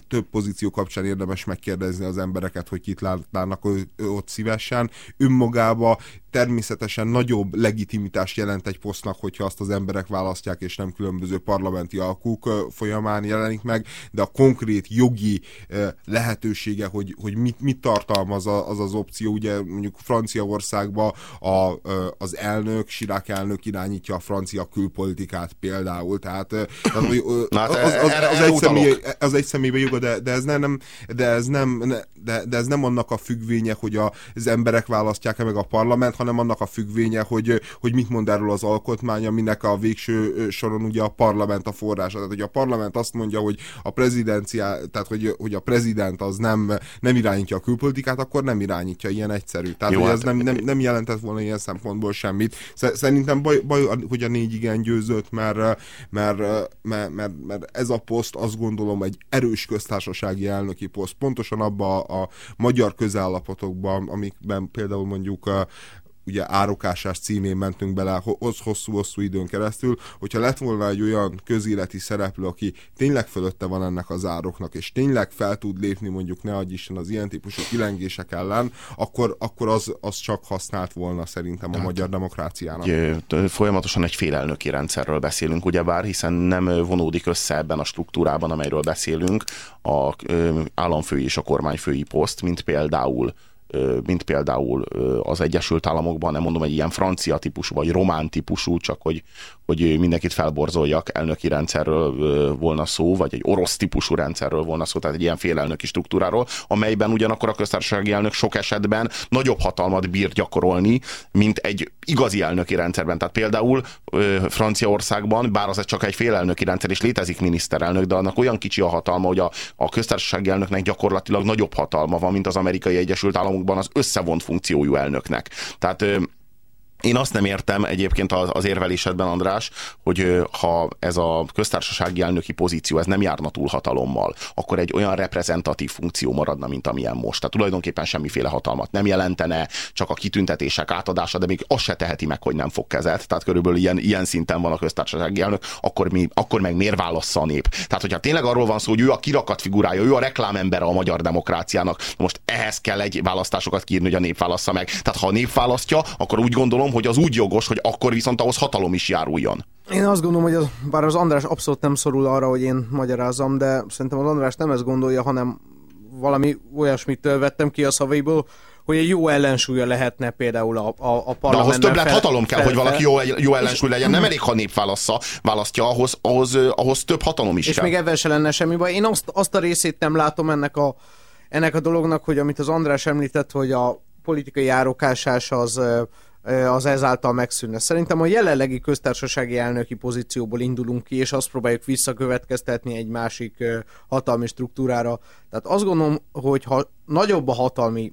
több pozíció kapcsán érdemes megkérdezni az embereket, hogy kit látnának ott szívesen. Önmagába természetesen nagyobb legitimitást jelent egy posztnak, hogyha azt az emberek választják, és nem különböző parlamenti alkuk folyamán jelenik meg, de a konkrét jogi lehetősége, hogy, hogy mit, mit tartalmaz az az opció, ugye mondjuk Franciaországban a, az elnök, Sirák elnök irányítja a francia külpolitikát például, tehát hát az, az, az, az, egy személy, az egy személyben joga, de, de ez nem, de ez nem, de, de ez nem annak a függvénye, hogy az emberek választják-e meg a parlament, hanem annak a függvénye, hogy, hogy mit mond erről az alkotmány, aminek a végső soron ugye a parlament a forrása. Tehát, hogy a parlament azt mondja, hogy a prezidencia, tehát hogy, hogy a prezident az nem, nem irányítja a külpolitikát, akkor nem irányítja, ilyen egyszerű. Tehát, Jó, hogy hát... ez nem, nem, nem jelentett volna ilyen szempontból semmit. Szerintem baj, baj hogy a négy igen győzött, mert, mert, mert, mert, mert ez a poszt azt gondolom egy erős köztársasági elnöki poszt. Pontosan abban a, a magyar közállapotokban, amikben például mondjuk ugye árokásás címén mentünk bele hosszú-hosszú időn keresztül, hogyha lett volna egy olyan közéleti szereplő, aki tényleg fölötte van ennek az ároknak, és tényleg fel tud lépni mondjuk ne adj Isten az ilyen típusú kilengések ellen, akkor, akkor az, az csak használt volna szerintem a hát, magyar demokráciának. Folyamatosan egy félelnöki rendszerről beszélünk, ugyebár, hiszen nem vonódik össze ebben a struktúrában, amelyről beszélünk, a államfői és a kormányfői poszt, mint például mint például az Egyesült Államokban, nem mondom egy ilyen francia típusú, vagy román típusú, csak hogy, hogy mindenkit felborzoljak, elnöki rendszerről volna szó, vagy egy orosz típusú rendszerről volna szó, tehát egy ilyen félelnöki struktúráról, amelyben ugyanakkor a köztársasági elnök sok esetben nagyobb hatalmat bír gyakorolni, mint egy igazi elnöki rendszerben. Tehát például Franciaországban, bár az csak egy félelnöki rendszer, és létezik miniszterelnök, de annak olyan kicsi a hatalma, hogy a, a köztársasági elnöknek gyakorlatilag nagyobb hatalma van, mint az amerikai Egyesült Államokban az összevont funkciójú elnöknek. Tehát én azt nem értem egyébként az érvelésedben, András, hogy ha ez a köztársasági elnöki pozíció ez nem járna túl hatalommal, akkor egy olyan reprezentatív funkció maradna, mint amilyen most. Tehát tulajdonképpen semmiféle hatalmat nem jelentene, csak a kitüntetések átadása, de még azt se teheti meg, hogy nem fog kezet. Tehát körülbelül ilyen, ilyen szinten van a köztársasági elnök, akkor, mi, akkor meg miért válassza a nép? Tehát, hogyha tényleg arról van szó, hogy ő a kirakat figurája, ő a reklámembere a magyar demokráciának, most ehhez kell egy választásokat kírni, hogy a nép válassza meg. Tehát ha a nép választja, akkor úgy gondolom, gondolom, hogy az úgy jogos, hogy akkor viszont ahhoz hatalom is járuljon. Én azt gondolom, hogy az, bár az András abszolút nem szorul arra, hogy én magyarázom, de szerintem az András nem ezt gondolja, hanem valami olyasmit vettem ki a szavaiból, hogy egy jó ellensúlya lehetne például a, a, a parlamentben. De ahhoz több lett hatalom kell, fel, hogy valaki jó, jó ellensúly legyen. Nem elég, ha nép válassza, választja, ahhoz, ahhoz, ahhoz több hatalom is És kell. még ebben se lenne semmi baj. Én azt, azt a részét nem látom ennek a, ennek a dolognak, hogy amit az András említett, hogy a politikai árokásás az az ezáltal megszűnne. Szerintem a jelenlegi köztársasági elnöki pozícióból indulunk ki, és azt próbáljuk visszakövetkeztetni egy másik hatalmi struktúrára. Tehát azt gondolom, hogy ha nagyobb a hatalmi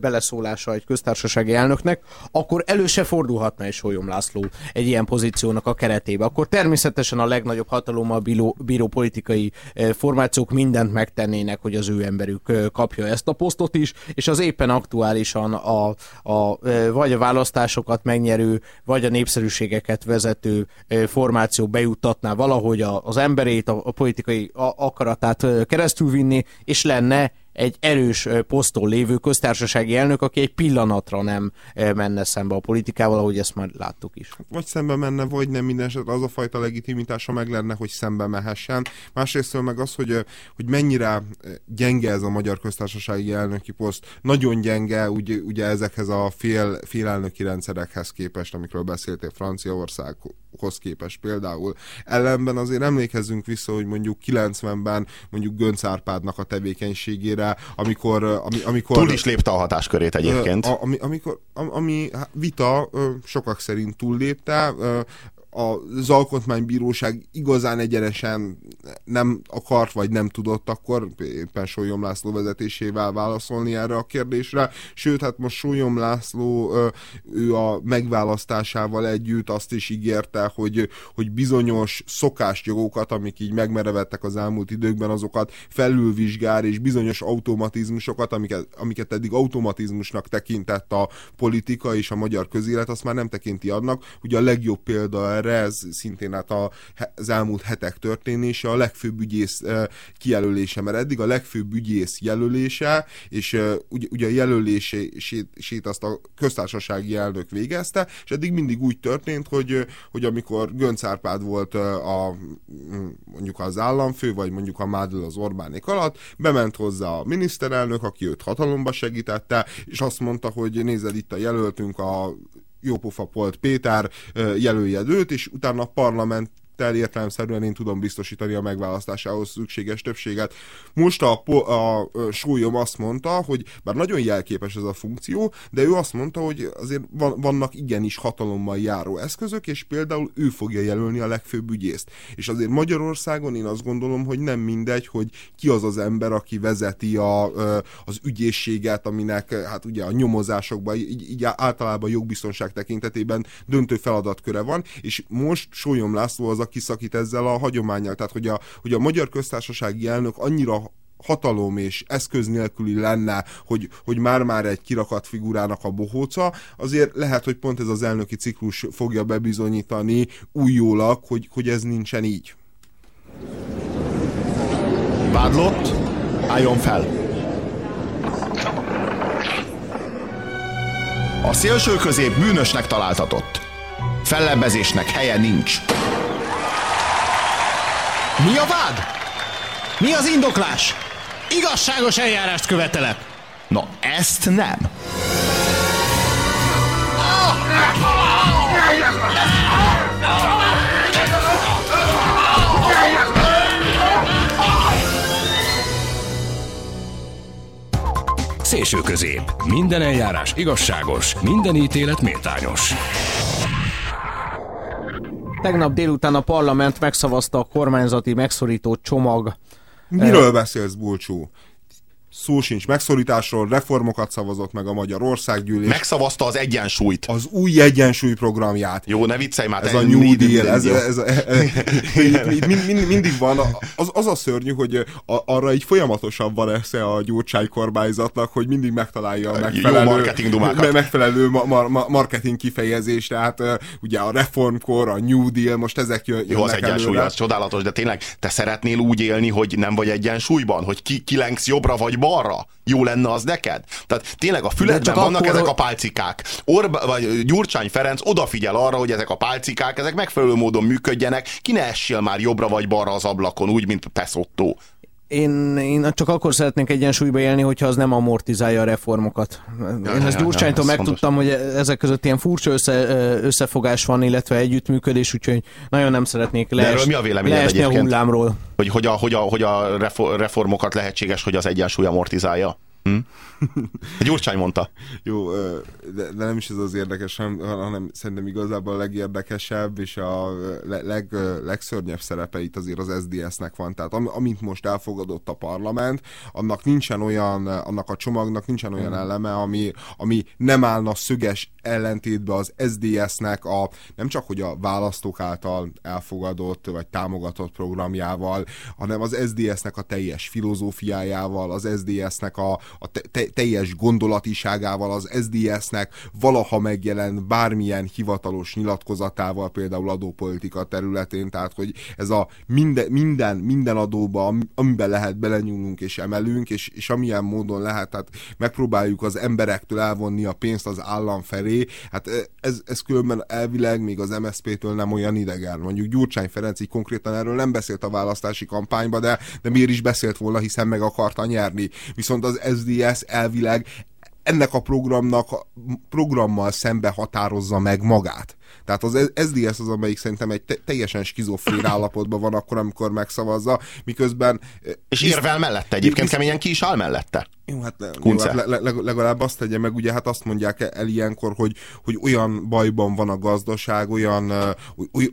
beleszólása egy köztársasági elnöknek, akkor elő se fordulhatna egy Sólyom László egy ilyen pozíciónak a keretébe. Akkor természetesen a legnagyobb hatalommal bíró, bíró politikai formációk mindent megtennének, hogy az ő emberük kapja ezt a posztot is, és az éppen aktuálisan a, a, vagy a választásokat megnyerő, vagy a népszerűségeket vezető formáció bejuttatná valahogy az emberét, a, a politikai akaratát keresztül vinni, és lenne egy erős poszton lévő köztársasági elnök, aki egy pillanatra nem menne szembe a politikával, ahogy ezt már láttuk is. Vagy szembe menne, vagy nem minden esetre az a fajta legitimitása meg lenne, hogy szembe mehessen. Másrészt meg az, hogy, hogy mennyire gyenge ez a magyar köztársasági elnöki poszt. Nagyon gyenge, ugye, ugye ezekhez a fél, félelnöki rendszerekhez képest, amikről beszéltél Franciaországhoz képest például. Ellenben azért emlékezzünk vissza, hogy mondjuk 90-ben mondjuk Gönc Árpádnak a tevékenységére amikor, ami, amikor... Túl is lépte a hatáskörét egyébként. A, ami, amikor, ami vita sokak szerint túllépte, az alkotmánybíróság igazán egyenesen nem akart, vagy nem tudott akkor éppen Sólyom László vezetésével válaszolni erre a kérdésre. Sőt, hát most Sólyom László ő a megválasztásával együtt azt is ígérte, hogy, hogy bizonyos szokásjogokat, amik így megmerevettek az elmúlt időkben, azokat felülvizsgál, és bizonyos automatizmusokat, amiket, amiket eddig automatizmusnak tekintett a politika és a magyar közélet, azt már nem tekinti annak. Ugye a legjobb példa erre, ez szintén hát a, az elmúlt hetek történése, a legfőbb ügyész kijelölése, mert eddig a legfőbb ügyész jelölése, és ugye, ugye a jelölését azt a köztársasági elnök végezte, és eddig mindig úgy történt, hogy, hogy amikor Gönc Árpád volt a, mondjuk az államfő, vagy mondjuk a Mádl az Orbánék alatt, bement hozzá a miniszterelnök, aki őt hatalomba segítette, és azt mondta, hogy nézed itt a jelöltünk a jópofa Polt Péter jelöljed őt, és utána a parlament tel értelemszerűen én tudom biztosítani a megválasztásához szükséges többséget. Most a, a, a súlyom azt mondta, hogy bár nagyon jelképes ez a funkció, de ő azt mondta, hogy azért van, vannak igenis hatalommal járó eszközök, és például ő fogja jelölni a legfőbb ügyészt. És azért Magyarországon én azt gondolom, hogy nem mindegy, hogy ki az az ember, aki vezeti a, az ügyészséget, aminek hát ugye a nyomozásokban, így, így általában jogbiztonság tekintetében döntő feladatköre van, és most Sólyom László az, kiszakít ezzel a hagyományjal. Tehát, hogy a, hogy a magyar köztársasági elnök annyira hatalom és eszköz nélküli lenne, hogy, hogy már-már egy kirakat figurának a bohóca, azért lehet, hogy pont ez az elnöki ciklus fogja bebizonyítani újólag, hogy, hogy ez nincsen így. Vádlott, álljon fel! A szélső közép bűnösnek találtatott. Fellebbezésnek helye nincs. Mi a vád? Mi az indoklás? Igazságos eljárást követelek. Na, ezt nem. Szélső közép. Minden eljárás igazságos, minden ítélet méltányos. Tegnap délután a parlament megszavazta a kormányzati megszorító csomag. Miről beszélsz, Bulcsú? Szó sincs megszorításról, reformokat szavazott meg a Magyar Országgyűlés. Megszavazta az egyensúlyt. Az új egyensúly programját. Jó, ne viccelj már. Ez a New Deal, ez, ez, ez, mind, mind, mindig van. Az, az a szörnyű, hogy a, arra így folyamatosan van esze a gyurcsány kormányzatnak, hogy mindig megtalálja a megfelelő, Jó marketing dumákat. megfelelő ma, ma, ma, marketing kifejezést, tehát ugye a reformkor, a New Deal, most ezek jön, Jó, az egyensúly, előre. az csodálatos, de tényleg te szeretnél úgy élni, hogy nem vagy egyensúlyban? Hogy ki, ki jobbra vagy balra? Jó lenne az neked? Tehát tényleg a füledben vannak akkor... ezek a pálcikák. Orba, vagy Gyurcsány Ferenc odafigyel arra, hogy ezek a pálcikák, ezek megfelelő módon működjenek, ki ne essél már jobbra vagy balra az ablakon, úgy, mint Pesotto. Én, én csak akkor szeretnék egyensúlyba élni, hogyha az nem amortizálja a reformokat. Ja, én ezt ja, Gyurcsánytól ja, megtudtam, fontos. hogy ezek között ilyen furcsa össze, összefogás van, illetve együttműködés, úgyhogy nagyon nem szeretnék lees, mi a leesni a hullámról. Hogy, hogy, a, hogy, a, hogy a reformokat lehetséges, hogy az egyensúly amortizálja? Hm? Gyurcsány mondta. Jó, de, de nem is ez az érdekes, hanem szerintem igazából a legérdekesebb és a leg, legszörnyebb szerepe itt azért az SDS-nek van. Tehát am, amint most elfogadott a parlament, annak nincsen olyan, annak a csomagnak nincsen olyan eleme, ami, ami nem állna szöges ellentétbe az SDS-nek a nem csak hogy a választók által elfogadott vagy támogatott programjával, hanem az SDS-nek a teljes filozófiájával, az SDS-nek a, a te, teljes gondolatiságával, az SDS-nek valaha megjelent bármilyen hivatalos nyilatkozatával, például adópolitika területén, tehát hogy ez a minden, minden, minden adóba, amiben lehet belenyúlunk és emelünk, és, és amilyen módon lehet, tehát megpróbáljuk az emberektől elvonni a pénzt az állam felé, hát ez, ez különben elvileg még az MSZP-től nem olyan idegen. Mondjuk Gyurcsány Ferenc így konkrétan erről nem beszélt a választási kampányba, de, de miért is beszélt volna, hiszen meg akarta nyerni. Viszont az SDS elvileg ennek a programnak programmal szembe határozza meg magát. Tehát az SDS az, amelyik szerintem egy te- teljesen skizofrén állapotban van akkor, amikor megszavazza, miközben... És érvel mellette, egyébként visz... keményen ki is áll mellette. Jó, hát, jó, hát le, le, legalább azt tegye meg, ugye hát azt mondják el ilyenkor, hogy, hogy olyan bajban van a gazdaság, olyan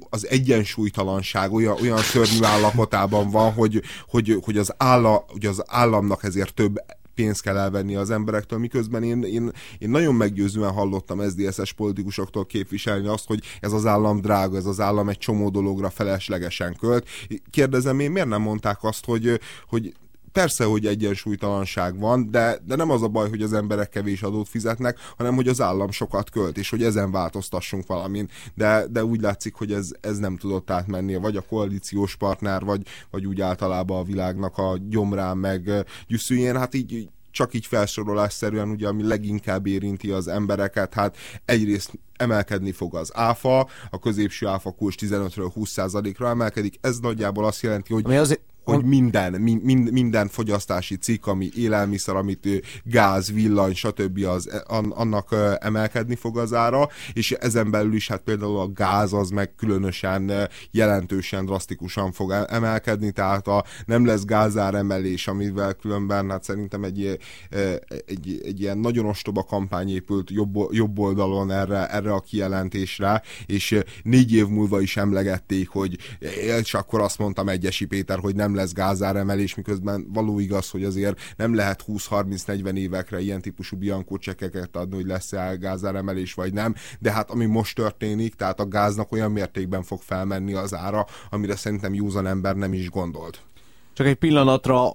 az egyensúlytalanság, olyan, olyan szörnyű állapotában van, hogy, hogy, hogy, az, álla, hogy az államnak ezért több pénzt kell elvenni az emberektől, miközben én, én, én nagyon meggyőzően hallottam SZDSZ-es politikusoktól képviselni azt, hogy ez az állam drága, ez az állam egy csomó dologra feleslegesen költ. Kérdezem én, miért nem mondták azt, hogy, hogy persze, hogy egyensúlytalanság van, de, de nem az a baj, hogy az emberek kevés adót fizetnek, hanem hogy az állam sokat költ, és hogy ezen változtassunk valamin. De, de úgy látszik, hogy ez, ez nem tudott átmenni, vagy a koalíciós partner, vagy, vagy úgy általában a világnak a gyomrán meg gyűszűjén. Hát így csak így felsorolásszerűen, ugye, ami leginkább érinti az embereket, hát egyrészt emelkedni fog az áfa, a középső áfa kulcs 15-ről 20%-ra emelkedik, ez nagyjából azt jelenti, hogy... Ami azért hogy minden, mind, minden fogyasztási cikk, ami élelmiszer, amit gáz, villany, stb. Az, e, annak emelkedni fog az ára, és ezen belül is hát például a gáz az meg különösen jelentősen, drasztikusan fog e, emelkedni, tehát a, nem lesz gázáremelés, amivel különben hát szerintem egy, egy, egy ilyen nagyon ostoba kampány épült jobb, jobb oldalon erre, erre a kijelentésre, és négy év múlva is emlegették, hogy és akkor azt mondtam Egyesi Péter, hogy nem lesz gázáremelés, miközben való igaz, hogy azért nem lehet 20-30-40 évekre ilyen típusú biankó csekeket adni, hogy lesz-e gázáremelés vagy nem, de hát ami most történik, tehát a gáznak olyan mértékben fog felmenni az ára, amire szerintem józan ember nem is gondolt. Csak egy pillanatra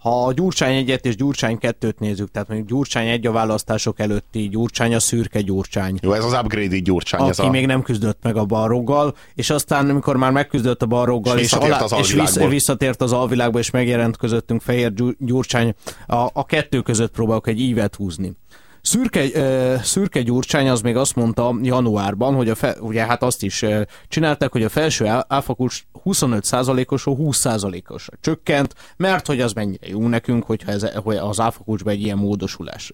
ha a Gyurcsány egyet és Gyurcsány kettőt nézzük, tehát mondjuk Gyurcsány egy a választások előtti, Gyurcsány a szürke Gyurcsány. Jó, ez az upgrade Gyurcsány. Aki ez a... még nem küzdött meg a balroggal, és aztán, amikor már megküzdött a balroggal, és, és, alá, az és vissza, visszatért az alvilágba, és megjelent közöttünk Fehér Gyurcsány, a, a kettő között próbálok egy ívet húzni. Szürke, Szürke Gyurcsány az még azt mondta januárban, hogy a fe, ugye hát azt is csinálták, hogy a felső áfakulcs 25%-osról 20%-osra csökkent, mert hogy az mennyire jó nekünk, hogyha ez, hogy az áfakulcsban egy ilyen módosulás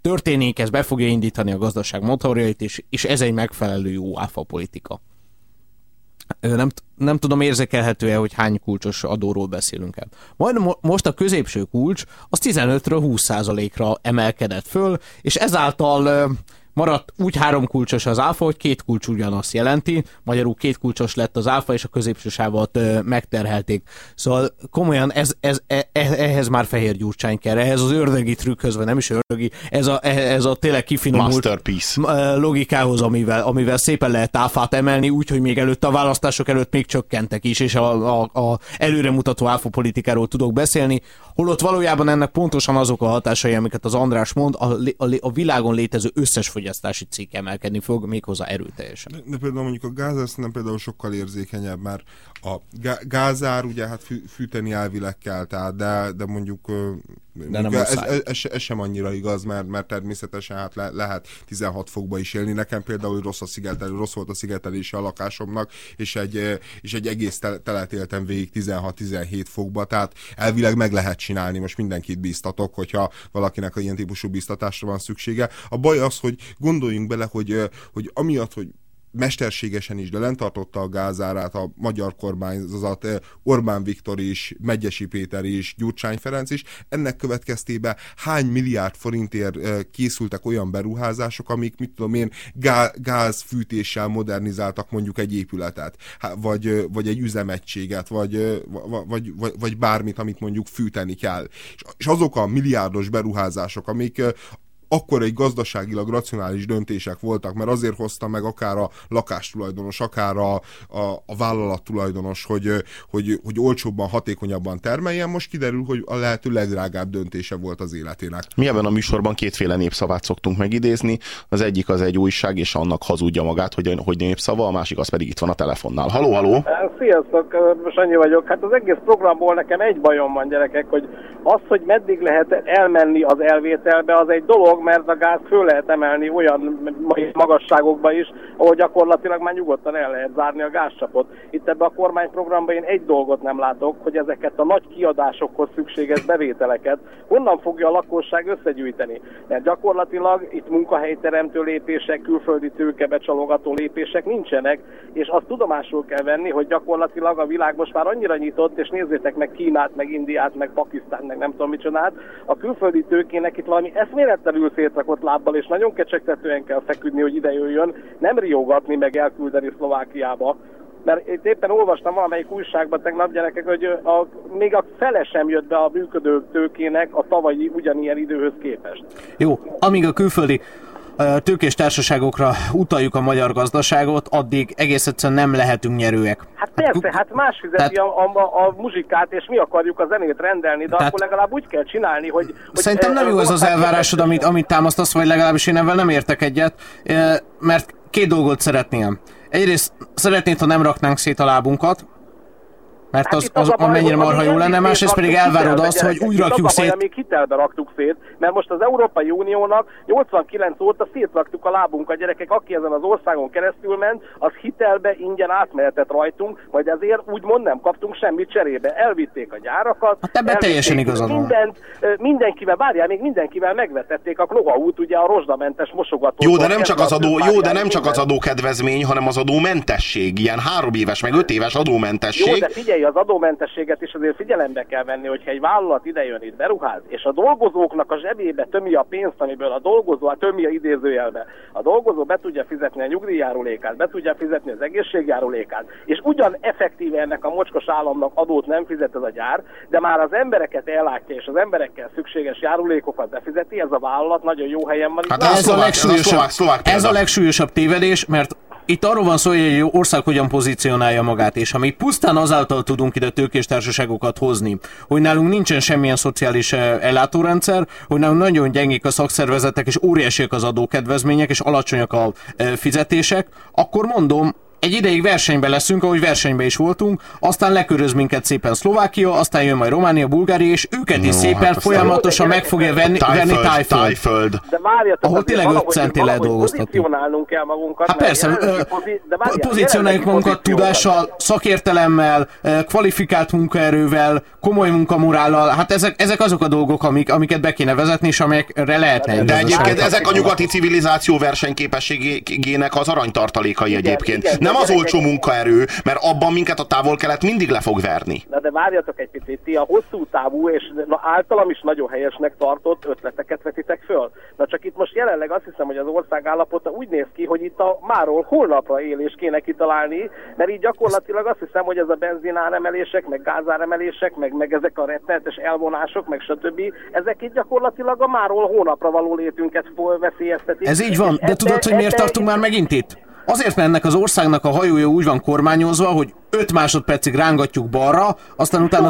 történik, ez be fogja indítani a gazdaság motorjait, és, és ez egy megfelelő jó áfa politika nem, nem tudom érzékelhető-e, hogy hány kulcsos adóról beszélünk el. Majd mo- most a középső kulcs az 15-ről 20%-ra emelkedett föl, és ezáltal maradt úgy három kulcsos az áfa, hogy két kulcs ugyanazt jelenti, magyarul két kulcsos lett az áfa, és a középső sávot ö, megterhelték. Szóval komolyan ez, ez, e, e, ehhez már fehér gyurcsány kell, ehhez az ördögi trükkhöz, vagy nem is ördögi, ez a, e, ez a tényleg kifinomult logikához, amivel, amivel szépen lehet áfát emelni, úgyhogy még előtt a választások előtt még csökkentek is, és a, a, a előremutató áfa politikáról tudok beszélni, holott valójában ennek pontosan azok a hatásai, amiket az András mond, a, a, a világon létező összes fogyasztási cikk emelkedni fog, méghozzá erőteljesen. De, de például mondjuk a gáz nem például sokkal érzékenyebb, mert a gázár ugye hát fű, fűteni elvileg kell, tehát de, de mondjuk De nem ez, ez, ez, ez, sem annyira igaz, mert, mert természetesen hát le, lehet 16 fokba is élni. Nekem például rossz, a szigetel, rossz volt a szigetelése a lakásomnak, és egy, és egy egész telet éltem végig 16-17 fokba, tehát elvileg meg lehet csinálni, most mindenkit bíztatok, hogyha valakinek ilyen típusú bíztatásra van szüksége. A baj az, hogy gondoljunk bele, hogy, hogy amiatt, hogy mesterségesen is, de lentartotta a gázárát a magyar kormányzat, eh, Orbán Viktor is, Megyesi Péter is, Gyurcsány Ferenc is. Ennek következtében hány milliárd forintért eh, készültek olyan beruházások, amik, mit tudom én, gázfűtéssel modernizáltak mondjuk egy épületet, vagy, eh, vagy egy üzemegységet, vagy, vagy, vagy, vagy bármit, amit mondjuk fűteni kell. És azok a milliárdos beruházások, amik akkor egy gazdaságilag racionális döntések voltak, mert azért hozta meg akár a lakástulajdonos, akár a, a, a vállalat tulajdonos, hogy, hogy, hogy olcsóbban, hatékonyabban termeljen, most kiderül, hogy a lehető legdrágább döntése volt az életének. Mi ebben a műsorban kétféle népszavát szoktunk megidézni. Az egyik az egy újság, és annak hazudja magát, hogy, hogy népszava, a másik az pedig itt van a telefonnál. Haló, haló! Sziasztok, Sanyi vagyok. Hát az egész programból nekem egy bajom van, gyerekek, hogy az, hogy meddig lehet elmenni az elvételbe, az egy dolog, dolog, mert a gáz föl lehet emelni olyan magasságokba is, ahol gyakorlatilag már nyugodtan el lehet zárni a gázcsapot. Itt ebbe a kormányprogramban én egy dolgot nem látok, hogy ezeket a nagy kiadásokhoz szükséges bevételeket honnan fogja a lakosság összegyűjteni. Mert gyakorlatilag itt munkahelyteremtő lépések, külföldi tőke becsalogató lépések nincsenek, és azt tudomásul kell venni, hogy gyakorlatilag a világ most már annyira nyitott, és nézzétek meg Kínát, meg Indiát, meg Pakisztán, meg nem tudom mit csinált, a külföldi tőkének itt valami eszméletlenül ül szétrakott lábbal, és nagyon kecsegtetően kell feküdni, hogy ide jöjjön, nem riogatni, meg elküldeni Szlovákiába. Mert itt éppen olvastam valamelyik újságban tegnap gyerekek, hogy a, még a fele sem jött be a működő tőkének a tavalyi ugyanilyen időhöz képest. Jó, amíg a külföldi tőkés társaságokra utaljuk a magyar gazdaságot, addig egész egyszerűen nem lehetünk nyerőek. Hát persze, hát, hát más fizeti tehát, a, a, a muzsikát, és mi akarjuk a zenét rendelni, de tehát, akkor legalább úgy kell csinálni, hogy... hogy szerintem nem jó ez az elvárásod, amit, amit támasztasz, vagy legalábbis én ebben nem értek egyet, mert két dolgot szeretném. Egyrészt szeretnéd, ha nem raknánk szét a lábunkat, mert hát az, az, az amennyire marha jó lenne, másrészt pedig elvárod azt, hogy úgy rakjuk szét. Amíg hitelbe raktuk szét, mert most az Európai Uniónak 89 óta szétraktuk a lábunk a gyerekek, aki ezen az országon keresztül ment, az hitelbe ingyen átmehetett rajtunk, vagy ezért úgymond nem kaptunk semmit cserébe. Elvitték a gyárakat. Hát ebben teljesen igazad mindent, mindenkivel, várjál, még mindenkivel megvetették a Kloha út, ugye a rozsdamentes mosogató. Jó, de nem csak az adó, jó, de nem csak az adókedvezmény, hanem az adómentesség, ilyen három éves, meg öt éves adómentesség. Jó, de figyelj, az adómentességet is azért figyelembe kell venni, hogyha egy vállalat idejön itt beruház, és a dolgozóknak a zsebébe tömi a pénzt, amiből a dolgozó, a tömi a idézőjelbe, a dolgozó be tudja fizetni a nyugdíjjárulékát, be tudja fizetni az egészségjárulékát, és ugyan effektíve ennek a mocskos államnak adót nem fizet ez a gyár, de már az embereket ellátja, és az emberekkel szükséges járulékokat befizeti, ez a vállalat nagyon jó helyen van. Hát ez, a legsúlyosabb, ez a legsúlyosabb tévedés, mert itt arról van szó, hogy egy ország hogyan pozícionálja magát, és ha mi pusztán azáltal tudunk ide tőkés társaságokat hozni, hogy nálunk nincsen semmilyen szociális eh, ellátórendszer, hogy nálunk nagyon gyengék a szakszervezetek, és óriásiak az adókedvezmények, és alacsonyak a eh, fizetések, akkor mondom, egy ideig versenyben leszünk, ahogy versenyben is voltunk, aztán leköröz minket szépen Szlovákia, aztán jön majd Románia, Bulgária, és őket is no, szépen hát folyamatosan meg fogja venni, tájföld, venni tájföld. tájföld. De várjatok, ahol tényleg 5 centé lehet dolgoztatni. kell magunkat. Hát persze, pozícionáljuk magunkat tudással, szakértelemmel, kvalifikált munkaerővel, komoly munkamorállal, hát ezek, ezek azok a dolgok, amik, amiket be kéne vezetni, és amelyekre lehetne. De egyébként ezek a nyugati civilizáció versenyképességének az aranytartalékai egyébként. Nem az olcsó munkaerő, mert abban minket a távol-kelet mindig le fog verni. Na de várjatok egy picit, ti a hosszú távú és általam is nagyon helyesnek tartott ötleteket vetitek föl. Na csak itt most jelenleg azt hiszem, hogy az ország állapota úgy néz ki, hogy itt a máról holnapra élés kéne kitalálni, mert így gyakorlatilag azt hiszem, hogy ez a benzináremelések, meg gázáremelések, meg, meg ezek a rettenetes elvonások, meg stb. Ezek itt gyakorlatilag a máról hónapra való létünket veszélyeztetik. Ez így van, de tudod, hogy miért tartunk már megint itt? Azért, mert ennek az országnak a hajója úgy van kormányozva, hogy 5 másodpercig rángatjuk balra, aztán utána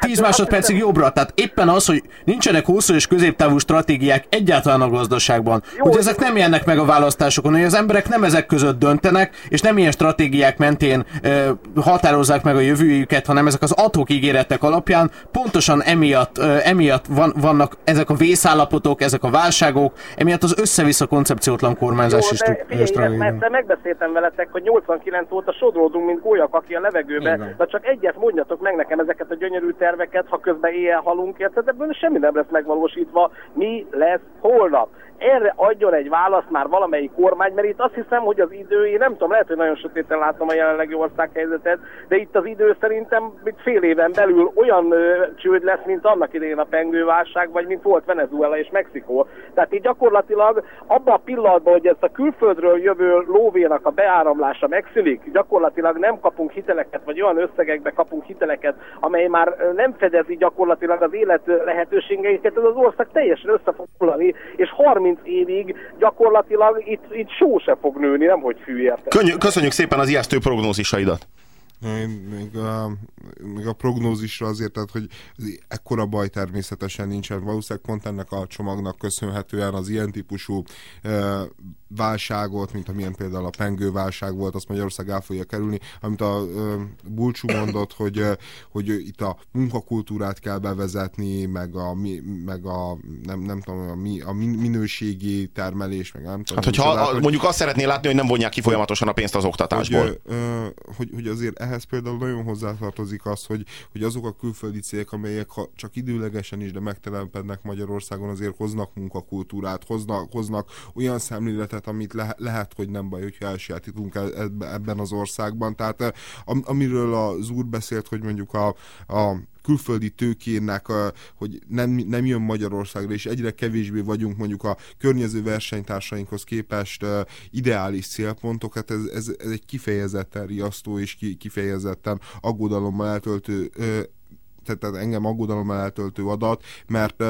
10 hát, másodpercig jobbra. Tehát éppen az, hogy nincsenek hosszú és középtávú stratégiák egyáltalán a gazdaságban, Jó, hogy ezek nem jelennek meg a választásokon, hogy az emberek nem ezek között döntenek, és nem ilyen stratégiák mentén ö, határozzák meg a jövőjüket, hanem ezek az adhok ígéretek alapján pontosan emiatt, ö, emiatt van, vannak ezek a vészállapotok, ezek a válságok, emiatt az össze-vissza koncepciótlan kormányzás is stratégia. megbeszéltem veletek, hogy 89 óta sodródunk, mint gólyak, aki a levegőbe, de csak egyet mondjatok meg nekem ezeket a gyönyörű terveket, ha közben éjjel halunk, érted? Ebből semmi nem lesz megvalósítva. Mi lesz holnap? Erre adjon egy választ már valamelyik kormány, mert itt azt hiszem, hogy az idő, én nem tudom, lehet, hogy nagyon sötéten látom a jelenlegi országhelyzetet, de itt az idő szerintem mint fél éven belül olyan ö, csőd lesz, mint annak idején a pengőválság, vagy mint volt Venezuela és Mexikó. Tehát így gyakorlatilag abban a pillanatban, hogy ezt a külföldről jövő lóvénak a beáramlása megszűnik, gyakorlatilag nem kapunk hiteleket, vagy olyan összegekbe kapunk hiteleket, amely már nem fedezi gyakorlatilag az élet lehetőségeinket, ez az ország teljesen össze fog és 30 30 évig gyakorlatilag itt, itt só se fog nőni, nem hogy fű érte. Köszönjük szépen az ijesztő prognózisaidat. Még a, még a prognózisra azért, tehát, hogy ekkora baj természetesen nincsen. Valószínűleg pont ennek a csomagnak köszönhetően az ilyen típusú e, válságot, mint amilyen például a pengő válság volt, azt Magyarország el fogja kerülni, amit a Bulcsú mondott, hogy, hogy itt a munkakultúrát kell bevezetni, meg a, meg a nem, nem tudom, a, a minőségi termelés, meg nem tudom. Hát, hogyha hogy, mondjuk azt szeretné látni, hogy nem vonják ki folyamatosan a pénzt az oktatásból. Hogy, hogy, hogy azért ehhez például nagyon hozzátartozik az, hogy, hogy azok a külföldi cégek, amelyek ha csak időlegesen is, de megtelepednek Magyarországon, azért hoznak munkakultúrát, hoznak, hoznak olyan szemléletet, amit le, lehet, hogy nem baj, hogyha elsajátítunk ebben az országban. Tehát am, amiről az úr beszélt, hogy mondjuk a, a külföldi tőkének, hogy nem, nem jön Magyarországra, és egyre kevésbé vagyunk mondjuk a környező versenytársainkhoz képest ideális célpontok, hát ez, ez, ez egy kifejezetten riasztó és kifejezetten aggodalommal eltöltő tehát engem aggodalommal eltöltő adat, mert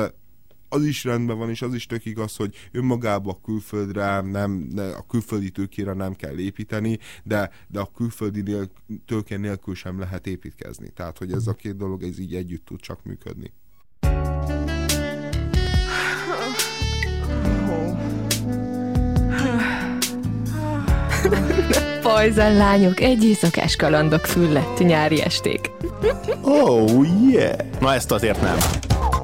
az is rendben van, és az is tök igaz, hogy önmagában a külföldre nem, a külföldi tőkére nem kell építeni, de, de a külföldi nél, tőke nélkül sem lehet építkezni. Tehát, hogy ez a két dolog, ez így együtt tud csak működni. Pajzan lányok, egy éjszakás kalandok füllett nyári esték. Oh yeah! Na ezt azért nem.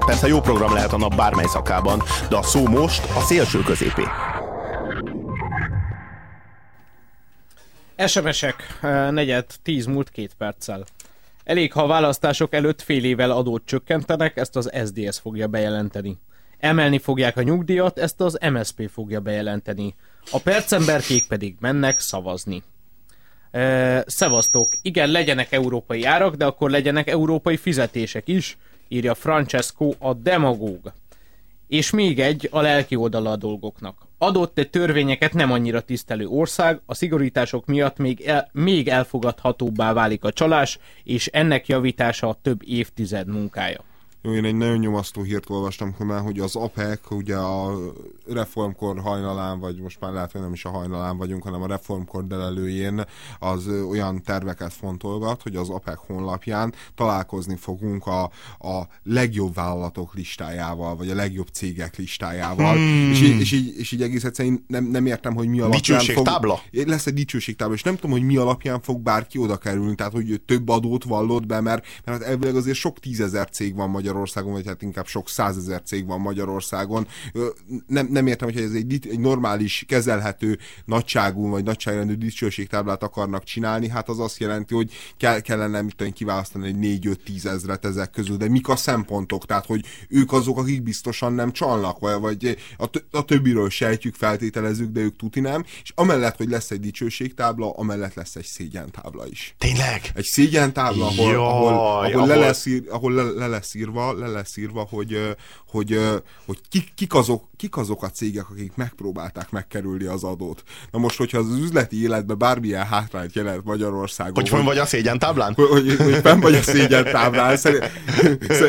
Persze jó program lehet a nap bármely szakában, de a szó most a szélső középé. SMS-ek, eh, negyed, tíz múlt két perccel. Elég, ha a választások előtt fél évvel adót csökkentenek, ezt az SDS fogja bejelenteni. Emelni fogják a nyugdíjat, ezt az MSP fogja bejelenteni. A percemberkék pedig mennek szavazni. E, szevasztok. Igen, legyenek európai árak, de akkor legyenek európai fizetések is írja Francesco a demagóg. És még egy a lelki oldala a dolgoknak. Adott egy törvényeket nem annyira tisztelő ország, a szigorítások miatt még, el, még elfogadhatóbbá válik a csalás, és ennek javítása a több évtized munkája. Jó, én egy nagyon nyomasztó hírt olvastam már, hogy az APEC ugye a reformkor hajnalán, vagy most már lehet, hogy nem is a hajnalán vagyunk, hanem a reformkor delelőjén az olyan terveket fontolgat, hogy az APEC honlapján találkozni fogunk a, a legjobb vállalatok listájával, vagy a legjobb cégek listájával. Hmm. És, így, és, így, és így egész egyszerűen nem, nem értem, hogy mi alapján fog... tábla? Lesz egy dicsőségtábla, és nem tudom, hogy mi alapján fog bárki oda kerülni, tehát hogy több adót vallott be, mert, mert hát elvileg azért sok tízezer cég van magyar Magyarországon, vagy hát inkább sok százezer cég van Magyarországon. Nem, nem értem, hogy ez egy, egy normális, kezelhető nagyságú, vagy nagyságrendű dicsőségtáblát akarnak csinálni, hát az azt jelenti, hogy kell, kellene mit tudom, kiválasztani egy 4-5-10 ezret ezek közül, de mik a szempontok? Tehát, hogy ők azok, akik biztosan nem csalnak, vagy, vagy a, a többiről sejtjük, feltételezzük, de ők tuti nem, és amellett, hogy lesz egy dicsőségtábla, amellett lesz egy szégyentábla is. Tényleg? Egy szégyentábla, ahol, Jaj, ahol, ahol, ahol, le lesz ír, ahol le, le lesz írva, írva, le lesz írva, hogy, hogy, hogy kik, kik, azok, kik azok a cégek, akik megpróbálták megkerülni az adót. Na most, hogyha az üzleti életben bármilyen hátrányt jelent Magyarországon... Hogy fönn vagy a szégyentáblán? Hogy, hogy, hogy fenn vagy a szégyentáblán.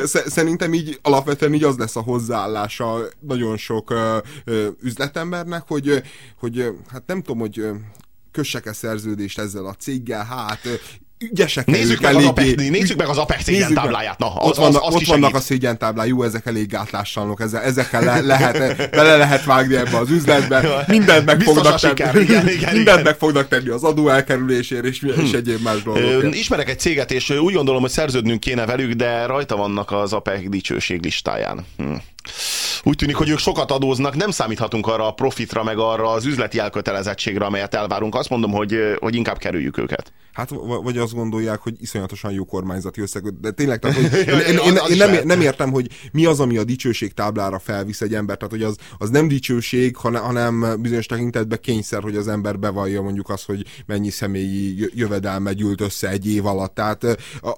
Szerintem így alapvetően így az lesz a hozzáállása nagyon sok üzletembernek, hogy, hogy hát nem tudom, hogy kössek-e szerződést ezzel a céggel, hát ügyesek nézzük meg, eléggé, az APEC, nézzük meg az APEC szégyen tábláját. Na, az, ott vannak, az, az ott vannak a szégyen táblá, jó, ezek elég gátlástalanok, ezzel, ezekkel le, lehet, bele lehet vágni ebbe az üzletbe, mindent meg fognak tenni, igen, igen, mindent meg fognak tenni az adó elkerülésért, és, és hm. egyéb más dolgokért. Ismerek egy céget, és úgy gondolom, hogy szerződnünk kéne velük, de rajta vannak az APEC dicsőség listáján. Hm úgy tűnik, hogy ők sokat adóznak, nem számíthatunk arra a profitra, meg arra az üzleti elkötelezettségre, amelyet elvárunk. Azt mondom, hogy, hogy inkább kerüljük őket. Hát, vagy azt gondolják, hogy iszonyatosan jó kormányzati összeg. De tényleg, tehát, hogy én, én, én, én nem, nem értem, hogy mi az, ami a dicsőség táblára felvisz egy ember. Tehát, hogy az, az nem dicsőség, hanem bizonyos tekintetben kényszer, hogy az ember bevallja mondjuk azt, hogy mennyi személyi jövedelme gyűlt össze egy év alatt. Tehát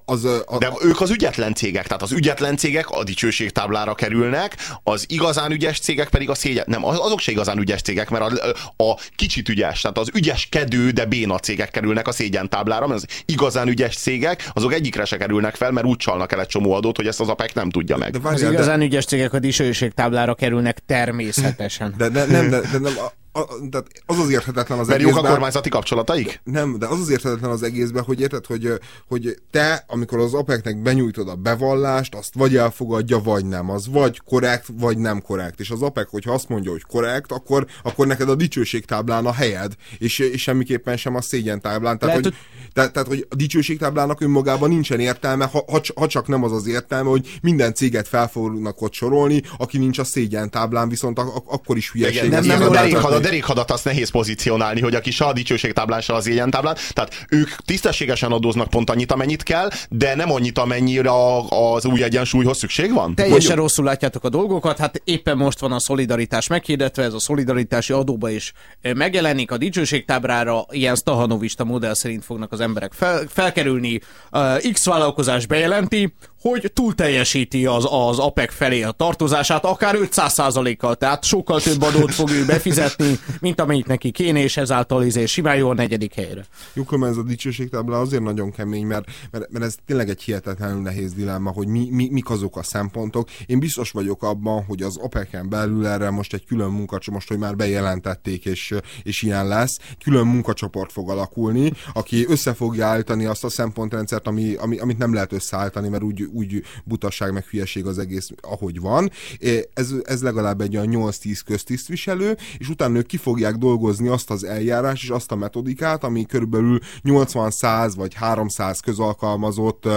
az, a, De ők az ügyetlen cégek, tehát az ügyetlen cégek a dicsőség táblára kerülnek, az igazán ügyes cégek pedig a szégyen. Nem, azok se igazán ügyes cégek, mert a, a kicsit ügyes, tehát az ügyeskedő, de béna cégek kerülnek a szégyen táblára, mert az igazán ügyes cégek, azok egyikre se kerülnek fel, mert úgy csalnak el egy csomó adót, hogy ezt az APEC nem tudja meg. De várjál, az igazán de... ügyes cégek a dicsőség táblára kerülnek természetesen. De, de nem, de, de nem, a, tehát az az érthetetlen az Mert egészben... jók a kormányzati kapcsolataik? Nem, de az az érthetetlen az egészben, hogy érted, hogy, hogy te, amikor az APEC-nek benyújtod a bevallást, azt vagy elfogadja, vagy nem. Az vagy korrekt, vagy nem korrekt. És az APEC, hogyha azt mondja, hogy korrekt, akkor, akkor neked a dicsőségtáblán a helyed, és, és semmiképpen sem a szégyentáblán. Tehát, Lehet, hogy, tehát, tehát, hogy a dicsőségtáblának önmagában nincsen értelme, ha, ha, ha csak nem az az értelme, hogy minden céget fel fognak ott sorolni, aki nincs a szégyentáblán, viszont a, a, akkor is hülyeség. Igen, nem, nem, nem, nem, derékhadat azt nehéz pozícionálni, hogy aki se a dicsőségtáblán, se az táblán. Tehát ők tisztességesen adóznak pont annyit, amennyit kell, de nem annyit, amennyire az új egyensúlyhoz szükség van. Teljesen Mondjuk. rosszul látjátok a dolgokat, hát éppen most van a szolidaritás meghirdetve, ez a szolidaritási adóba is megjelenik, a dicsőségtáblára ilyen stahanovista modell szerint fognak az emberek fel, felkerülni. Uh, X vállalkozás bejelenti, hogy túl teljesíti az, az APEC felé a tartozását, akár 500%-kal, tehát sokkal több adót fog ő befizetni, mint amennyit neki kéne, és ezáltal izé simán jó a negyedik helyre. Jukom, ez a dicsőségtábla azért nagyon kemény, mert, mert, mert ez tényleg egy hihetetlenül nehéz dilemma, hogy mi, mi, mik azok a szempontok. Én biztos vagyok abban, hogy az OPEC-en belül erre most egy külön munkacsoport, hogy már bejelentették, és, és ilyen lesz, külön munkacsoport fog alakulni, aki össze fogja állítani azt a szempontrendszert, ami, ami, amit nem lehet összeállítani, mert úgy, úgy butaság meg hülyeség az egész, ahogy van. Ez, ez legalább egy olyan 8-10 köztisztviselő, és utána ők ki fogják dolgozni azt az eljárás és azt a metodikát, ami körülbelül 80-100 vagy 300 közalkalmazott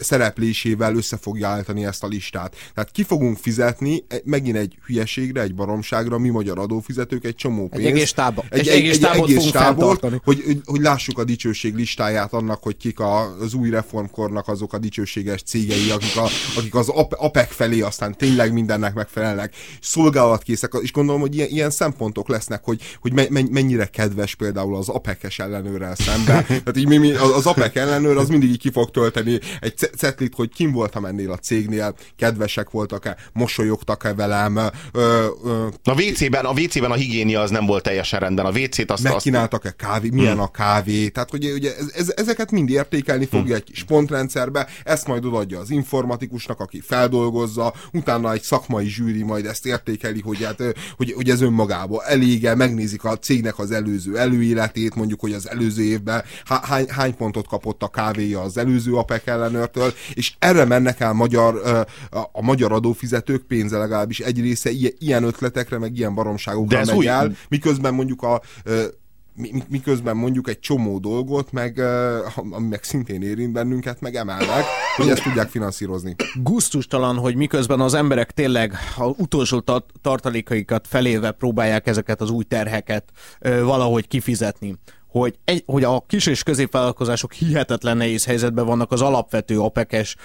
szereplésével össze fogja állítani ezt a listát. Tehát ki fogunk fizetni e, megint egy hülyeségre, egy baromságra, mi magyar adófizetők egy csomó pénzt. Egy egész tábot. Egy, egy, egy, egész tábot, egy egész hogy, hogy, hogy lássuk a dicsőség listáját annak, hogy kik az új reformkornak azok a dicsőséges cégei, akik, a, akik az APEC felé aztán tényleg mindennek megfelelnek, szolgálatkészek, és gondolom, hogy ilyen, ilyen szempontok lesznek, hogy, hogy mennyire kedves például az APEC-es ellenőrrel szemben. Tehát így mi, mi, az APEC ellenőr az mindig így ki fog tölteni egy cetlit, hogy kim voltam ennél a cégnél, kedvesek voltak-e, mosolyogtak-e velem. Ö, ö, a WC-ben, a WC-ben a higiénia az nem volt teljesen rendben. A WC-t azt... Megkínáltak-e kávé, milyen hmm. a kávé, tehát hogy ugye ez, ez, ezeket mind értékelni fogja hmm. egy kis pontrendszerbe, ezt majd odaadja az informatikusnak, aki feldolgozza, utána egy szakmai zsűri majd ezt értékeli, hogy, hát, hogy, hogy ez önmagából elége, megnézik a cégnek az előző előéletét, mondjuk, hogy az előző évben hány, hány pontot kapott a kávéja az előző APEC ellenőrtől, és erre mennek el magyar, a, magyar adófizetők pénze legalábbis egy része ilyen ötletekre, meg ilyen baromságokra megy új... el, miközben mondjuk a miközben mondjuk egy csomó dolgot, meg, ami meg szintén érint bennünket, meg emelnek, hogy ezt tudják finanszírozni. Gusztustalan, hogy miközben az emberek tényleg a utolsó tartalékaikat feléve próbálják ezeket az új terheket valahogy kifizetni hogy, egy, hogy a kis és középvállalkozások hihetetlen nehéz helyzetben vannak az alapvető apekes,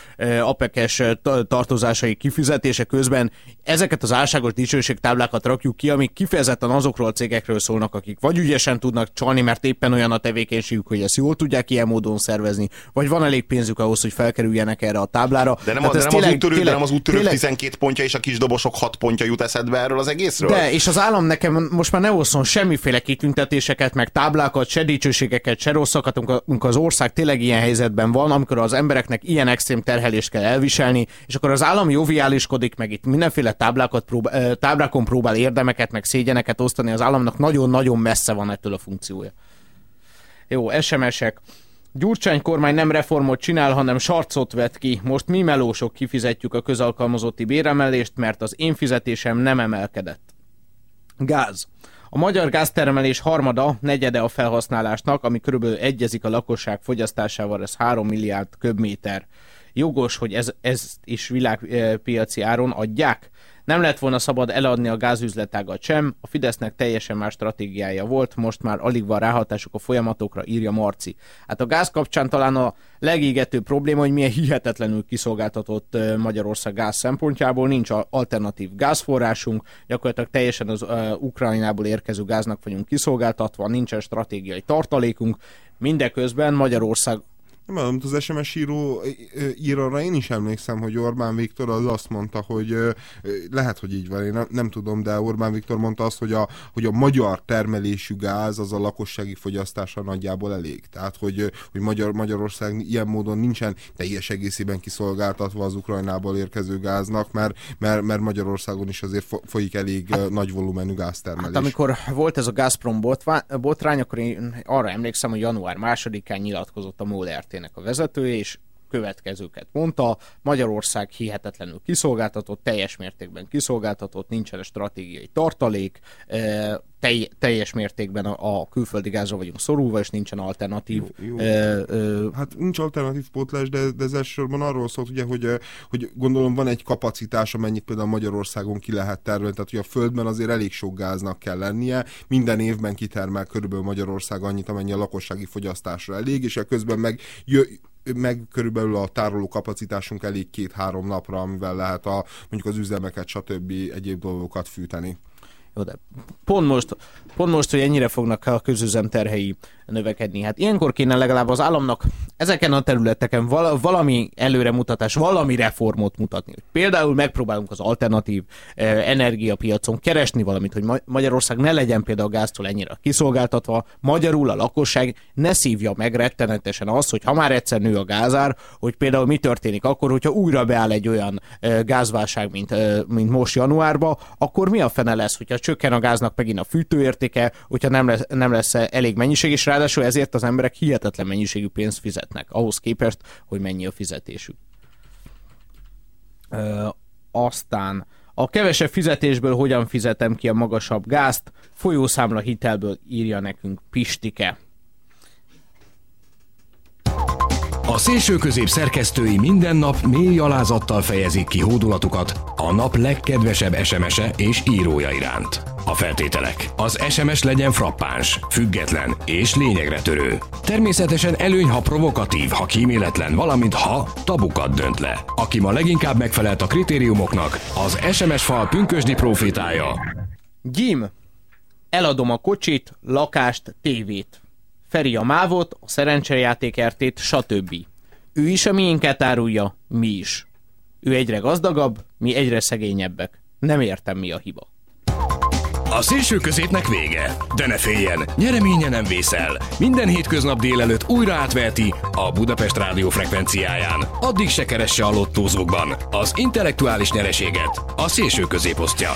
apekes tartozásai kifizetése közben. Ezeket az álságos dicsőségtáblákat rakjuk ki, amik kifejezetten azokról a cégekről szólnak, akik vagy ügyesen tudnak csalni, mert éppen olyan a tevékenységük, hogy ezt jól tudják ilyen módon szervezni, vagy van elég pénzük ahhoz, hogy felkerüljenek erre a táblára. De nem, a, de nem, tényleg, az, úttörő, tényleg, de nem az úttörő tényleg... 12 pontja és a kis dobosok 6 pontja jut eszedbe erről az egészről? De, és az állam nekem most már ne osszon semmiféle kitüntetéseket, meg táblákat, se dicsőségeket, se rosszakat, amikor az ország tényleg ilyen helyzetben van, amikor az embereknek ilyen extrém terhelést kell elviselni, és akkor az állam joviáliskodik, meg itt mindenféle táblákat próbál, táblákon próbál érdemeket, meg szégyeneket osztani, az államnak nagyon-nagyon messze van ettől a funkciója. Jó, SMS-ek. Gyurcsány kormány nem reformot csinál, hanem sarcot vet ki. Most mi melósok kifizetjük a közalkalmazotti béremelést, mert az én fizetésem nem emelkedett. Gáz. A magyar gáztermelés harmada, negyede a felhasználásnak, ami körülbelül egyezik a lakosság fogyasztásával, ez 3 milliárd köbméter. Jogos, hogy ez, ezt is világpiaci áron adják? Nem lett volna szabad eladni a gázüzletágat sem, a Fidesznek teljesen más stratégiája volt, most már alig van ráhatásuk a folyamatokra, írja Marci. Hát a gáz kapcsán talán a legégetőbb probléma, hogy milyen hihetetlenül kiszolgáltatott Magyarország gáz szempontjából, nincs alternatív gázforrásunk, gyakorlatilag teljesen az Ukrajnából érkező gáznak vagyunk kiszolgáltatva, nincsen stratégiai tartalékunk, mindeközben Magyarország nem tudom, az SMS író ír arra én is emlékszem, hogy Orbán Viktor az azt mondta, hogy lehet, hogy így van, én nem, nem tudom, de Orbán Viktor mondta azt, hogy a, hogy a magyar termelésű gáz az a lakossági fogyasztása nagyjából elég. Tehát, hogy, hogy Magyar, Magyarország ilyen módon nincsen teljes egészében kiszolgáltatva az Ukrajnából érkező gáznak, mert, mert, mert Magyarországon is azért folyik elég hát, nagy volumenű gáztermelés. Hát, amikor volt ez a Gazprom botrány, akkor én arra emlékszem, hogy január másodikán nyilatkozott a MOL ZRT-nek a vezetője, és következőket mondta. Magyarország hihetetlenül kiszolgáltatott, teljes mértékben kiszolgáltatott, nincsen stratégiai tartalék, telj, teljes mértékben a, a külföldi gázra vagyunk szorulva, és nincsen alternatív. Jó, jó. E, e, hát nincs alternatív pótlás, de, de ez elsősorban arról szólt, ugye, hogy, hogy gondolom van egy kapacitás, amennyit például Magyarországon ki lehet termelni, tehát hogy a földben azért elég sok gáznak kell lennie, minden évben kitermel körülbelül Magyarország annyit, amennyi a lakossági fogyasztásra elég, és közben meg jö, meg körülbelül a tároló kapacitásunk elég két-három napra, amivel lehet a, mondjuk az üzemeket, stb. egyéb dolgokat fűteni. Jó, de pont most, pont most, hogy ennyire fognak a közüzem terhei növekedni. Hát ilyenkor kéne legalább az államnak ezeken a területeken val- valami előremutatás, valami reformot mutatni. Például megpróbálunk az alternatív eh, energiapiacon keresni valamit, hogy Ma- Magyarország ne legyen például a gáztól ennyire kiszolgáltatva, magyarul a lakosság ne szívja meg rettenetesen azt, hogy ha már egyszer nő a gázár, hogy például mi történik akkor, hogyha újra beáll egy olyan eh, gázválság, mint, eh, mint most januárban, akkor mi a fene lesz, hogyha csökken a gáznak megint a fűtőértéke, hogyha nem lesz, nem lesz elég mennyiség, és ráadásul ezért az emberek hihetetlen mennyiségű pénzt fizetnek, ahhoz képest, hogy mennyi a fizetésük. Ö, aztán a kevesebb fizetésből hogyan fizetem ki a magasabb gázt, folyószámla hitelből írja nekünk Pistike. A szélső közép szerkesztői minden nap mély alázattal fejezik ki hódulatukat a nap legkedvesebb SMS-e és írója iránt. A feltételek. Az SMS legyen frappáns, független és lényegre törő. Természetesen előny, ha provokatív, ha kíméletlen, valamint ha tabukat dönt le. Aki ma leginkább megfelelt a kritériumoknak, az SMS fal pünkösdi profétája. Jim, eladom a kocsit, lakást, tévét. Feri a mávot, a szerencsejátékertét, stb. Ő is a miénket árulja, mi is. Ő egyre gazdagabb, mi egyre szegényebbek. Nem értem, mi a hiba. A szélső középnek vége, de ne féljen, nyereménye nem vészel. Minden hétköznap délelőtt újra átverti a Budapest rádió frekvenciáján. Addig se keresse a lottózókban az intellektuális nyereséget, a szélső középosztja.